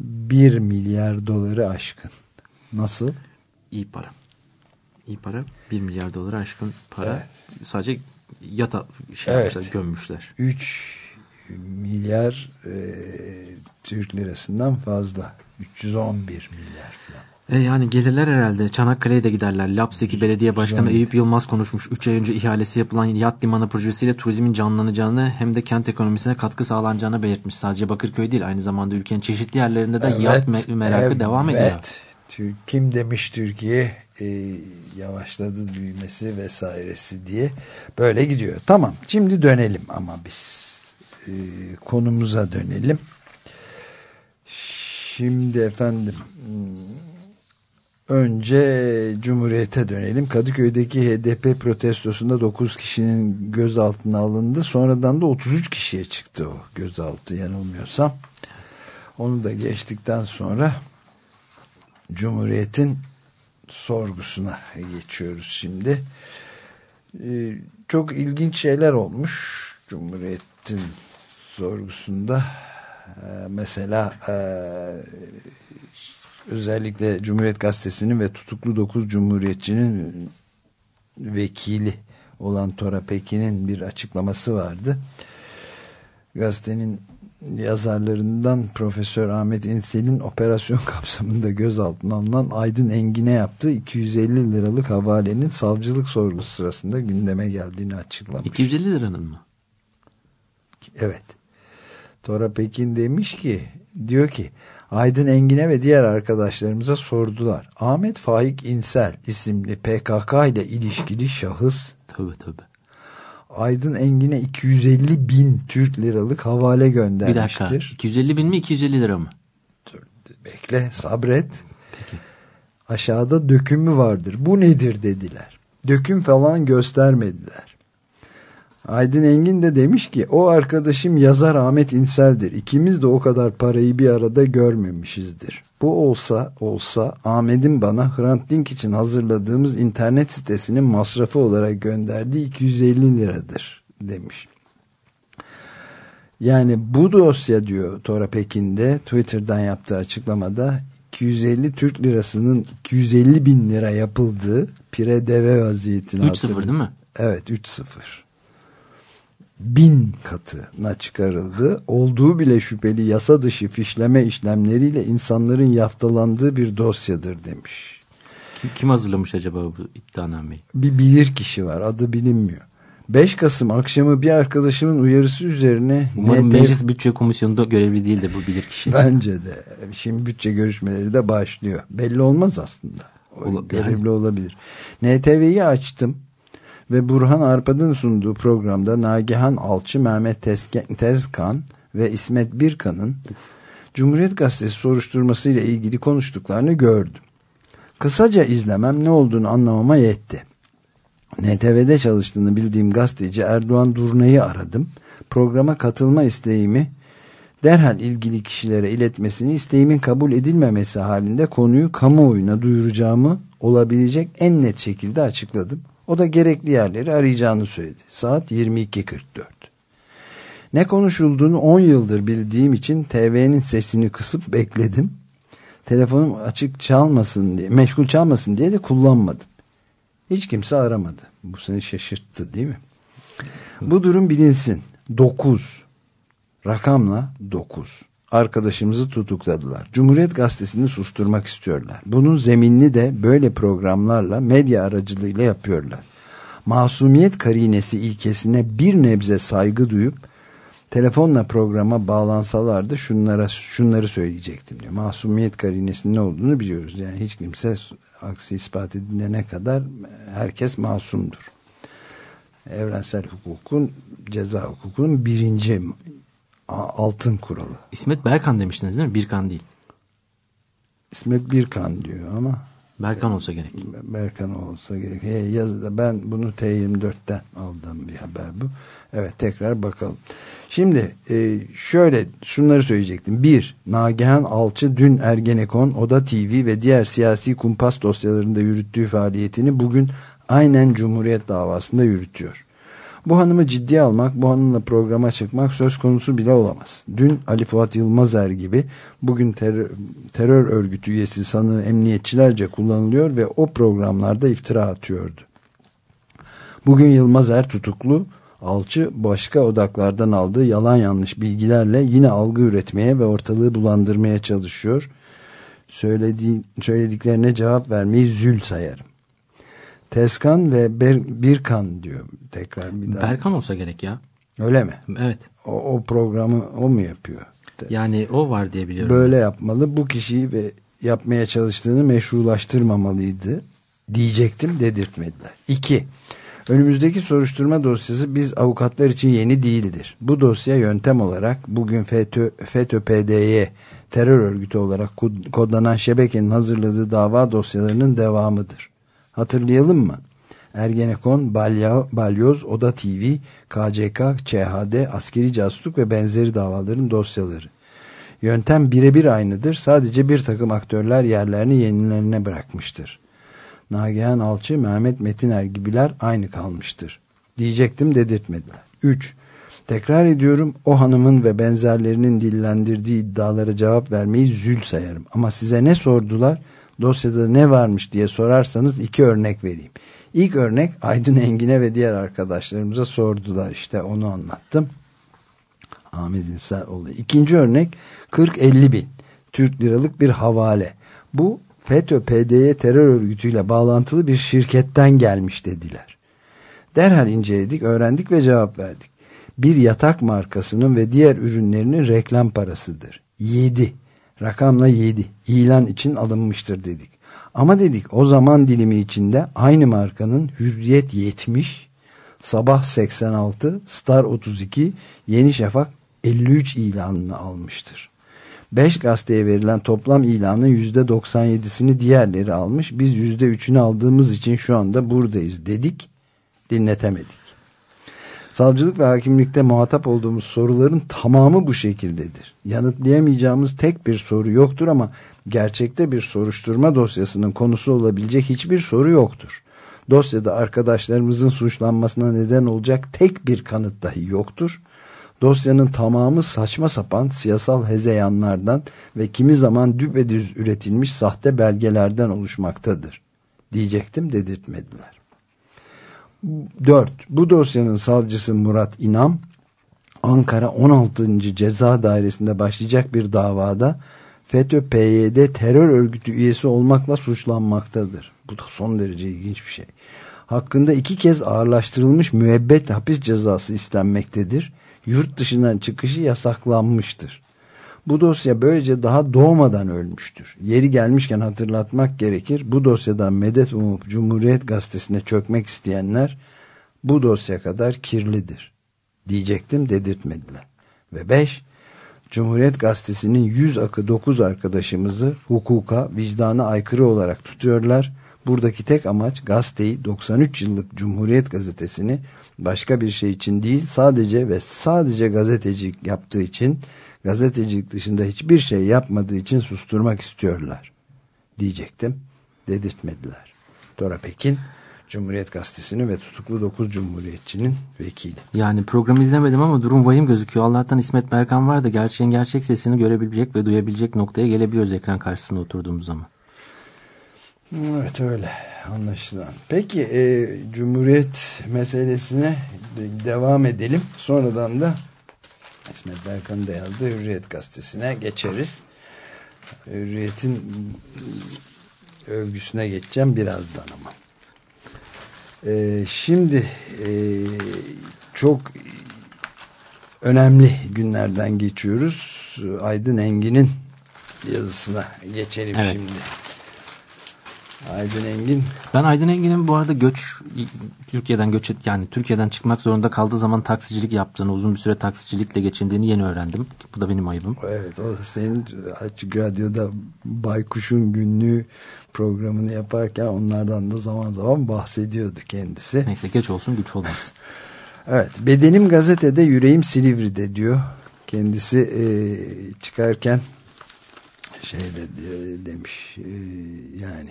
1 milyar doları aşkın. Nasıl? İyi para. İyi para. 1 milyar dolara aşkın para. Sadece yata şey Evet. yapmışlar, gömmüşler. 3 milyar e, Türk lirasından fazla. 311 milyar falan. E yani gelirler herhalde. Çanakkale'ye de giderler. Lapseki Belediye Başkanı. Eyüp Yılmaz konuşmuş. 3 ay önce ihalesi yapılan yat limanı projesiyle turizmin canlanacağını hem de kent ekonomisine katkı sağlanacağını belirtmiş. Sadece Bakırköy değil aynı zamanda ülkenin çeşitli yerlerinde de yat me- merakı devam ediyor. Evet. Kim demiş Türkiye e, yavaşladı büyümesi vesairesi diye böyle gidiyor. Tamam şimdi dönelim ama biz e, konumuza dönelim. Şimdi efendim hmm, önce Cumhuriyet'e dönelim. Kadıköy'deki HDP protestosunda 9 kişinin gözaltına alındı. Sonradan da 33 kişiye çıktı o gözaltı yanılmıyorsam. Onu da geçtikten sonra Cumhuriyet'in sorgusuna geçiyoruz şimdi. Ee, çok ilginç şeyler olmuş Cumhuriyet'in sorgusunda. Ee, mesela e, özellikle Cumhuriyet Gazetesi'nin ve tutuklu 9 Cumhuriyetçinin vekili olan Tora Pekin'in bir açıklaması vardı. Gazetenin yazarlarından Profesör Ahmet İnsel'in operasyon kapsamında gözaltına alınan Aydın Engin'e yaptığı 250 liralık havalenin savcılık sorgusu sırasında gündeme geldiğini açıklamış. 250 liranın mı? Evet. Tora Pekin demiş ki diyor ki Aydın Engin'e ve diğer arkadaşlarımıza sordular. Ahmet Faik İnsel isimli PKK ile ilişkili şahıs Tabii tabii. Aydın Engin'e 250 bin Türk liralık havale Bir dakika. göndermiştir. 250 bin mi 250 lira mı? Bekle sabret. Aşağıda dökümü vardır. Bu nedir dediler. Döküm falan göstermediler. Aydın Engin de demiş ki o arkadaşım yazar Ahmet İnsel'dir. İkimiz de o kadar parayı bir arada görmemişizdir. Bu olsa olsa Ahmet'in bana Hrant Dink için hazırladığımız internet sitesinin masrafı olarak gönderdiği 250 liradır demiş. Yani bu dosya diyor Tora Pekin'de Twitter'dan yaptığı açıklamada 250 Türk lirasının 250 bin lira yapıldığı pire deve vaziyetine 3-0 hatırlıyor. değil mi? Evet 3-0. Bin katına çıkarıldı. Olduğu bile şüpheli yasa dışı fişleme işlemleriyle insanların yaftalandığı bir dosyadır demiş. Kim, kim hazırlamış acaba bu iddianameyi? Bir bilir kişi var adı bilinmiyor. 5 Kasım akşamı bir arkadaşımın uyarısı üzerine Umarım NTV Meclis Bütçe Komisyonu'nda görevli değil de bu bilirkişi. Bence de. Şimdi bütçe görüşmeleri de başlıyor. Belli olmaz aslında. Ola- görevli yani. olabilir. NTV'yi açtım ve Burhan Arpad'ın sunduğu programda Nagihan Alçı, Mehmet Tezke- Tezkan ve İsmet Birkan'ın Cumhuriyet Gazetesi soruşturmasıyla ilgili konuştuklarını gördüm. Kısaca izlemem ne olduğunu anlamama yetti. NTV'de çalıştığını bildiğim gazeteci Erdoğan Durna'yı aradım. Programa katılma isteğimi derhal ilgili kişilere iletmesini isteğimin kabul edilmemesi halinde konuyu kamuoyuna duyuracağımı olabilecek en net şekilde açıkladım. O da gerekli yerleri arayacağını söyledi. Saat 22.44. Ne konuşulduğunu 10 yıldır bildiğim için TV'nin sesini kısıp bekledim. Telefonum açık çalmasın diye, meşgul çalmasın diye de kullanmadım. Hiç kimse aramadı. Bu seni şaşırttı değil mi? Bu durum bilinsin. 9. Rakamla 9. Arkadaşımızı tutukladılar. Cumhuriyet Gazetesi'ni susturmak istiyorlar. Bunun zeminini de böyle programlarla medya aracılığıyla yapıyorlar. Masumiyet karinesi ilkesine bir nebze saygı duyup telefonla programa bağlansalardı şunlara şunları söyleyecektim diyor. Masumiyet karinesinin ne olduğunu biliyoruz. Yani hiç kimse aksi ispat edilene kadar herkes masumdur. Evrensel hukukun ceza hukukunun birinci altın kuralı. İsmet Berkan demiştiniz değil mi? Birkan değil. İsmet Birkan diyor ama Berkan olsa gerek. Berkan olsa gerek. He, yazıda ben bunu T24'ten aldığım bir haber bu. Evet tekrar bakalım. Şimdi e, şöyle şunları söyleyecektim. Bir, Nagihan Alçı dün Ergenekon, Oda TV ve diğer siyasi kumpas dosyalarında yürüttüğü faaliyetini bugün aynen Cumhuriyet davasında yürütüyor. Bu hanımı ciddiye almak, bu hanımla programa çıkmak söz konusu bile olamaz. Dün Ali Fuat Yılmazer gibi bugün terör, terör örgütü üyesi sanığı emniyetçilerce kullanılıyor ve o programlarda iftira atıyordu. Bugün Yılmazer tutuklu, alçı başka odaklardan aldığı yalan yanlış bilgilerle yine algı üretmeye ve ortalığı bulandırmaya çalışıyor. Söylediği, söylediklerine cevap vermeyi zül sayarım. Teskan ve Ber, Birkan diyor tekrar bir daha. Berkan olsa gerek ya. Öyle mi? Evet. O, o programı o mu yapıyor? Yani o var diye biliyorum. Böyle yapmalı. Bu kişiyi ve yapmaya çalıştığını meşrulaştırmamalıydı diyecektim dedirtmediler. İki, önümüzdeki soruşturma dosyası biz avukatlar için yeni değildir. Bu dosya yöntem olarak bugün FETÖ, FETÖ-PDY terör örgütü olarak kodlanan şebekenin hazırladığı dava dosyalarının devamıdır. Hatırlayalım mı? Ergenekon, Balya, Balyoz, Oda TV, KCK, ÇHD, askeri casusluk ve benzeri davaların dosyaları. Yöntem birebir aynıdır. Sadece bir takım aktörler yerlerini yenilerine bırakmıştır. Nagihan Alçı, Mehmet Metiner gibiler aynı kalmıştır. Diyecektim dedirtmediler. 3. Tekrar ediyorum o hanımın ve benzerlerinin dillendirdiği iddialara cevap vermeyi zül sayarım. Ama size ne sordular? Dosyada ne varmış diye sorarsanız iki örnek vereyim. İlk örnek Aydın Engin'e ve diğer arkadaşlarımıza sordular. İşte onu anlattım. Ahmet olayı. İkinci örnek 40-50 bin Türk liralık bir havale. Bu FETÖ-PDY terör örgütüyle bağlantılı bir şirketten gelmiş dediler. Derhal inceledik, öğrendik ve cevap verdik. Bir yatak markasının ve diğer ürünlerinin reklam parasıdır. 7. Rakamla 7. İlan için alınmıştır dedik. Ama dedik o zaman dilimi içinde aynı markanın Hürriyet 70, Sabah 86, Star 32, Yeni Şafak 53 ilanını almıştır. 5 gazeteye verilen toplam ilanın %97'sini diğerleri almış. Biz %3'ünü aldığımız için şu anda buradayız dedik. Dinletemedik. Savcılık ve hakimlikte muhatap olduğumuz soruların tamamı bu şekildedir. Yanıtlayamayacağımız tek bir soru yoktur ama gerçekte bir soruşturma dosyasının konusu olabilecek hiçbir soru yoktur. Dosyada arkadaşlarımızın suçlanmasına neden olacak tek bir kanıt dahi yoktur. Dosyanın tamamı saçma sapan siyasal hezeyanlardan ve kimi zaman düpedüz üretilmiş sahte belgelerden oluşmaktadır. Diyecektim dedirtmediler. 4. Bu dosyanın savcısı Murat İnam, Ankara 16. Ceza Dairesi'nde başlayacak bir davada FETÖ-PYD terör örgütü üyesi olmakla suçlanmaktadır. Bu da son derece ilginç bir şey. Hakkında iki kez ağırlaştırılmış müebbet hapis cezası istenmektedir. Yurt dışından çıkışı yasaklanmıştır. Bu dosya böylece daha doğmadan ölmüştür. Yeri gelmişken hatırlatmak gerekir. Bu dosyadan medet umup Cumhuriyet Gazetesi'ne çökmek isteyenler bu dosya kadar kirlidir. Diyecektim dedirtmediler. Ve 5. Cumhuriyet Gazetesi'nin 100 akı 9 arkadaşımızı hukuka, vicdana aykırı olarak tutuyorlar. Buradaki tek amaç gazeteyi 93 yıllık Cumhuriyet Gazetesi'ni başka bir şey için değil sadece ve sadece gazetecilik yaptığı için gazetecilik dışında hiçbir şey yapmadığı için susturmak istiyorlar diyecektim dedirtmediler. Dora Pekin Cumhuriyet Gazetesi'ni ve tutuklu 9 Cumhuriyetçinin vekili. Yani programı izlemedim ama durum vahim gözüküyor. Allah'tan İsmet Berkan var da gerçeğin gerçek sesini görebilecek ve duyabilecek noktaya gelebiliyoruz ekran karşısında oturduğumuz zaman. Evet öyle anlaşılan. Peki e, Cumhuriyet meselesine devam edelim. Sonradan da İsmet Berkan'ın da yazdığı Hürriyet gazetesine geçeriz. Hürriyet'in övgüsüne geçeceğim birazdan ama. E, şimdi e, çok önemli günlerden geçiyoruz. Aydın Engin'in yazısına geçelim Evet. şimdi. Aydın Engin Ben Aydın Engin'in bu arada göç Türkiye'den göç yani Türkiye'den çıkmak zorunda kaldığı zaman taksicilik yaptığını, uzun bir süre taksicilikle geçindiğini yeni öğrendim. Bu da benim ayıbım. Evet o senin Açık Radyo'da Baykuş'un günlüğü programını yaparken onlardan da zaman zaman bahsediyordu kendisi. Neyse geç olsun güç olmasın. Evet bedenim gazetede yüreğim Silivri'de diyor. Kendisi e, çıkarken şey de de- demiş e, yani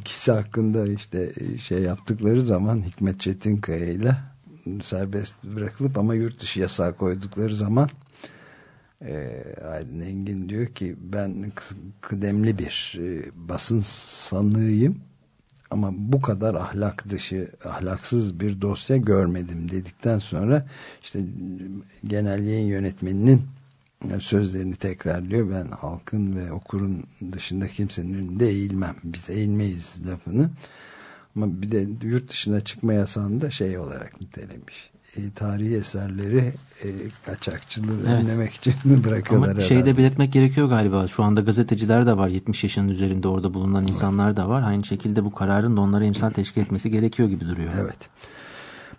ikisi hakkında işte şey yaptıkları zaman Hikmet Çetinkaya ile serbest bırakılıp ama yurt dışı yasağı koydukları zaman e, Aydın Engin diyor ki ben kı- kıdemli bir e, basın sanığıyım ama bu kadar ahlak dışı ahlaksız bir dosya görmedim dedikten sonra işte genel yayın yönetmeninin sözlerini tekrarlıyor. Ben halkın ve okurun dışında kimsenin önünde eğilmem. Biz eğilmeyiz lafını. Ama bir de yurt dışına çıkma yasağını da şey olarak nitelemiş. E, tarihi eserleri e, kaçakçılığı Evet. önlemek için bırakıyorlar Ama şeyi herhalde. de belirtmek gerekiyor galiba. Şu anda gazeteciler de var. 70 yaşının üzerinde orada bulunan insanlar da var. Aynı şekilde bu kararın da onlara emsal teşkil etmesi gerekiyor gibi duruyor. Evet.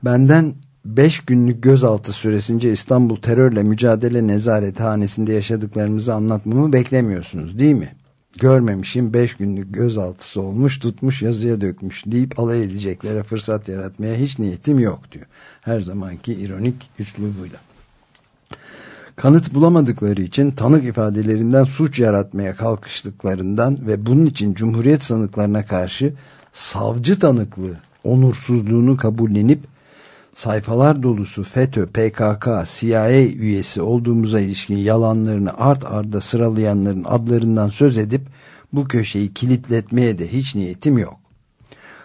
Benden 5 günlük gözaltı süresince İstanbul terörle mücadele nezarethanesinde yaşadıklarımızı anlatmamı beklemiyorsunuz değil mi? Görmemişim 5 günlük gözaltısı olmuş tutmuş yazıya dökmüş deyip alay edeceklere fırsat yaratmaya hiç niyetim yok diyor. Her zamanki ironik üslubuyla. Kanıt bulamadıkları için tanık ifadelerinden suç yaratmaya kalkıştıklarından ve bunun için Cumhuriyet sanıklarına karşı savcı tanıklığı onursuzluğunu kabullenip sayfalar dolusu FETÖ, PKK, CIA üyesi olduğumuza ilişkin yalanlarını art arda sıralayanların adlarından söz edip bu köşeyi kilitletmeye de hiç niyetim yok.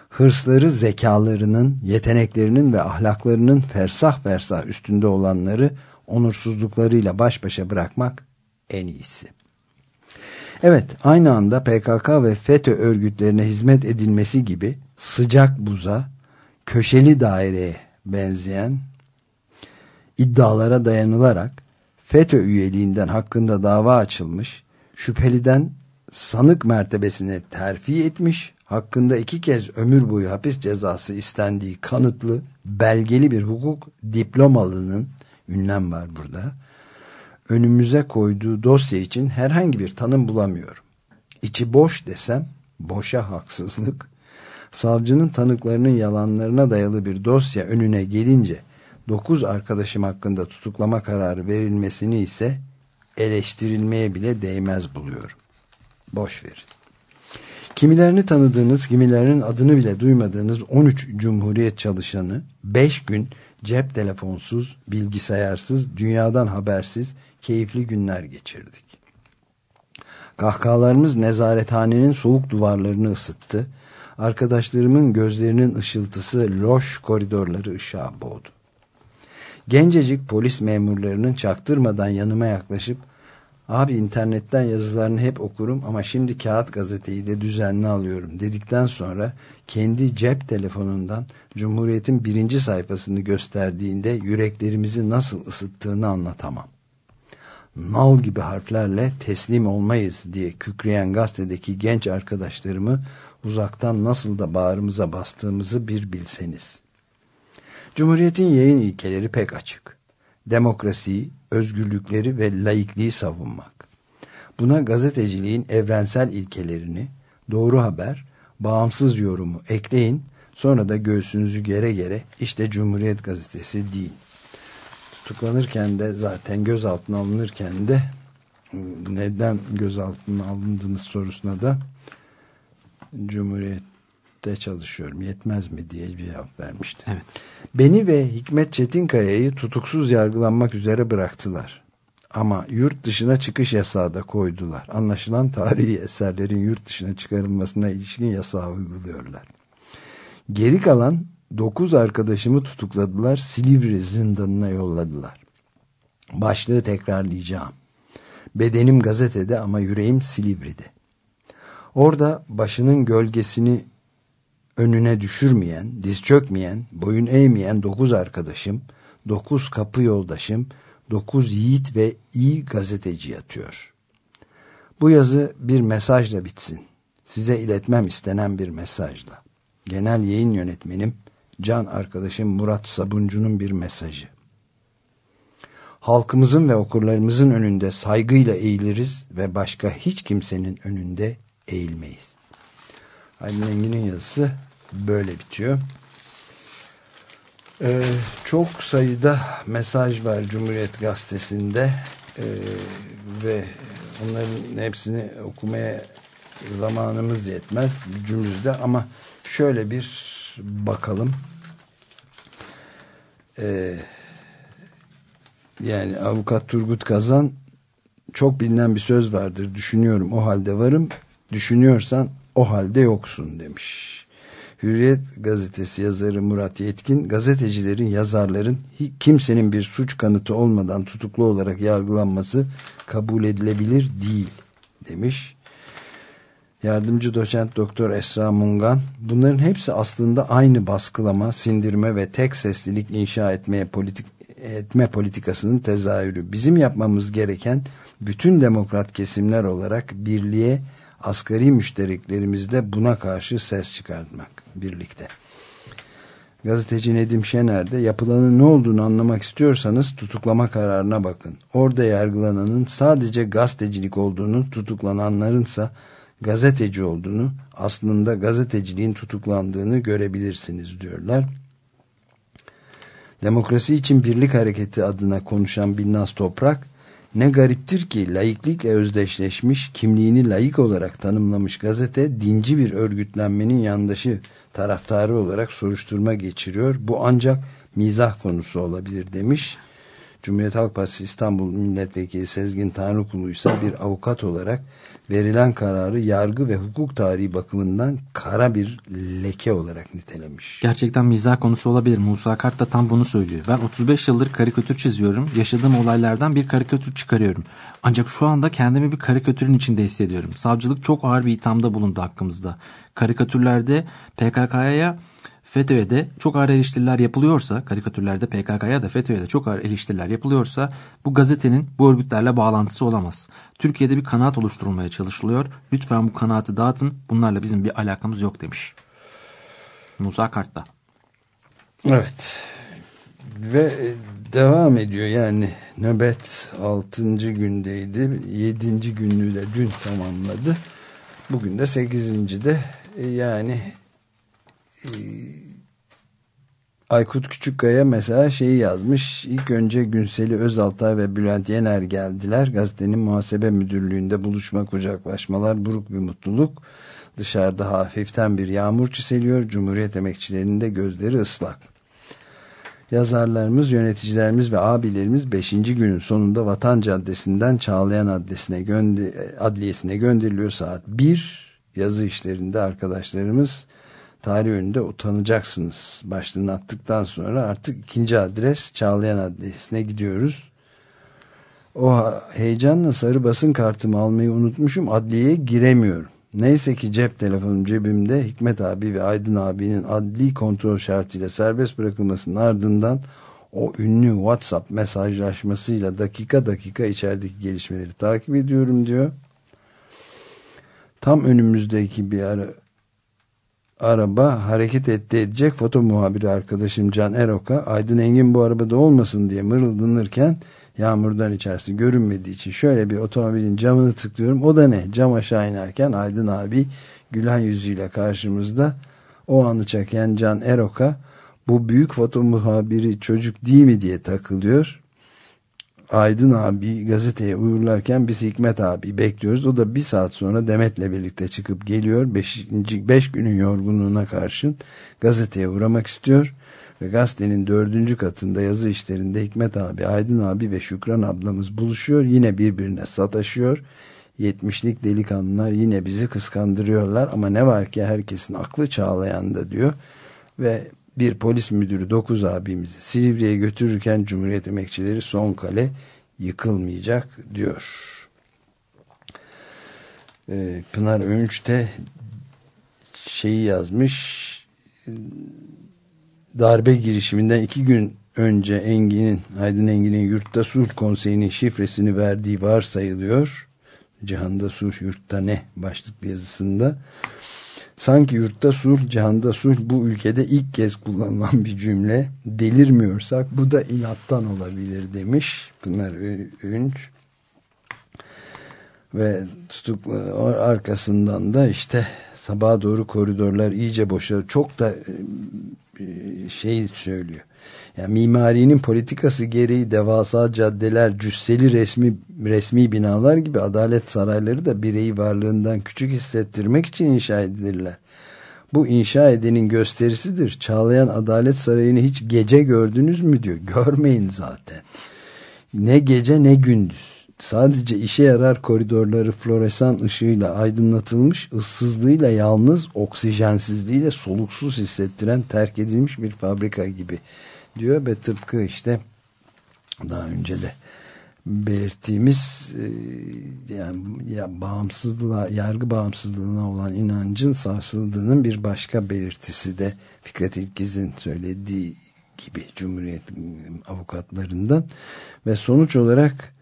Hırsları zekalarının, yeteneklerinin ve ahlaklarının fersah fersah üstünde olanları onursuzluklarıyla baş başa bırakmak en iyisi. Evet, aynı anda PKK ve FETÖ örgütlerine hizmet edilmesi gibi sıcak buza, köşeli daireye benzeyen iddialara dayanılarak FETÖ üyeliğinden hakkında dava açılmış, şüpheliden sanık mertebesine terfi etmiş, hakkında iki kez ömür boyu hapis cezası istendiği kanıtlı, belgeli bir hukuk diplomalının, ünlem var burada, önümüze koyduğu dosya için herhangi bir tanım bulamıyorum. İçi boş desem, boşa haksızlık, savcının tanıklarının yalanlarına dayalı bir dosya önüne gelince 9 arkadaşım hakkında tutuklama kararı verilmesini ise eleştirilmeye bile değmez buluyorum. Boş verin. Kimilerini tanıdığınız, kimilerinin adını bile duymadığınız 13 Cumhuriyet çalışanı 5 gün cep telefonsuz, bilgisayarsız, dünyadan habersiz keyifli günler geçirdik. Kahkahalarımız nezarethanenin soğuk duvarlarını ısıttı. Arkadaşlarımın gözlerinin ışıltısı loş koridorları ışığa boğdu. Gencecik polis memurlarının çaktırmadan yanıma yaklaşıp abi internetten yazılarını hep okurum ama şimdi kağıt gazeteyi de düzenli alıyorum dedikten sonra kendi cep telefonundan Cumhuriyet'in birinci sayfasını gösterdiğinde yüreklerimizi nasıl ısıttığını anlatamam. Nal gibi harflerle teslim olmayız diye kükreyen gazetedeki genç arkadaşlarımı uzaktan nasıl da bağrımıza bastığımızı bir bilseniz. Cumhuriyetin yayın ilkeleri pek açık. Demokrasiyi, özgürlükleri ve laikliği savunmak. Buna gazeteciliğin evrensel ilkelerini, doğru haber, bağımsız yorumu ekleyin, sonra da göğsünüzü gere gere işte Cumhuriyet Gazetesi değil. Tutuklanırken de zaten gözaltına alınırken de neden gözaltına alındığınız sorusuna da Cumhuriyet'te çalışıyorum. Yetmez mi diye bir cevap vermişti. Evet. Beni ve Hikmet Çetinkaya'yı tutuksuz yargılanmak üzere bıraktılar. Ama yurt dışına çıkış yasağı da koydular. Anlaşılan tarihi eserlerin yurt dışına çıkarılmasına ilişkin yasağı uyguluyorlar. Geri kalan 9 arkadaşımı tutukladılar. Silivri zindanına yolladılar. Başlığı tekrarlayacağım. Bedenim gazetede ama yüreğim Silivri'de. Orada başının gölgesini önüne düşürmeyen, diz çökmeyen, boyun eğmeyen dokuz arkadaşım, dokuz kapı yoldaşım, dokuz yiğit ve iyi gazeteci yatıyor. Bu yazı bir mesajla bitsin. Size iletmem istenen bir mesajla. Genel yayın yönetmenim, can arkadaşım Murat Sabuncu'nun bir mesajı. Halkımızın ve okurlarımızın önünde saygıyla eğiliriz ve başka hiç kimsenin önünde eğilmeyiz. Aydın Engin'in yazısı böyle bitiyor. Ee, çok sayıda mesaj var Cumhuriyet Gazetesi'nde ee, ve onların hepsini okumaya zamanımız yetmez gücümüzde ama şöyle bir bakalım. Ee, yani avukat Turgut Kazan çok bilinen bir söz vardır. Düşünüyorum o halde varım. Düşünüyorsan o halde yoksun demiş. Hürriyet gazetesi yazarı Murat Yetkin gazetecilerin yazarların kimsenin bir suç kanıtı olmadan tutuklu olarak yargılanması kabul edilebilir değil demiş. Yardımcı doçent doktor Esra Mungan bunların hepsi aslında aynı baskılama, sindirme ve tek seslilik inşa etmeye politik etme politikasının tezahürü. Bizim yapmamız gereken bütün demokrat kesimler olarak birliğe asgari müştereklerimizde buna karşı ses çıkartmak birlikte. Gazeteci Nedim Şener de yapılanın ne olduğunu anlamak istiyorsanız tutuklama kararına bakın. Orada yargılananın sadece gazetecilik olduğunu, tutuklananlarınsa gazeteci olduğunu, aslında gazeteciliğin tutuklandığını görebilirsiniz diyorlar. Demokrasi için Birlik Hareketi adına konuşan Binnaz Toprak, ne gariptir ki laiklikle özdeşleşmiş, kimliğini laik olarak tanımlamış gazete dinci bir örgütlenmenin yandaşı taraftarı olarak soruşturma geçiriyor. Bu ancak mizah konusu olabilir demiş. Cumhuriyet Halk Partisi İstanbul Milletvekili Sezgin Tanrıkulu ise bir avukat olarak verilen kararı yargı ve hukuk tarihi bakımından kara bir leke olarak nitelemiş. Gerçekten mizah konusu olabilir. Musa Kart da tam bunu söylüyor. Ben 35 yıldır karikatür çiziyorum. Yaşadığım olaylardan bir karikatür çıkarıyorum. Ancak şu anda kendimi bir karikatürün içinde hissediyorum. Savcılık çok ağır bir ithamda bulundu hakkımızda. Karikatürlerde PKK'ya FETÖ'ye de çok ağır eleştiriler yapılıyorsa, karikatürlerde PKK'ya da FETÖ'ye de çok ağır eleştiriler yapılıyorsa bu gazetenin bu örgütlerle bağlantısı olamaz. Türkiye'de bir kanaat oluşturulmaya çalışılıyor. Lütfen bu kanaati dağıtın. Bunlarla bizim bir alakamız yok demiş. Musa Kart'ta. Evet. Ve devam ediyor yani nöbet 6. gündeydi. 7. günlüğü de dün tamamladı. Bugün de 8. de yani e, Aykut Küçükkaya mesela şeyi yazmış. İlk önce Günseli Özaltay ve Bülent Yener geldiler. Gazetenin muhasebe müdürlüğünde buluşma, kucaklaşmalar, buruk bir mutluluk. Dışarıda hafiften bir yağmur çiseliyor. Cumhuriyet emekçilerinin de gözleri ıslak. Yazarlarımız, yöneticilerimiz ve abilerimiz 5. günün sonunda Vatan Caddesi'nden Çağlayan Adliyesi'ne, gönder adliyesine gönderiliyor saat 1. Yazı işlerinde arkadaşlarımız tarih önünde utanacaksınız başlığını attıktan sonra artık ikinci adres Çağlayan Adliyesi'ne gidiyoruz. O heyecanla sarı basın kartımı almayı unutmuşum adliyeye giremiyorum. Neyse ki cep telefonum cebimde Hikmet abi ve Aydın abinin adli kontrol şartıyla serbest bırakılmasının ardından o ünlü WhatsApp mesajlaşmasıyla dakika dakika içerideki gelişmeleri takip ediyorum diyor. Tam önümüzdeki bir ara araba hareket etti edecek foto muhabiri arkadaşım Can Erok'a Aydın Engin bu arabada olmasın diye mırıldanırken yağmurdan içerisi görünmediği için şöyle bir otomobilin camını tıklıyorum. O da ne? Cam aşağı inerken Aydın abi gülen yüzüyle karşımızda o anı çeken Can Erok'a bu büyük foto muhabiri çocuk değil mi diye takılıyor. Aydın abi gazeteye uğurlarken biz Hikmet abi bekliyoruz. O da bir saat sonra Demet'le birlikte çıkıp geliyor. Beşinci, beş günün yorgunluğuna karşın gazeteye uğramak istiyor. Ve gazetenin dördüncü katında yazı işlerinde Hikmet abi, Aydın abi ve Şükran ablamız buluşuyor. Yine birbirine sataşıyor. 70'lik delikanlılar yine bizi kıskandırıyorlar ama ne var ki herkesin aklı çağlayanda diyor. Ve bir polis müdürü 9 abimizi Silivri'ye götürürken Cumhuriyet emekçileri son kale yıkılmayacak diyor. Ee, Pınar Önç de şeyi yazmış darbe girişiminden iki gün önce Engin'in Aydın Engin'in Yurtta Sulh Konseyi'nin şifresini verdiği varsayılıyor. Cihanda Sulh Yurtta Ne başlıklı yazısında. Sanki yurtta sulh, cihanda sulh bu ülkede ilk kez kullanılan bir cümle. Delirmiyorsak bu da inattan olabilir demiş Pınar Ünç. Ve tutuklu arkasından da işte sabaha doğru koridorlar iyice boşalır. Çok da şey söylüyor. Yani mimarinin politikası gereği devasa caddeler, cüsseli resmi resmi binalar gibi adalet sarayları da bireyi varlığından küçük hissettirmek için inşa edilirler. Bu inşa edenin gösterisidir. Çağlayan Adalet Sarayı'nı hiç gece gördünüz mü diyor. Görmeyin zaten. Ne gece ne gündüz. Sadece işe yarar koridorları floresan ışığıyla aydınlatılmış, ıssızlığıyla yalnız, oksijensizliğiyle soluksuz hissettiren terk edilmiş bir fabrika gibi diyor ve tıpkı işte daha önce de belirttiğimiz yani ya bağımsızlığa, yargı bağımsızlığına olan inancın sarsıldığının bir başka belirtisi de Fikret İlkiz'in söylediği gibi Cumhuriyet avukatlarından ve sonuç olarak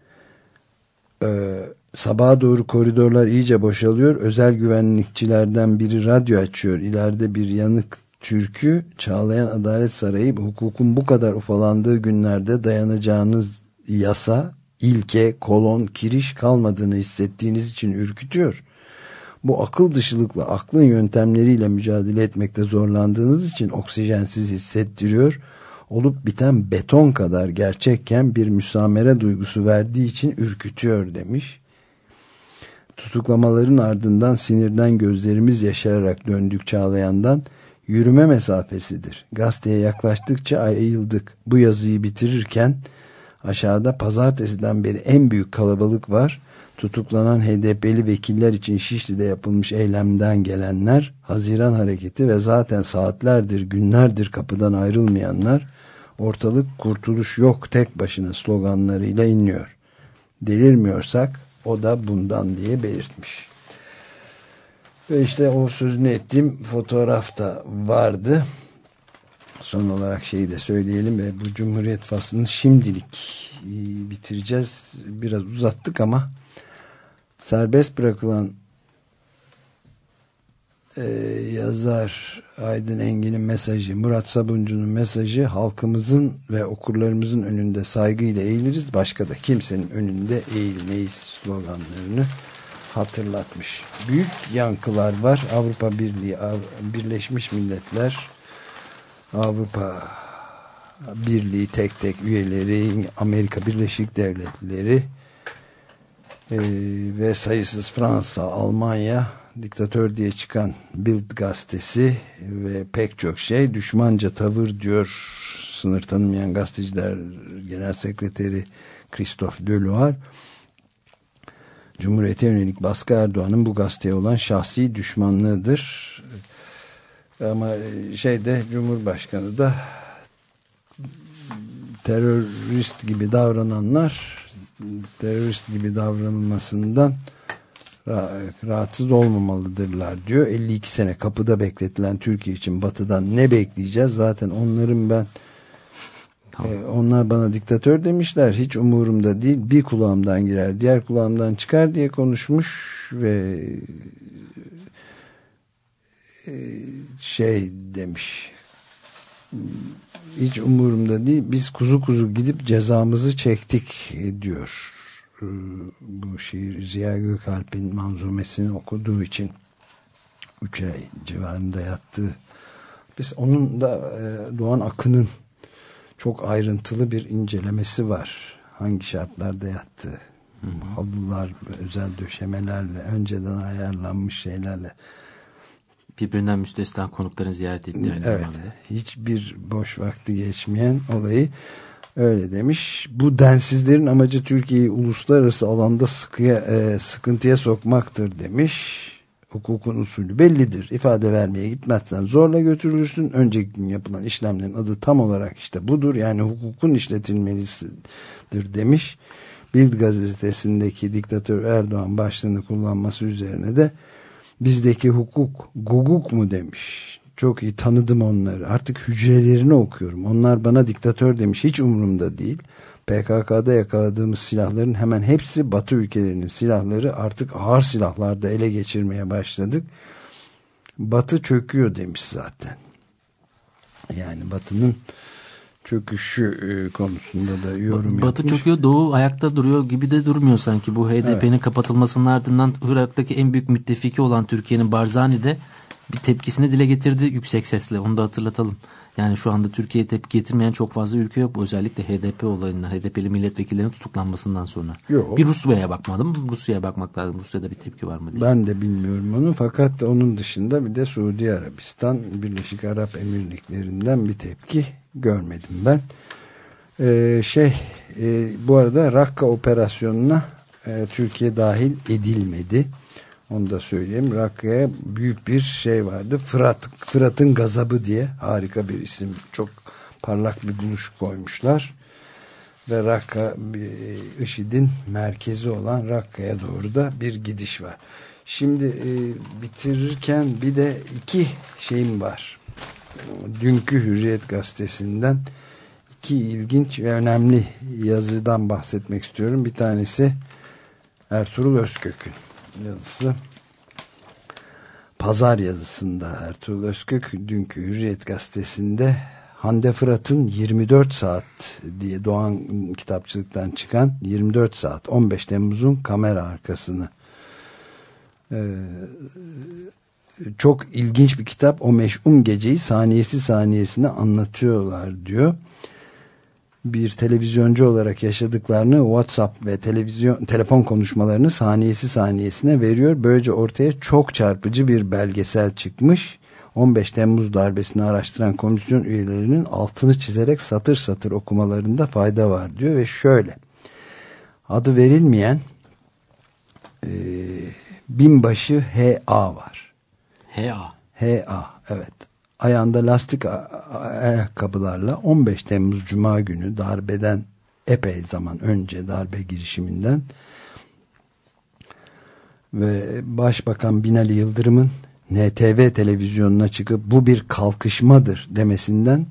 e, sabaha doğru koridorlar iyice boşalıyor. Özel güvenlikçilerden biri radyo açıyor. İleride bir yanık türkü Çağlayan Adalet Sarayı hukukun bu kadar ufalandığı günlerde dayanacağınız yasa, ilke, kolon, kiriş kalmadığını hissettiğiniz için ürkütüyor. Bu akıl dışılıkla, aklın yöntemleriyle mücadele etmekte zorlandığınız için oksijensiz hissettiriyor. Olup biten beton kadar gerçekken bir müsamere duygusu verdiği için ürkütüyor demiş. Tutuklamaların ardından sinirden gözlerimiz yaşararak döndük Çağlayan'dan yürüme mesafesidir. Gazeteye yaklaştıkça ayıldık. Bu yazıyı bitirirken aşağıda pazartesiden beri en büyük kalabalık var. Tutuklanan HDP'li vekiller için Şişli'de yapılmış eylemden gelenler, Haziran hareketi ve zaten saatlerdir, günlerdir kapıdan ayrılmayanlar, ortalık kurtuluş yok tek başına sloganlarıyla inliyor. Delirmiyorsak o da bundan diye belirtmiş. Ve işte o sözünü ettiğim fotoğraf da vardı. Son olarak şeyi de söyleyelim ve bu Cumhuriyet faslını şimdilik e, bitireceğiz. Biraz uzattık ama serbest bırakılan e, yazar Aydın Engin'in mesajı, Murat Sabuncu'nun mesajı halkımızın ve okurlarımızın önünde saygıyla eğiliriz. Başka da kimsenin önünde eğilmeyiz sloganlarını hatırlatmış. Büyük yankılar var. Avrupa Birliği, Birleşmiş Milletler, Avrupa Birliği tek tek üyeleri, Amerika Birleşik Devletleri e, ve sayısız Fransa, Almanya, diktatör diye çıkan Bild gazetesi ve pek çok şey düşmanca tavır diyor sınır tanımayan gazeteciler genel sekreteri Christophe Deloire Cumhuriyete yönelik baskı Erdoğan'ın bu gazeteye olan şahsi düşmanlığıdır. Ama şeyde Cumhurbaşkanı da terörist gibi davrananlar terörist gibi davranılmasından rahatsız olmamalıdırlar diyor. 52 sene kapıda bekletilen Türkiye için batıdan ne bekleyeceğiz? Zaten onların ben Tamam. Ee, onlar bana diktatör demişler. Hiç umurumda değil. Bir kulağımdan girer, diğer kulağımdan çıkar diye konuşmuş ve e, şey demiş. Hiç umurumda değil. Biz kuzu kuzu gidip cezamızı çektik diyor. Ee, bu şiir Ziya Gökalp'in manzumesini okuduğu için 3 ay civarında yattı. Biz onun da e, Doğan Akın'ın çok ayrıntılı bir incelemesi var. hangi şartlarda yattığı. Halılar, özel döşemelerle, önceden ayarlanmış şeylerle. Birbirinden müstesna konukların ziyaret ettiği aynı Evet. zamanda. Hiçbir boş vakti geçmeyen olayı öyle demiş. Bu densizlerin amacı Türkiye'yi uluslararası alanda sıkıya, e, sıkıntıya sokmaktır demiş. Hukukun usulü bellidir. İfade vermeye gitmezsen zorla götürülürsün. Önceki gün yapılan işlemlerin adı tam olarak işte budur. Yani hukukun işletilmelidir demiş. Bild gazetesindeki diktatör Erdoğan başlığını kullanması üzerine de bizdeki hukuk guguk mu demiş. Çok iyi tanıdım onları. Artık hücrelerini okuyorum. Onlar bana diktatör demiş. Hiç umurumda değil. PKK'da yakaladığımız silahların hemen hepsi Batı ülkelerinin silahları. Artık ağır silahlarda ele geçirmeye başladık. Batı çöküyor demiş zaten. Yani Batı'nın çöküşü e, konusunda da yorum Batı yapmış. çöküyor, Doğu ayakta duruyor gibi de durmuyor sanki. Bu HDP'nin kapatılmasının ardından Irak'taki en büyük müttefiki olan Türkiye'nin Barzani de bir tepkisini dile getirdi yüksek sesle. Onu da hatırlatalım. Yani şu anda Türkiye'ye tepki getirmeyen çok fazla ülke yok. Özellikle HDP olayından, HDP'li milletvekillerinin tutuklanmasından sonra. Yok. Bir Rusya'ya bakmadım. Rusya'ya bakmak lazım. Rusya'da bir tepki var mı diye. Ben de bilmiyorum onu fakat onun dışında bir de Suudi Arabistan, Birleşik Arap Emirlikleri'nden bir tepki görmedim ben. Ee, şey e, bu arada Rakka operasyonuna e, Türkiye dahil edilmedi. Onu da söyleyeyim. Rakka'ya büyük bir şey vardı. Fırat, Fırat'ın gazabı diye harika bir isim. Çok parlak bir buluş koymuşlar. Ve Rakka bir- IŞİD'in merkezi olan Rakka'ya doğru da bir gidiş var. Şimdi e, bitirirken bir de iki şeyim var. Dünkü Hürriyet gazetesinden iki ilginç ve önemli yazıdan bahsetmek istiyorum. Bir tanesi Ertuğrul Özkök'ün yazısı. Pazar yazısında Ertuğrul Özkök dünkü Hürriyet gazetesinde Hande Fırat'ın 24 saat diye Doğan kitapçılıktan çıkan 24 saat 15 Temmuz'un kamera arkasını. Ee, çok ilginç bir kitap. O meşhum geceyi saniyesi saniyesine anlatıyorlar diyor bir televizyoncu olarak yaşadıklarını WhatsApp ve televizyon telefon konuşmalarını saniyesi saniyesine veriyor. Böylece ortaya çok çarpıcı bir belgesel çıkmış. 15 Temmuz darbesini araştıran komisyon üyelerinin altını çizerek satır satır okumalarında fayda var diyor ve şöyle adı verilmeyen e, binbaşı H.A. var. HA. H.A. evet. Ayağında lastik ayakkabılarla 15 Temmuz Cuma günü darbeden epey zaman önce darbe girişiminden ve Başbakan Binali Yıldırım'ın NTV televizyonuna çıkıp bu bir kalkışmadır demesinden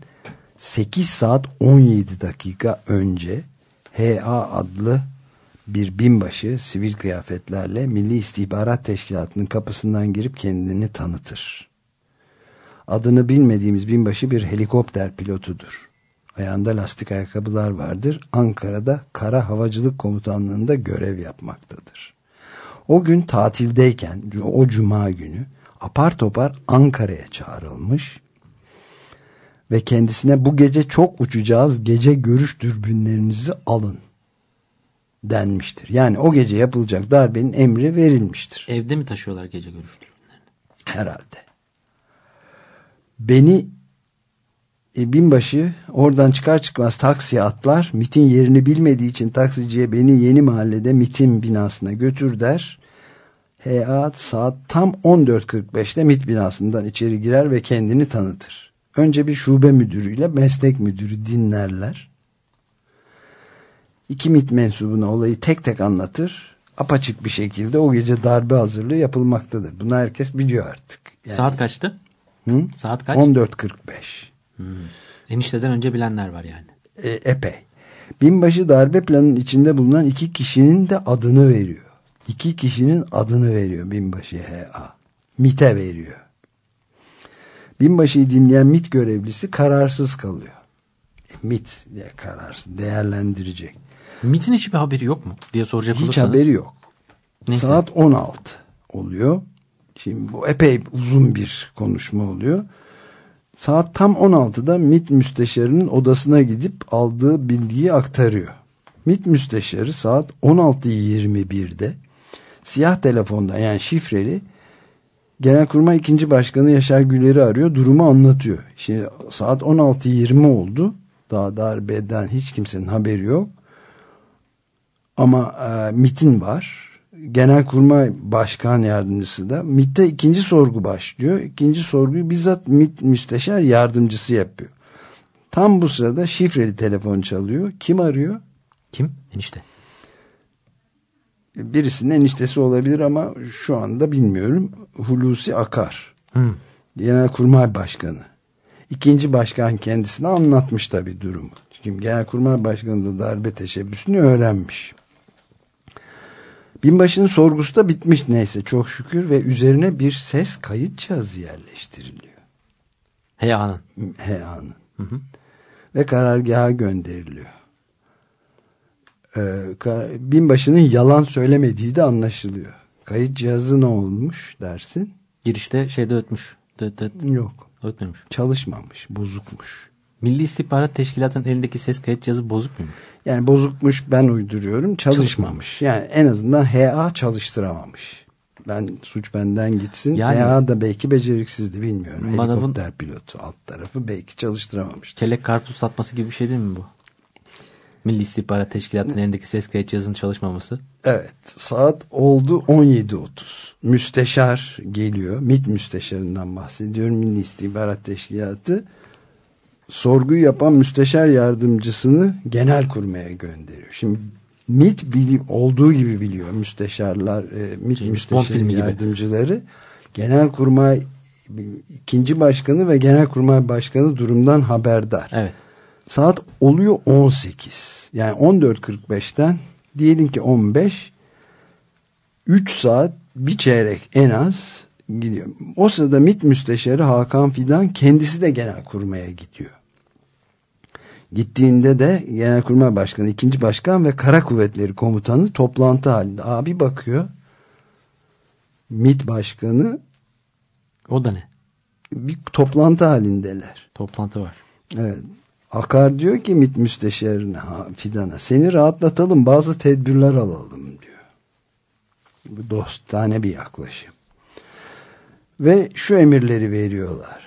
8 saat 17 dakika önce HA adlı bir binbaşı sivil kıyafetlerle Milli İstihbarat Teşkilatı'nın kapısından girip kendini tanıtır. Adını bilmediğimiz binbaşı bir helikopter pilotudur. Ayağında lastik ayakkabılar vardır. Ankara'da Kara Havacılık Komutanlığı'nda görev yapmaktadır. O gün tatildeyken, o cuma günü apar topar Ankara'ya çağrılmış ve kendisine bu gece çok uçacağız, gece görüş dürbünlerinizi alın denmiştir. Yani o gece yapılacak darbenin emri verilmiştir. Evde mi taşıyorlar gece görüştürü? Herhalde. Beni e, binbaşı oradan çıkar çıkmaz taksiye atlar. MIT'in yerini bilmediği için taksiciye beni yeni mahallede MIT'in binasına götür der. HA saat tam 14.45'te MIT binasından içeri girer ve kendini tanıtır. Önce bir şube müdürüyle meslek müdürü dinlerler. İki MIT mensubuna olayı tek tek anlatır. Apaçık bir şekilde o gece darbe hazırlığı yapılmaktadır. Bunu herkes biliyor artık. Yani- Saat kaçtı? Hı? Saat kaç? 14.45. Hmm. Enişteden önce bilenler var yani. E, epey. Binbaşı darbe planının içinde bulunan iki kişinin de adını veriyor. İki kişinin adını veriyor binbaşı HA. MIT'e veriyor. Binbaşıyı dinleyen MIT görevlisi kararsız kalıyor. E, MIT diye kararsız değerlendirecek. MIT'in hiçbir haberi yok mu diye soracak Hiç olursanız. haberi yok. Neyse. Saat 16 oluyor. Şimdi bu epey uzun bir konuşma oluyor. Saat tam 16'da MİT müsteşarının odasına gidip aldığı bilgiyi aktarıyor. MİT müsteşarı saat 16.21'de siyah telefonda yani şifreli Genelkurmay 2. Başkanı Yaşar Güler'i arıyor. Durumu anlatıyor. Şimdi saat 16.20 oldu. Daha darbeden hiç kimsenin haberi yok. Ama e, MIT'in var. Genelkurmay Başkan Yardımcısı da. MIT'te ikinci sorgu başlıyor. İkinci sorguyu bizzat MIT Müsteşar Yardımcısı yapıyor. Tam bu sırada şifreli telefon çalıyor. Kim arıyor? Kim? Enişte. Birisinin eniştesi olabilir ama şu anda bilmiyorum. Hulusi Akar. Hı. Genelkurmay Başkanı. İkinci başkan kendisine anlatmış tabii durumu. Çünkü Genelkurmay Başkanı da darbe teşebbüsünü öğrenmiş. Binbaşı'nın sorgusu da bitmiş neyse çok şükür ve üzerine bir ses kayıt cihazı yerleştiriliyor. Heya'nın. Heya'nın. Ve karargaha gönderiliyor. Ee, binbaşının yalan söylemediği de anlaşılıyor. Kayıt cihazı ne olmuş dersin? Girişte şeyde ötmüş. Dıt dıt. Yok. Ötmemiş. Çalışmamış. Bozukmuş. Milli İstihbarat Teşkilatı'nın elindeki ses kayıt cihazı bozuk muymuş? Yani bozukmuş ben uyduruyorum. Çalışmamış. Yani en azından HA çalıştıramamış. Ben suç benden gitsin. Yani- HA da belki beceriksizdi bilmiyorum. Manavın- Helikopter pilotu alt tarafı belki çalıştıramamış. Çelek karpuz satması gibi bir şey değil mi bu? Milli İstihbarat Teşkilatı'nın elindeki ses kayıt cihazının çalışmaması. Evet saat oldu 17.30. Müsteşar geliyor. MİT müsteşarından bahsediyorum. Milli İstihbarat Teşkilatı sorguyu yapan müsteşar yardımcısını genel kurmaya gönderiyor. Şimdi MİT bili, olduğu gibi biliyor müsteşarlar, e, MİT James Bond müsteşar filmi gibi. yardımcıları genel kurmay ikinci başkanı ve genel kurmay başkanı durumdan haberdar. Evet. Saat oluyor 18. Yani 14.45'ten diyelim ki 15 3 saat bir çeyrek en az gidiyor. O sırada MİT müsteşarı Hakan Fidan kendisi de genel kurmaya gidiyor. Gittiğinde de Genelkurmay Başkanı, ikinci başkan ve Kara Kuvvetleri Komutanı toplantı halinde. Abi bakıyor MİT Başkanı O da ne? bir toplantı halindeler. Toplantı var. Evet. Akar diyor ki MİT müsteşarına Fidan'a seni rahatlatalım bazı tedbirler alalım diyor. Bu dostane bir yaklaşım. Ve şu emirleri veriyorlar.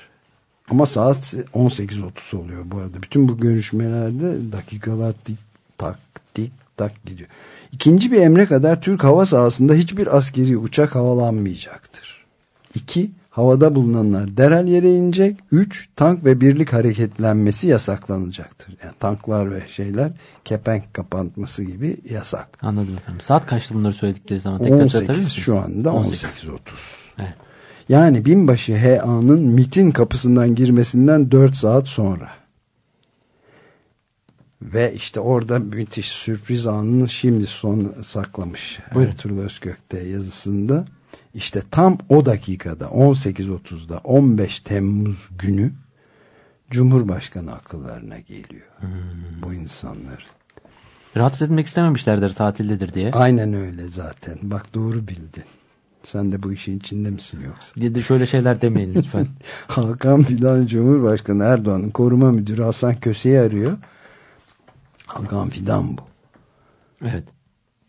Ama saat 18.30 oluyor bu arada. Bütün bu görüşmelerde dakikalar tik tak tik tak gidiyor. İkinci bir emre kadar Türk hava sahasında hiçbir askeri uçak havalanmayacaktır. İki, havada bulunanlar derhal yere inecek. Üç, tank ve birlik hareketlenmesi yasaklanacaktır. Yani tanklar ve şeyler kepenk kapatması gibi yasak. Anladım efendim. Saat kaçtı bunları söyledikleri zaman? Tekrar 18 söyletebilir misiniz? şu anda 18. 18.30. Evet. Yani binbaşı HA'nın MIT'in kapısından girmesinden 4 saat sonra. Ve işte orada müthiş sürpriz anını şimdi son saklamış Buyurun. Ertuğrul Özkök'te yazısında. İşte tam o dakikada 18.30'da 15 Temmuz günü Cumhurbaşkanı akıllarına geliyor. Hmm. Bu insanlar. Rahatsız etmek istememişlerdir tatildedir diye. Aynen öyle zaten. Bak doğru bildin. Sen de bu işin içinde misin yoksa? Bir de şöyle şeyler demeyin lütfen. Hakan Fidan Cumhurbaşkanı Erdoğan'ın koruma müdürü Hasan Köse'yi arıyor. Hakan Fidan bu. evet.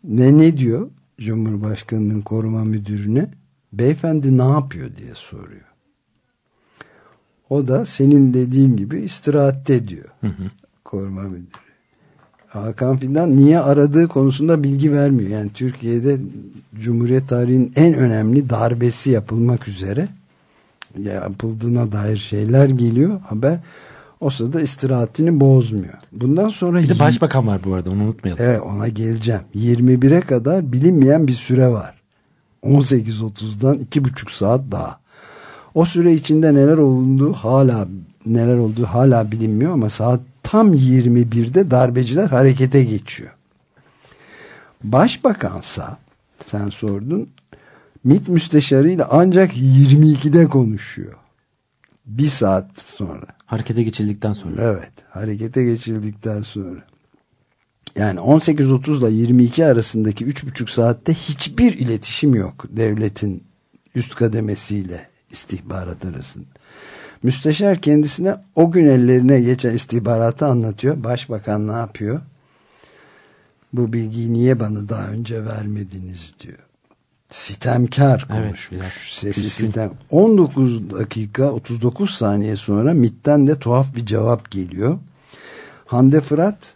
Ne ne diyor Cumhurbaşkanı'nın koruma müdürüne? Beyefendi ne yapıyor diye soruyor. O da senin dediğin gibi istirahatte diyor. Koruma müdürü. Hakan Fidan niye aradığı konusunda bilgi vermiyor. Yani Türkiye'de Cumhuriyet tarihinin en önemli darbesi yapılmak üzere yapıldığına dair şeyler geliyor haber. O sırada istirahatini bozmuyor. Bundan sonra Bir de başbakan var bu arada onu unutmayalım. Evet ona geleceğim. 21'e kadar bilinmeyen bir süre var. 18.30'dan 2,5 saat daha. O süre içinde neler olduğu hala neler olduğu hala bilinmiyor ama saat tam 21'de darbeciler harekete geçiyor. Başbakansa sen sordun MİT müsteşarıyla ancak 22'de konuşuyor. Bir saat sonra. Harekete geçildikten sonra. Evet. Harekete geçildikten sonra. Yani 18.30 ile 22 arasındaki 3,5 saatte hiçbir iletişim yok devletin üst kademesiyle istihbarat arasında. Müsteşar kendisine o gün ellerine geçen istihbaratı anlatıyor. Başbakan ne yapıyor? Bu bilgiyi niye bana daha önce vermediniz diyor. Sitemkar Evet, konuşmuş. biraz Sesi sitem. 19 dakika 39 saniye sonra MIT'ten de tuhaf bir cevap geliyor. Hande Fırat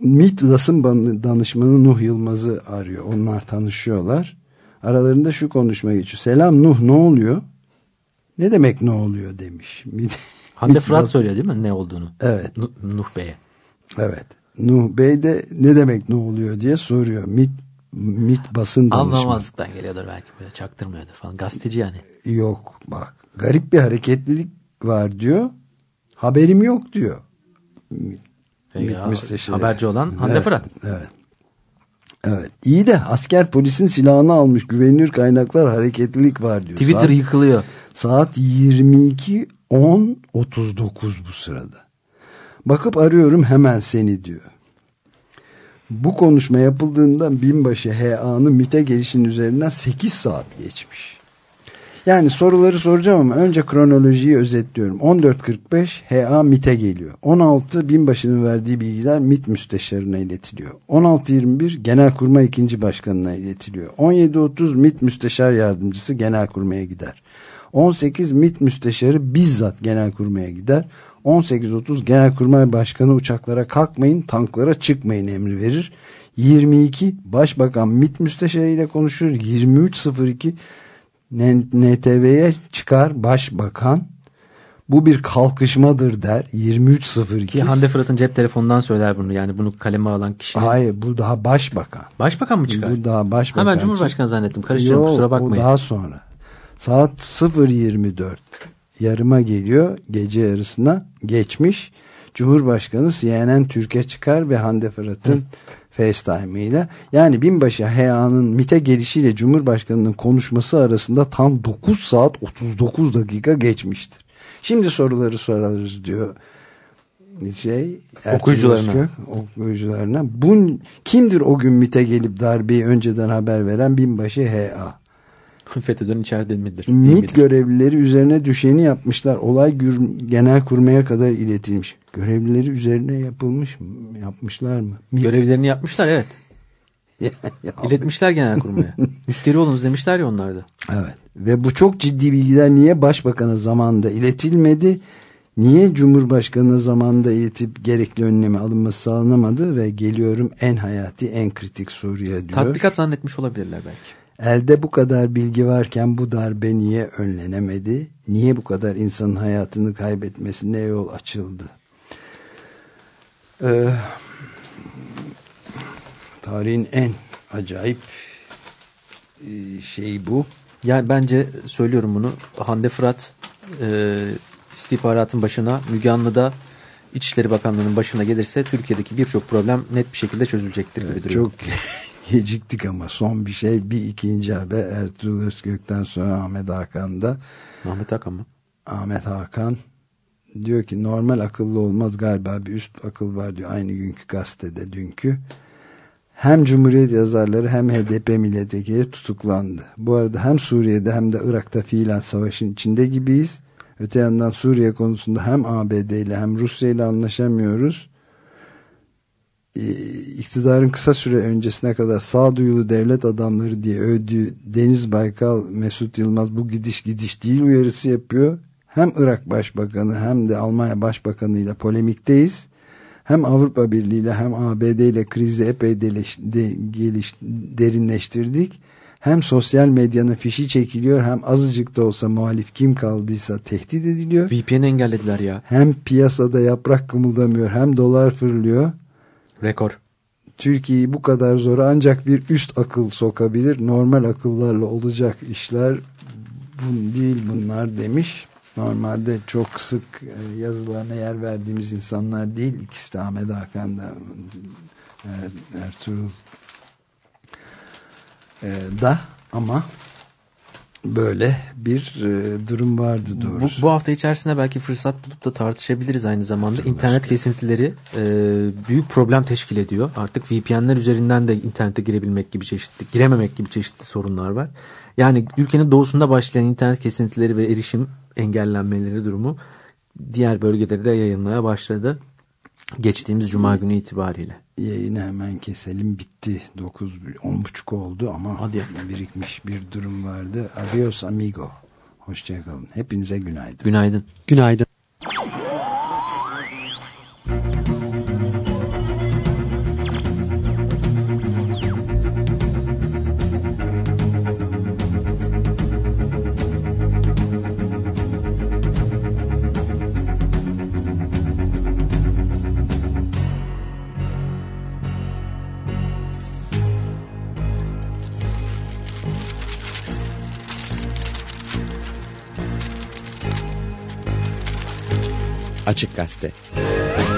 MIT basın danışmanı Nuh Yılmaz'ı arıyor. Onlar tanışıyorlar. Aralarında şu konuşma geçiyor. Selam Nuh ne oluyor? Ne demek ne oluyor demiş. Hande Fırat söylüyor değil mi ne olduğunu? Evet. Nu- Nuh Bey'e. Evet. Nuh Bey de ne demek ne oluyor diye soruyor. MIT, MIT basın danışmanı. Anlamazlıktan geliyordur belki böyle çaktırmıyordur falan. Gazeteci yani. Yok bak. Garip bir hareketlilik var diyor. Haberim yok diyor. MİT ya, müsteşarı. haberci olan Hande Evet, Fırat. Evet. Evet. İyi de asker polisin silahını almış güvenilir kaynaklar hareketlilik var diyor. Twitter Saat- yıkılıyor. Saat 22 10 39 bu sırada. Bakıp arıyorum hemen seni diyor. Bu konuşma yapıldığında binbaşı HA'nın MIT'e gelişinin üzerinden 8 saat geçmiş. Yani soruları soracağım ama önce kronolojiyi özetliyorum. 14.45 HA MIT'e geliyor. 16 binbaşının verdiği bilgiler MIT müsteşarına iletiliyor. 16.21 Genelkurmay 2. Başkanına iletiliyor. 17.30 MIT müsteşar yardımcısı Genelkurmay'a gider. 18 MIT müsteşarı bizzat Genelkurmay'a gider. 18.30 Genelkurmay Başkanı uçaklara kalkmayın, tanklara çıkmayın emri verir. 22 Başbakan MIT müsteşarı ile konuşur. 23.02 NTV'ye çıkar Başbakan. Bu bir kalkışmadır der. 23.02 Ki Hande Fırat'ın cep telefonundan söyler bunu. Yani bunu kaleme alan kişi. Hayır bu daha başbakan. Başbakan mı çıkar? Bu daha başbakan. Ha ben Cumhurbaşkanı zannettim. Karıştırdım kusura bakmayın. O daha sonra. Saat 0.24 yarıma geliyor. Gece yarısına geçmiş. Cumhurbaşkanı CNN Türkiye çıkar ve Hande Fırat'ın FaceTime ile yani binbaşı HA'nın MIT'e gelişiyle Cumhurbaşkanı'nın konuşması arasında tam 9 saat 39 dakika geçmiştir. Şimdi soruları sorarız diyor şey Okuyucularına. Okuyucularına. Bu kimdir o gün MIT'e gelip darbeyi önceden haber veren binbaşı HA? FETÖ'den içeride midir? MIT görevlileri üzerine düşeni yapmışlar. Olay genel kurmaya kadar iletilmiş. Görevlileri üzerine yapılmış mı? Yapmışlar mı? MİT- Görevlerini yapmışlar evet. Ya- İletmişler genelkurmaya. Müşteri olunuz demişler ya onlar da. Evet. Ve bu çok ciddi bilgiler niye başbakana zamanında iletilmedi? Niye Cumhurbaşkanı zamanında iletip gerekli önlemi alınması sağlanamadı? Ve geliyorum en hayati, en kritik soruya diyor. Tatbikat zannetmiş olabilirler belki. Elde bu kadar bilgi varken bu darbe niye önlenemedi? Niye bu kadar insanın hayatını kaybetmesine yol açıldı? Ee, tarihin en acayip şeyi bu. Yani bence söylüyorum bunu. Hande Fırat e, istihbaratın başına Müge Anlı'da İçişleri Bakanlığı'nın başına gelirse Türkiye'deki birçok problem net bir şekilde çözülecektir gibi duruyor. Çok geciktik ama son bir şey bir ikinci haber Ertuğrul Özkök'ten sonra Ahmet Hakan'da Ahmet Hakan mı? Ahmet Hakan diyor ki normal akıllı olmaz galiba bir üst akıl var diyor aynı günkü gazetede dünkü. Hem Cumhuriyet yazarları hem HDP milletvekili tutuklandı. Bu arada hem Suriye'de hem de Irak'ta fiilen savaşın içinde gibiyiz. Öte yandan Suriye konusunda hem ABD ile hem Rusya ile anlaşamıyoruz. Ee, iktidarın kısa süre öncesine kadar sağduyulu devlet adamları diye övdüğü Deniz Baykal, Mesut Yılmaz bu gidiş gidiş değil uyarısı yapıyor. Hem Irak Başbakanı hem de Almanya Başbakanı ile polemikteyiz. Hem Avrupa Birliği ile hem ABD ile krizi epey deleş- de, geliş, derinleştirdik. Hem sosyal medyanın fişi çekiliyor hem azıcık da olsa muhalif kim kaldıysa tehdit ediliyor. VPN engellediler ya. Hem piyasada yaprak kımıldamıyor hem dolar fırlıyor. Rekor. Türkiye'yi bu kadar zora ancak bir üst akıl sokabilir. Normal akıllarla olacak işler bun değil bunlar demiş. Normalde çok sık e, yazılarına yer verdiğimiz insanlar değil. İkisi de Ahmet Hakan da Er- Ertuğrul e, da ama böyle bir e, durum vardı Bu, doğrusu. bu hafta içerisinde belki fırsat bulup da tartışabiliriz aynı zamanda. İnternet kesintileri e, büyük problem teşkil ediyor. Artık VPN'ler üzerinden de internete girebilmek gibi çeşitli, girememek gibi çeşitli sorunlar var. Yani ülkenin doğusunda başlayan internet kesintileri ve erişim engellenmeleri durumu diğer bölgelere de yayılmaya başladı. Geçtiğimiz cuma günü itibariyle. Yayını hemen keselim bitti. 9 10.30 oldu ama Hadi. birikmiş bir durum vardı. Adios amigo. Hoşçakalın. Hepinize günaydın. Günaydın. Günaydın. Açık Gazete